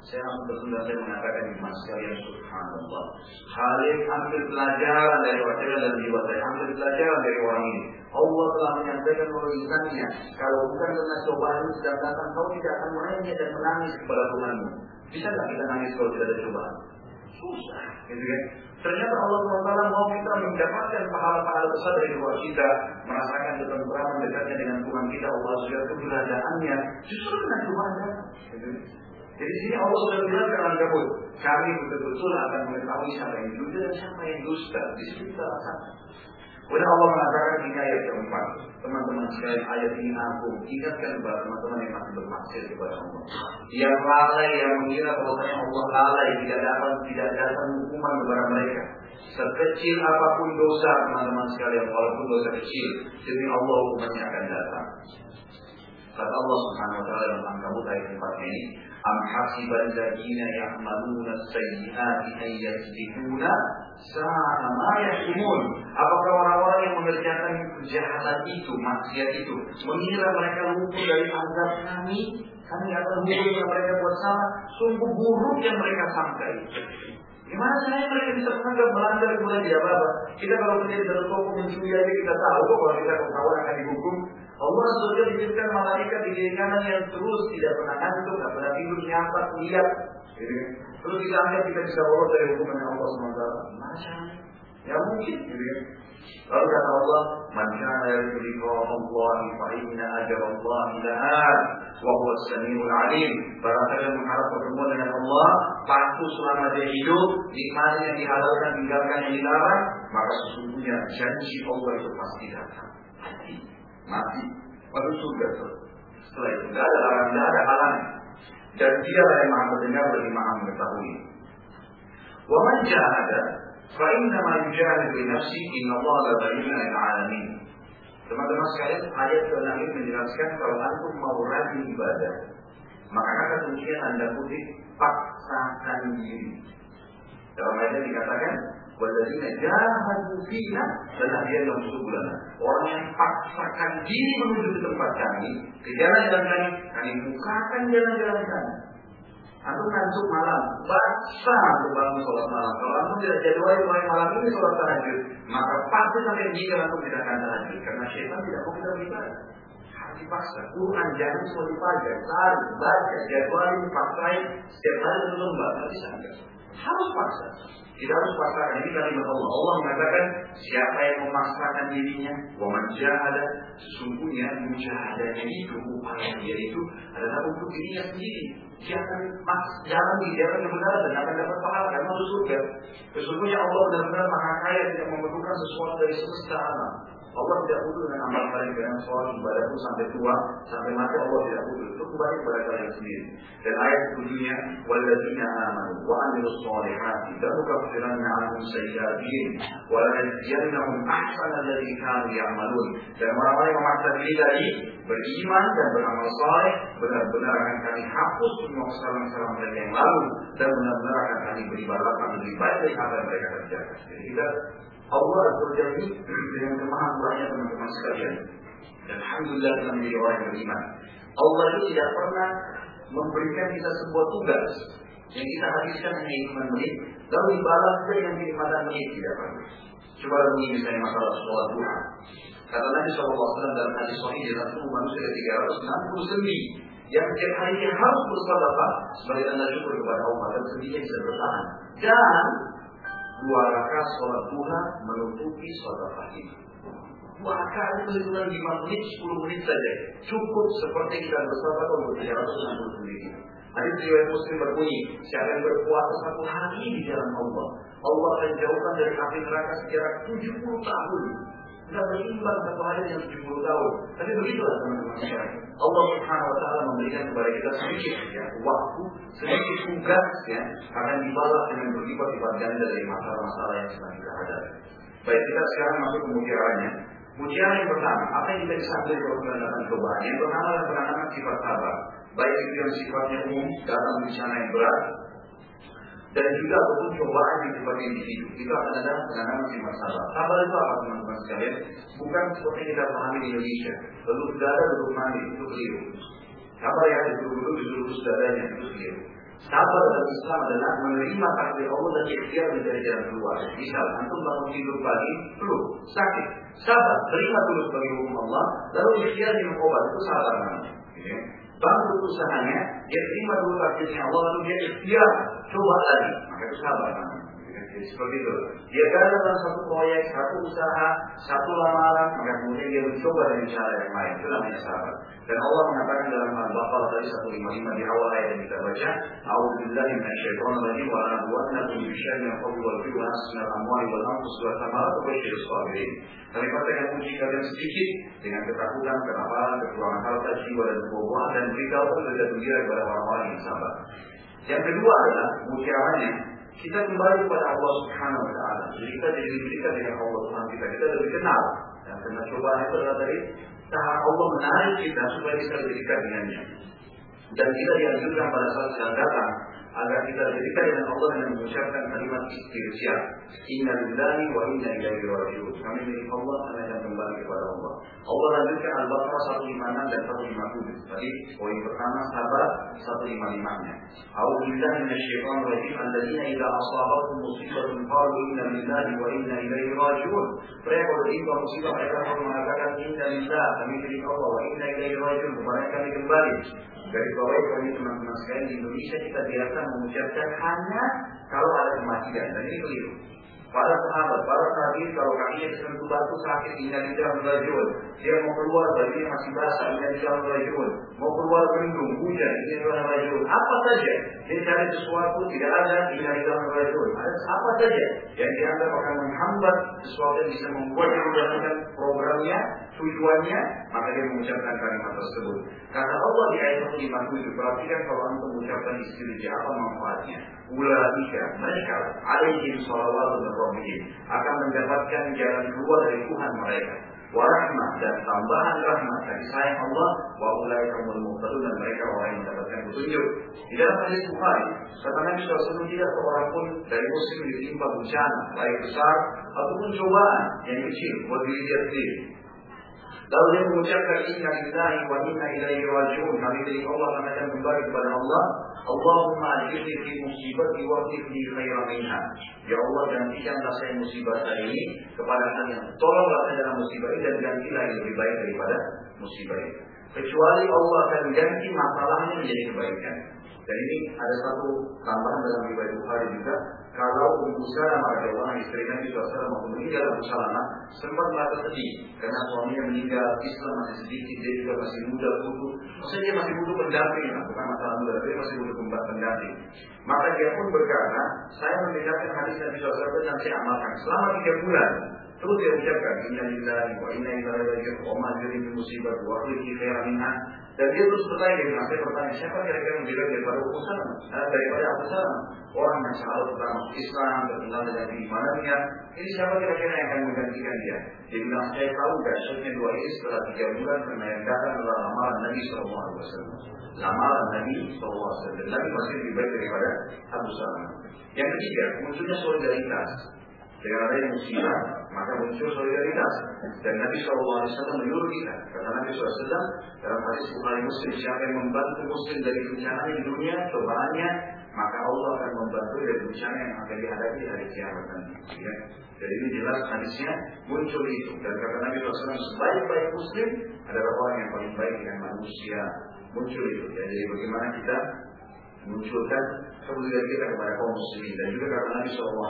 Saya langsung tertunda saya mengatakan iman sekalian subhanallah. Khalid ambil pelajaran dari wajah dan jiwa saya. Ambil pelajaran dari orang ini. Allah telah menyampaikan melalui lisannya. Kalau bukan karena cobaan sedang datang, kau tidak akan menangis dan menangis kepada Tuhanmu. Bisa nggak kita nangis kalau tidak ada cobaan? Susah, gitu kan? Ternyata Allah SWT mau kita mendapatkan pahala-pahala besar dari doa kita, merasakan ketentraman dekatnya dengan Tuhan kita, Allah sudah keberadaannya, justru kena cobaan gitu. Jadi sini Allah sudah bilang ke Ankabut, kami betul-betul akan mengetahui siapa yang jujur dan siapa yang dusta. Di situ kita rasakan. Kemudian Allah mengatakan di ayat keempat, teman-teman sekalian ayat ini aku ingatkan kepada teman-teman yang masih bermaksud kepada Allah. Yang lalai, yang mengira bahwasanya Allah lalai tidak dapat tidak datang hukuman kepada mereka. Sekecil apa pun dosa teman-teman sekalian, walaupun dosa kecil, demi Allah hukumannya akan datang. Kata Allah Subhanahu wa taala dalam Ankabut ayat 4 ini, Am hasiban ladina ya'maluna sayyiati an yasbiquna sa'a ma yahkumun. Apakah orang-orang yang mengerjakan kejahatan itu, maksiat itu, mengira mereka luput dari azab kami? Kami akan hukum mereka buat salah. Sungguh buruk yang mereka sangka itu. Gimana caranya mereka bisa menganggap melanggar kemudian tidak apa-apa? Kita kalau kerja di dalam toko mencuri aja kita tahu kok kalau kita ketahuan akan dihukum. Allah sudah dijadikan malaikat di kiri kanan yang terus tidak pernah ngantuk, tidak pernah tidur, nyapa, lihat. Gitu. Kan? Terus kita anggap kita bisa lolos dari hukuman Allah SWT. Caranya? Ya mungkin. Gitu. Kan? Lalu kata Allah, "Man kana liqa'a Allah fa ajra Allah la'at wa huwa as-sami'ul 'alim." Barang siapa mengharap pertemuan dengan Allah, patuh selama dia hidup, nikmati yang dihalalkan, tinggalkan yang dilarang, maka sesungguhnya janji Allah itu pasti datang mati masuk surga. Setelah itu tidak ada larangan, tidak ada halangan. Dan dialah yang maha mendengar dan maha mengetahui. Wa man jahada fa inna ma yujahadu bi nafsi inna Allah la bayyana lil alamin. Teman-teman sekalian, ayat ke ini menjelaskan kalau antum mau rajin ibadah, maka kata kuncinya anda kutip paksakan diri. Dalam ayatnya dikatakan, Walladzina jahadu fina lanahdiyannahum subulana. Orang yang paksakan diri menuju ke tempat kami, ke jalan-jalan kami, kami bukakan jalan-jalan kami. Antum ngantuk malam, basah untuk bangun sholat malam. Kalau antum tidak jadwal mulai malam ini sholat tahajud, maka pasti sampai jika antum tidak akan tahajud. Karena syaitan tidak mau kita beribadah. Harus dipaksa. Quran jangan dipelajari, cari, baca, jadwalin, paksain. Setiap hari itu lembah, tidak bisa Harus paksa. Kita harus paksakan ini kalimat Allah. Allah mengatakan siapa yang memaksakan dirinya, waman ada sesungguhnya mujahadahnya itu upaya dia itu adalah untuk dirinya sendiri. Dia akan jalan di jalan yang benar dan akan dapat pahala dan surga. Sesungguhnya Allah benar-benar maha kaya tidak memerlukan sesuatu dari semesta alam. Allah tidak butuh dengan amal kalian dengan sholat ibadahku sampai tua, sampai mati Allah tidak butuh. Itu kembali kepada kalian sendiri. Dan ayat tujuhnya, Walladzina amanu wa amilu sholihati lanukaffiranna anhum sayyiatihim wa lanajziyannahum ahsana alladhi kanu ya'malun. Dan orang-orang yang memaksa diri dari beriman dan beramal saleh benar-benar akan kami hapus semua kesalahan-kesalahan mereka yang lalu dan benar-benar akan kami beri balasan lebih baik dari apa yang mereka kerjakan. Jadi kita Allah berjanji dengan kemahamurahnya teman-teman sekalian. Dan Alhamdulillah kita menjadi orang yang beriman. Allah itu tidak pernah memberikan kita sebuah tugas yang kita habiskan hanya 5 menit, lalu dibalas dengan kenikmatan menit tidak pernah. Coba ini misalnya masalah sholat duha. Kata Nabi SAW dalam hadis sahih di dalam tubuh manusia 360 sendi yang setiap harinya harus bersedekah sebagai tanda syukur kepada Allah dan sendinya bisa bertahan. Dan dua rakaat sholat duha menutupi sholat pagi. Dua rakaat itu hitungan lima menit, sepuluh menit saja. Cukup seperti kita bersabar untuk 360 sendiri. Hadis riwayat Muslim berbunyi, siapa yang berpuasa satu hari di jalan Allah, Allah akan jauhkan dari api neraka sejarah 70 tahun. Tidak berimbang satu hari yang 70 tahun. Tapi begitulah teman-teman Allah Subhanahu Wa Taala memberikan kepada kita sedikit ya, waktu, sedikit tugas ya, akan dibalas dengan berlipat-lipat ganda dari masalah-masalah yang sedang kita hadapi. Baik kita sekarang masuk ke mutiaranya. Mutiara yang pertama, apa yang kita bisa ambil kalau datang cobaan? Yang pertama adalah penanaman sifat sabar. Baik itu yang sifatnya umum, dalam bencana yang berat, dan juga untuk cobaan yang sebagai individu. Itu akan ada sifat sabar. Sabar itu apa teman-teman sekalian? Bukan seperti kita pahami di Indonesia. Lalu sudah ada duduk mandi, itu keliru. Sabar yang duduk-duduk duduk dadanya, itu keliru. Sabar dalam Islam adalah menerima takdir Allah dan ikhtiar menjadi jalan keluar. Misal, antum bangun tidur pagi, flu, sakit. Sabar, terima dulu sebagai hukum Allah, lalu ikhtiar minum obat, itu sabar namanya. Ya. Bangkrut usahanya, dia terima dulu takdirnya Allah, lalu dia ikhtiar, coba lagi. Maka itu sabar namanya. Jadi seperti itu. Dia gagal dalam satu proyek, satu usaha, satu lamaran, maka kemudian dia mencoba dengan cara yang lain. Itu namanya sahabat. Dan Allah mengatakan dalam Al-Baqarah tadi 155 di awal ayat yang kita baca, "A'udzubillahi minasyaitonir rajim wa ana bu'atnakum bi syarri min qabli wal fi wa nasna al-amwali wal anfus wa thamarat wa basyirus sabirin." Kami katakan uji kalian sedikit dengan ketakutan, kelaparan, kekurangan harta, jiwa dan kebohongan dan beritahu dan gembira kepada orang-orang yang sabar. Yang kedua adalah mutiaranya kita kembali kepada Allah Subhanahu wa taala. Jadi kita dekat dengan Allah Subhanahu kita. Kita lebih kenal. Dan karena cobaan itu adalah dari tahap Allah menarik kita supaya kita lebih dengannya. Dan kita dianjurkan pada saat sedang datang agar kita dekat dengan Allah dengan mengucapkan kalimat istirja. Inna lillahi wa inna ilaihi raji'un. Kami milik Allah dan akan kembali kepada Allah. Allah lanjutkan Al-Baqarah 156 dan 157. Tadi poin pertama sabar 155-nya. A'udzu billahi minasyaitonir rajim. Alladzina idza asabatuhum musibatun qalu inna lillahi wa inna ilaihi raji'un. Mereka kalau ditimpa musibah mereka akan mengatakan inna lillahi kami milik Allah wa inna ilaihi raji'un. Kepada kami kembali. Dari bawah kami teman-teman sekalian di Indonesia kita biasa mengucapkan hanya kalau ada kematian dan ini keliru. Para sahabat, para tabiin kalau kakinya tersentuh batu sakit ingat di dalam rajul. Dia mau keluar bajunya masih basah ingat di dalam rajul. Mau keluar mendung hujan ingat di dalam rajul. Apa saja dia cari sesuatu tidak ada ingat di dalam rajul. Ada apa saja yang dianggap akan menghambat sesuatu yang bisa membuat dia menjalankan programnya, tujuannya, maka dia mengucapkan kalimat tersebut. Kata Allah di ayat 157, perhatikan kalau antum mengucapkan istilah apa manfaatnya. Ulaika mereka alaihim salawatu min rabbihim akan mendapatkan jalan keluar dari Tuhan mereka. Warahmah dan tambahan rahmat dari sayang Allah wa ulaika humul muhtadun dan mereka orang yang mendapatkan petunjuk. Di dalam hadis Bukhari, kata Nabi SAW tidak seorang pun dari muslim ditimpa bencana, baik besar ataupun cobaan yang kecil buat diri dia sendiri. Lalu dia mengucapkan inna lillahi wa inna ilaihi raji'un. Kami milik Allah kami akan kembali kepada Allah. Allahumma ajirni fi musibati wa qifni khairan minha. Ya Allah gantikanlah saya musibah saya ini kepada kalian. Tolonglah saya dalam musibah ini dan gantilah yang lebih baik daripada musibah ini. Kecuali Allah akan ganti masalahnya menjadi kebaikan. Dan ini ada satu tambahan dalam riwayat Bukhari juga. Kalau Ummu Salamah radhiyallahu istri Nabi SAW menghubungi dalam Ummu Salamah sempat merasa sedih karena suaminya meninggal, Islam masih sedikit, dia juga masih muda, butuh. Maksudnya dia masih butuh pendamping, lah. bukan masalah muda, dia masih butuh pendamping. Maka dia pun berkata, saya mendengarkan hadis Nabi SAW dan saya amalkan selama tiga bulan. Terus dia ucapkan Inna lillahi wa inna ilaihi raji'un wa ma musibah wa akhliki khairan minha. Dan dia terus bertanya dengan saya bertanya siapa kira-kira yang lebih daripada Abu Salam? Eh, daripada Abu Salam. Orang yang selalu tentang Islam, terkenal dengan keimanannya. Ini siapa kira-kira yang akan menggantikan dia? Dia bilang saya tahu dahsyatnya dua ini setelah tiga bulan karena yang datang adalah lamaran Nabi SAW. Lamaran Nabi SAW. Dan Nabi masih lebih baik daripada Abu Salam. Yang ketiga, munculnya solidaritas. Dengan adanya musibah, maka muncul solidaritas. Dan Nabi SAW menyuruh kita. Kata Nabi SAW dalam hadis Bukhari Muslim, siapa yang membantu Muslim dari bencana di dunia, cobaannya, maka Allah akan membantu dari bencana yang akan dihadapi di hari kiamat nanti. Ya. Jadi ini jelas hadisnya muncul itu. Dan kata Nabi SAW, sebaik-baik Muslim adalah orang yang paling baik dengan manusia. Muncul itu. Ya. Jadi bagaimana kita munculkan kepedulian kita kepada kaum muslimin. Dan juga karena Nabi SAW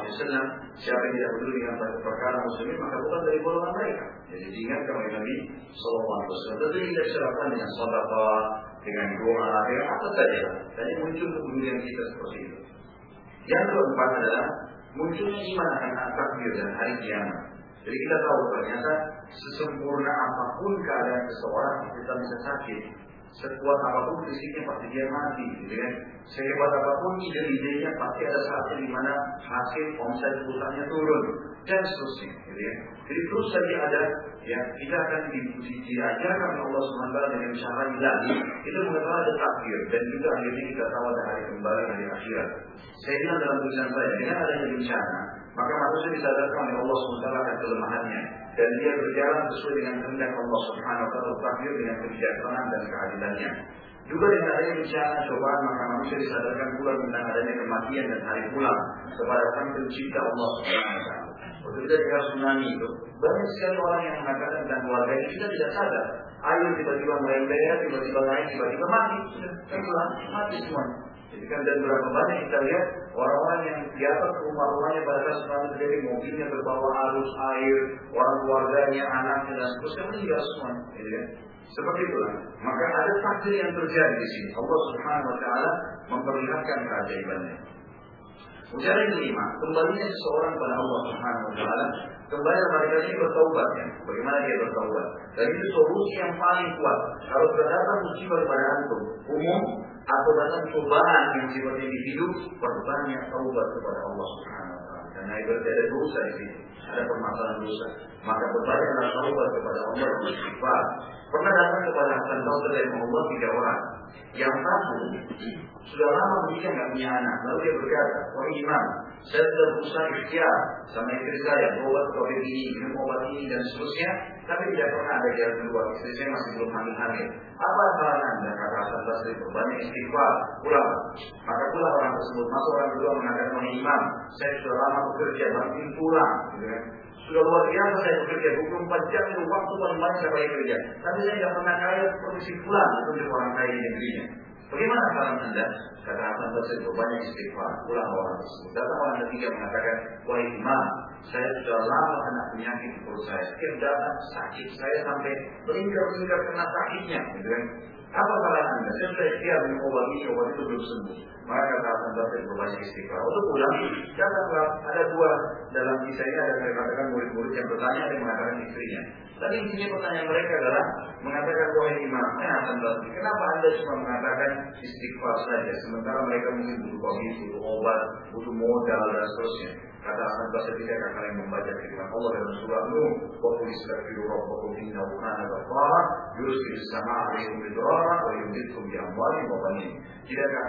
siapa yang tidak peduli dengan perkara muslimin maka bukan dari golongan mereka. Jadi diingatkan oleh Nabi SAW tentu kita diserahkan dengan sedekah dengan doa dengan apa saja. Yang muncul kepedulian kita seperti itu. Yang keempat adalah munculnya iman akan takdir dan hari kiamat. Jadi kita tahu ternyata sesempurna apa pun keadaan seseorang kita bisa sakit sekuat apa pun fisiknya pasti dia mati, gitu kan? Sehebat apa pun ide-idenya pasti ada saatnya di mana hasil omset perusahaannya turun dan seterusnya, gitu ya. Jadi terus saja ada, ya kita akan di, di, diajarkan oleh Allah SWT dengan cara ilahi itu mengetahui ada takdir dan juga akhirnya kita tahu ada hari kembali hari akhirat. Saya bilang dalam tulisan saya dengan adanya bencana maka manusia disadarkan oleh Allah SWT akan kelemahannya dan dia berjalan sesuai dengan kehendak Allah Subhanahu wa taala takdir dengan kebijaksanaan dan keadilannya. Juga dengan adanya bencana cobaan maka manusia disadarkan pula tentang adanya kematian dan hari pulang kepada Sang Pencipta Allah Subhanahu wa taala. Waktu kita tsunami itu, banyak sekali orang yang mengatakan dan keluarga kita tidak sadar. Air tiba-tiba melembek, tiba-tiba naik, tiba-tiba mati, sudah tenggelam, mati semuanya. Jadi kan dan berapa banyak kita lihat orang-orang yang di atas rumah-rumahnya pada saat tsunami terjadi mobilnya terbawa arus air, orang keluarganya, anaknya dan seterusnya meninggal semua. Gitu kan? Seperti itulah. Maka ada takdir yang terjadi di sini. Allah Subhanahu Wa Taala memperlihatkan keajaibannya. Ucapan yang kelima, kembalinya seseorang pada Allah Subhanahu Wa Taala kembali mereka ini bertaubat ya. Bagaimana dia bertaubat? Dan itu solusi yang paling kuat. Kalau datang musibah kepada antum, umum atau datang cobaan yang sifatnya individu, perbanyak taubat kepada Allah Subhanahu Wa Taala. Karena itu ada dosa di sini, ada permasalahan dosa. Maka berbanyaklah taubat kepada Allah istighfar. Pernah datang kepada Hasan Basri dari Allah tiga orang. Yang satu sudah lama menikah nggak punya anak. Lalu dia berkata, wah imam, saya sudah berusaha ikhtiar sama istri saya, obat covid ini, minum obat ini dan seterusnya, tapi tidak pernah ada jalan keluar. Istri saya masih belum hamil-hamil. Apa saran anda? Kata Hasan Basri, banyak istighfar, pulang. Maka pulang orang tersebut. Masuk orang kedua mengatakan, wah imam, saya sudah lama bekerja, banting pulang. Gitu kan? Sudah luar biasa saya bekerja 24 jam itu waktu paling banyak saya pakai kerja. Tapi saya tidak pernah kaya seperti si fulan untuk orang kaya di negerinya. Bagaimana saran anda? Kata Hasan Basri banyak istighfar. Pulang orang tersebut. Datang orang ketiga mengatakan, wah imam, saya sudah lama kena penyakit perut saya. Setiap datang sakit saya sampai melingkar-lingkar kena sakitnya. Gitu kan? Apa salah anda? Saya sudah minum obat itu belum sembuh. Maka kata Hasan Basri berbanyak istighfar. Untuk pulang, datanglah ada dua dalam kisah ini ada saya katakan murid-murid yang bertanya yang mengatakan istrinya. Tapi intinya pertanyaan mereka adalah mengatakan wahai imam, Basri, kenapa anda cuma mengatakan istighfar saja, sementara mereka mungkin butuh kopi, butuh obat, butuh modal dan seterusnya. Kata Hasan Basri akan kalian membaca firman Allah dalam surah Nuh, wa qul istaghfiru rabbakum innahu kana ghaffara, yursilis sama'a 'alaikum midrara wa yumditkum bi amwalin wa banin. Tidakkah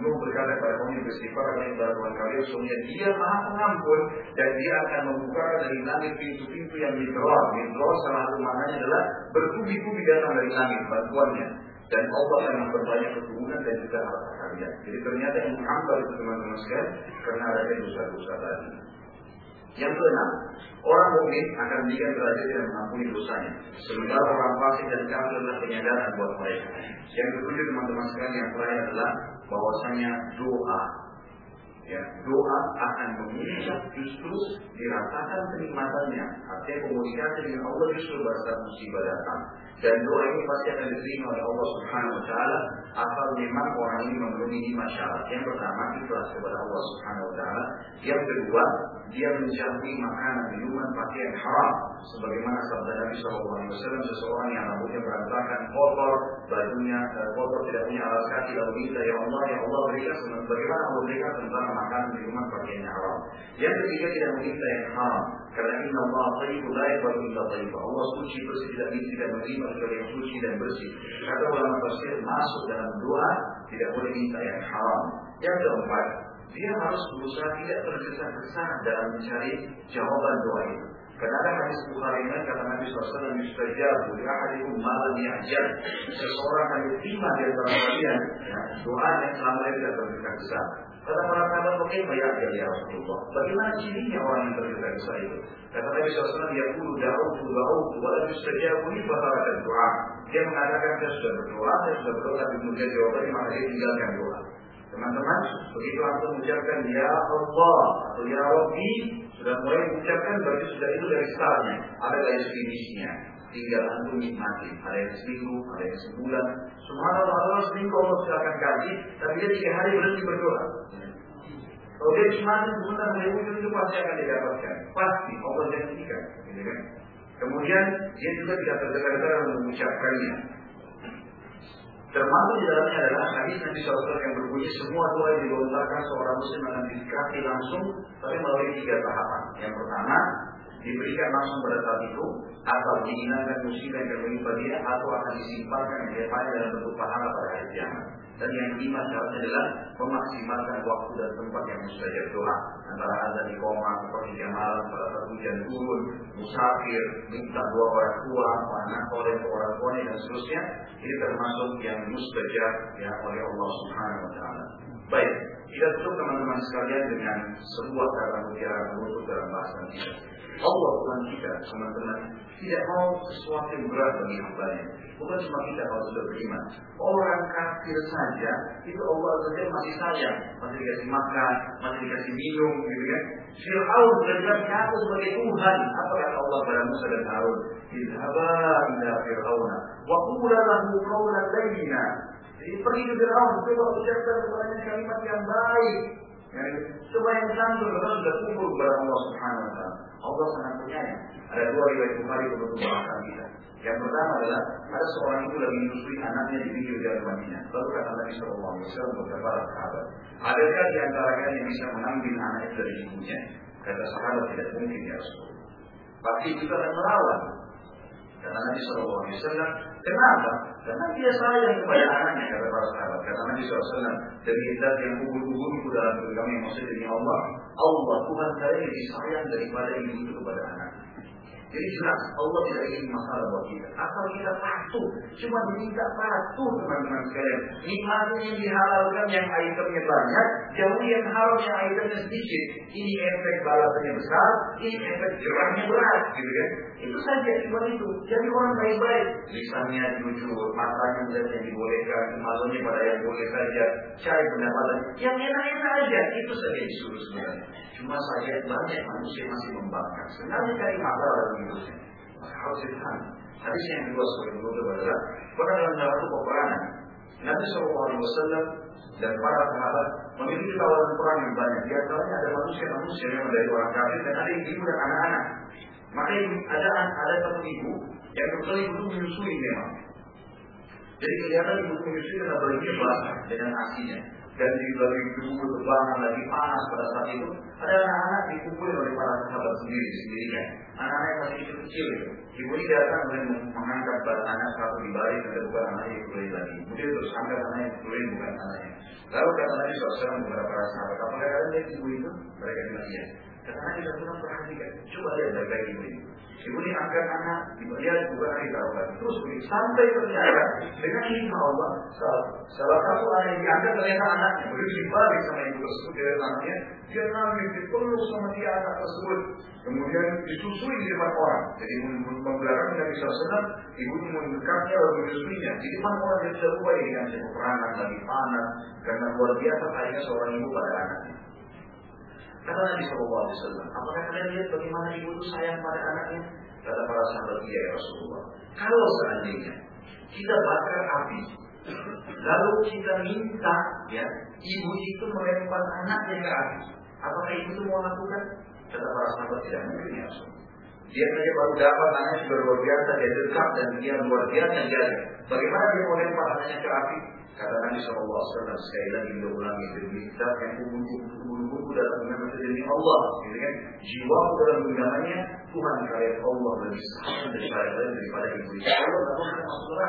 Nuh berkata kepada kaum beristighfar kepada Tuhan kalian, sesungguhnya Dia Maha Pengampun dan Dia akan membuka dari langit pintu-pintu yang midrar. Midrar salah satu maknanya adalah bertubi-tubi datang dari langit bantuannya dan Allah yang memperbanyak keturunan dan juga harta kalian. Jadi ternyata yang menghambat itu teman-teman sekalian karena ada dosa-dosa tadi. Yang keenam, orang mukmin akan menjadi derajat dan mengampuni dosanya. Sementara orang fasik dan kafir adalah penyadaran buat mereka. Yang ketujuh teman-teman sekalian yang terakhir adalah bahwasanya doa ya doa akan mengikat justru dirasakan kenikmatannya artinya komunikasi dengan Allah justru pada musibah datang dan doa ini pasti akan diterima oleh Allah Subhanahu Wa Taala asal memang orang ini memenuhi lima syarat. Yang pertama ikhlas kepada Allah Subhanahu Wa Taala. Yang kedua dia menjauhi makanan minuman pakaian haram. Sebagaimana sabda Nabi SAW seseorang yang rambutnya berantakan kotor bajunya kotor tidak punya alas kaki lalu minta ya Allah ya Allah berikan bagaimana Allah berikan tentang makanan minuman pakaian haram? Yang ketiga tidak meminta yang haram karena Inna Allah tayyib la yaqbalu illa tayyib Allah suci bersih tidak tidak menerima kecuali yang suci dan bersih kata ulama tafsir masuk dalam doa tidak boleh minta yang haram yang keempat dia harus berusaha tidak tergesa-gesa dalam mencari jawaban doa itu. Karena ada hadis Bukhari ini kata Nabi SAW mustajab li ahadikum ma lam ya'jal. Seseorang akan diterima di antara kalian doa yang selama ini tidak tergesa-gesa. Kata para sahabat, bagaimana ya ya Rasulullah? Bagaimana cirinya orang yang tergesa-gesa itu? Kata Nabi SAW, dia puluh da'utu da'utu wa lam yustajabu li dan doa. Dia mengatakan saya sudah berdoa, saya sudah berdoa, tapi kemudian jawabannya maka dia tinggalkan doa. Teman-teman, begitu antum mengucapkan Ya Allah atau Ya Rabbi, sudah mulai mengucapkan berarti sudah itu dari startnya. Ada garis finishnya. Tinggal antum nikmati. Ada yang seminggu, ada yang sebulan. Subhanallah Allah seminggu Allah sudah akan gaji, tapi dia tiga hari berhenti berdoa. Kalau dia cuma sebentar dari wujud itu pasti akan didapatkan. Pasti Allah janjikan. Gitu kan? Kemudian dia juga tidak tergesa-gesa mengucapkannya. Termasuk di dalamnya adalah hadis Nabi SAW yang berbunyi semua doa yang dilontarkan seorang muslim akan dikasih langsung tapi melalui tiga tahapan. Yang pertama diberikan langsung pada saat itu atau diingatkan musibah yang menimpa dia atau akan disimpankan yang dia dalam bentuk pahala pada hari kiamat. Dan yang kelima syaratnya adalah memaksimalkan waktu dan tempat yang mustajab doa. Antara ada di koma, seperti malam, pada saat hujan turun, musafir, minta dua orang tua, anak oleh orang tuanya dan seterusnya. Ini termasuk yang mustajab ya oleh Allah Subhanahu Wa Taala. Baik, Kita tutup teman-teman sekalian dengan sebuah kata mutiara penutup dalam bahasa kita. Allah Tuhan kita, teman-teman, tidak mau sesuatu yang berat bagi hambanya. Bukan cuma kita kalau sudah beriman. Orang kafir saja, itu Allah saja masih sayang. Masih dikasih makan, masih dikasih minum, gitu kan. Fir'aun sudah jelas ngaku sebagai Tuhan. Apa kata Allah pada Musa dan Harun? Idhaba ila Fir'aun. Wa qula lahu qawlan. Jadi pergi ke Fir'aun, coba ucapkan kepadanya kalimat yang baik. Ya, coba yang santun, kalau sudah kumpul kepada Allah Subhanahu Wa Taala. Allah sangat penyayang. Ada dua riwayat Bukhari untuk pembahasan kita. Yang pertama adalah ada seorang itu lagi menyusui anaknya di pinggir jalan Madinah. Lalu kata Nabi Shallallahu Alaihi Wasallam kepada para sahabat, adakah di antara kalian yang bisa mengambil anak itu dari ibunya? Kata sahabat tidak mungkin ya Rasulullah. Pasti kita akan melawan. Kata Nabi Shallallahu Alaihi Wasallam, kenapa? Karena dia sayang kepada anaknya kata para sahabat. Kata Nabi SAW, demi zat yang kubur-kuburku dalam beragama yang maksud demi Allah. Allah Tuhan saya lebih sayang daripada ibu itu kepada anaknya. Jadi jelas Allah tidak ingin masalah buat kita. Asal kita patuh, cuma diminta patuh teman-teman sekalian. Nikmatnya yang dihalalkan yang itemnya banyak, jauh yang haram yang itemnya sedikit. Ini efek balasannya besar, ini efek jerahnya berat, gitu kan? Itu saja cuma itu. Jadi orang baik-baik, lisannya jujur, matanya melihat yang dibolehkan, malunya pada yang boleh saja, cari pendapatan yang enak-enak aja. Itu saja disuruh sebenarnya. Cuma saya banyak manusia masih membangkang. Sebenarnya cari masalah hidupnya. Maka harus ditahan. Hadis yang kedua sebagai penutup adalah pernah dalam satu peperangan Nabi SAW dan para sahabat memiliki tawaran perang yang banyak. Di antaranya ada manusia-manusia yang dari orang kafir dan ada ibu dan anak-anak. Maka ada ada satu ibu yang betul ibu itu menyusui memang. Jadi kelihatan ibu menyusui karena baliknya basah dengan asinya dan di lagi dulu tebangan lagi panas pada saat itu. Ada anak-anak dikumpulin oleh para sahabat sendiri sendirinya. Anak-anak yang masih kecil-kecil itu ibu ini datang dan mengangkat badan anak satu di balik dan bukan anaknya dikumpulin lagi. Kemudian terus angkat anaknya dikumpulin bukan anaknya. Lalu kata Nabi SAW kepada para sahabat apakah kalian lihat ibu itu? Mereka bilang iya kata Nabi SAW perhatikan coba lihat baik-baik ibu ini Ibu ini angkat anak, dia bukan anak ditaruhkan. Terus sampai ternyata dengan hikmah Allah, salah satu anak yang diangkat ternyata anaknya. Begitu dibalik sama ibu tersebut dari anaknya, dia nangis, dipeluk sama dia anak tersebut. Kemudian disusui di depan orang. Jadi membelakang Nabi SAW, ibu mendekatnya lalu menyusuinya. Di depan orang yang bisa lupa ini kan peperangan lagi panas, karena luar biasa sayangnya seorang ibu pada anaknya. Kata Nabi Shallallahu Alaihi Wasallam, apakah kalian lihat bagaimana ibu itu sayang pada anaknya? Kata para sahabat iya ya Rasulullah. Kalau seandainya kita bakar api, lalu kita minta ya ibu itu melempar anaknya ke api, apakah ibu itu mau lakukan? Kata para sahabat tidak mungkin ya Rasulullah. Dia saja baru dapat anaknya sudah luar biasa, dia dekat dan dia luar biasa jaga. Bagaimana dia mau lempar anaknya ke api? Kata Nabi SAW sekali lagi dia ulangi demi zat yang kubur-kubur dalam genggaman demi Allah, gitu kan? Jiwa dalam genggamannya Tuhan kalian Allah lebih sayang daripada daripada ibu itu. Allah tak pernah masuk.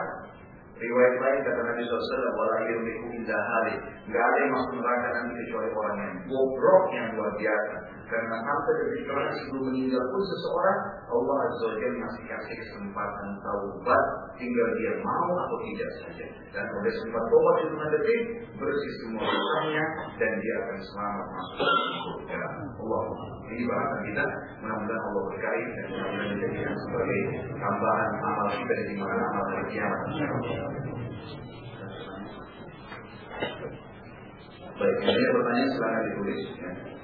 Riwayat lain kata Nabi SAW, wala yurmiku indah hari. Gak ada yang masuk neraka nanti kecuali orang yang bobrok yang luar biasa. Karena sampai detik terakhir sebelum meninggal pun seseorang, Allah Azza wa masih kasih kesempatan taubat, tinggal dia mau atau tidak saja. Dan oleh sempat taubat itu detik, bersih semua dosanya, dan dia akan selamat masuk surga. Allah ini bahasan kita, mudah-mudahan Allah berkahi dan mudah-mudahan dijadikan sebagai tambahan amal kita di mana amal hari kiamat. Baik, ini pertanyaan silakan ditulis. Ya.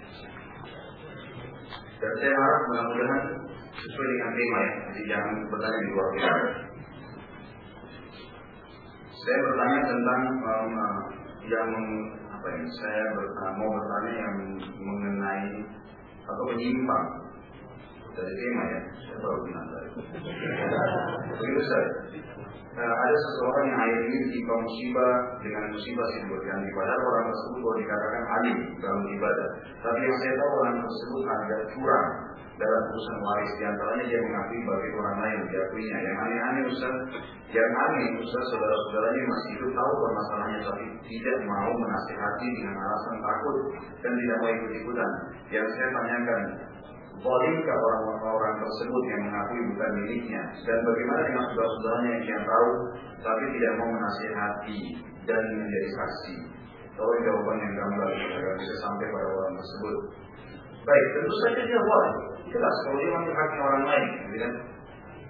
Dan saya harap mudah-mudahan sesuai dengan tema ya, jadi jangan bertanya di luar biasa. Saya bertanya tentang um, yang apa ya? Saya ber, uh, mau bertanya yang mengenai atau menyimpang dari tema ya. Saya baru bilang tadi. Begitu saya. Ada seseorang yang akhir ini ditimpa musibah dengan musibah yang berganti. Padahal orang tersebut boleh dikatakan alim dalam ibadah. Tapi yang saya tahu orang tersebut agak curang dalam urusan waris. Di antaranya dia mengakui bagi orang lain diakuinya. Yang aneh-aneh Ustaz, yang aneh Ustaz saudara-saudaranya masih hidup tahu permasalahannya tapi tidak mau menasihati dengan alasan takut dan tidak mau ikut-ikutan. Yang saya tanyakan, Zalimkah orang-orang tersebut yang mengakui bukan miliknya dan bagaimana dengan saudara-saudaranya yang tahu tapi tidak mau menasihati dan menjadi saksi Tolong jawaban yang gamblang agar bisa sampai pada orang tersebut. Baik, tentu saja dia boleh. Jelas kalau dia haknya orang lain, kan?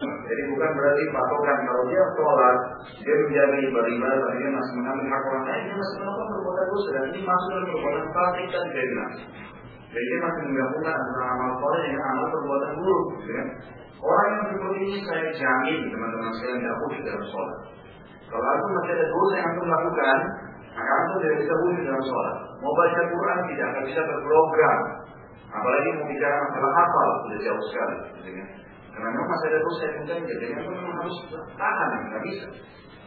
Jadi bukan berarti patokan kalau dia sholat, dia menjaga ibadah-ibadah, tapi dia masih mengambil hak orang lain, dia masih melakukan perbuatan dosa dan ini masuk dalam perbuatan fasik dan kriminal. Jadi dia masih menggabungkan antara amal soleh dengan amal perbuatan buruk. Gitu kan? Orang yang seperti ini saya jamin teman-teman saya tidak khusyuk dalam sholat. Kalau aku masih ada dosa yang aku lakukan, maka aku tidak bisa khusyuk dalam sholat. Mau baca Quran tidak akan bisa terprogram. Apalagi mau bicara masalah hafal sudah jauh sekali. Gitu kan? Karena memang masih ada dosa yang ganjil, jadi memang harus tahan, nggak bisa.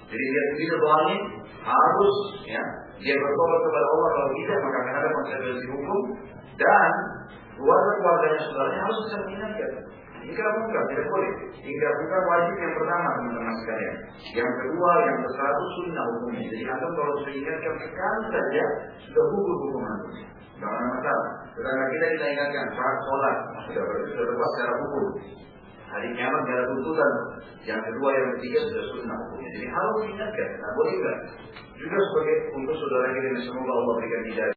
Jadi dia tidak berani harus ya dia bertobat kepada Allah kalau tidak maka akan ada konsekuensi hukum dan keluarga-keluarganya saudaranya harus bisa mengingatkan. Jika bukan, tidak boleh. Jika bukan wajib yang pertama teman-teman sekalian. Yang kedua, yang bersatu sunnah hukumnya. Jadi antum kalau sudah ingatkan sekali saja sudah gugur hukuman. Ada masalah. Karena kita kita ingatkan saat sholat sudah tepat secara hukum. Hari kiamat tidak ada tuntutan. Yang kedua, yang ketiga sudah sunnah hukumnya. Jadi harus diingatkan. Nah, boleh. Juga sebagai untuk saudara kita semoga Allah berikan hidayah.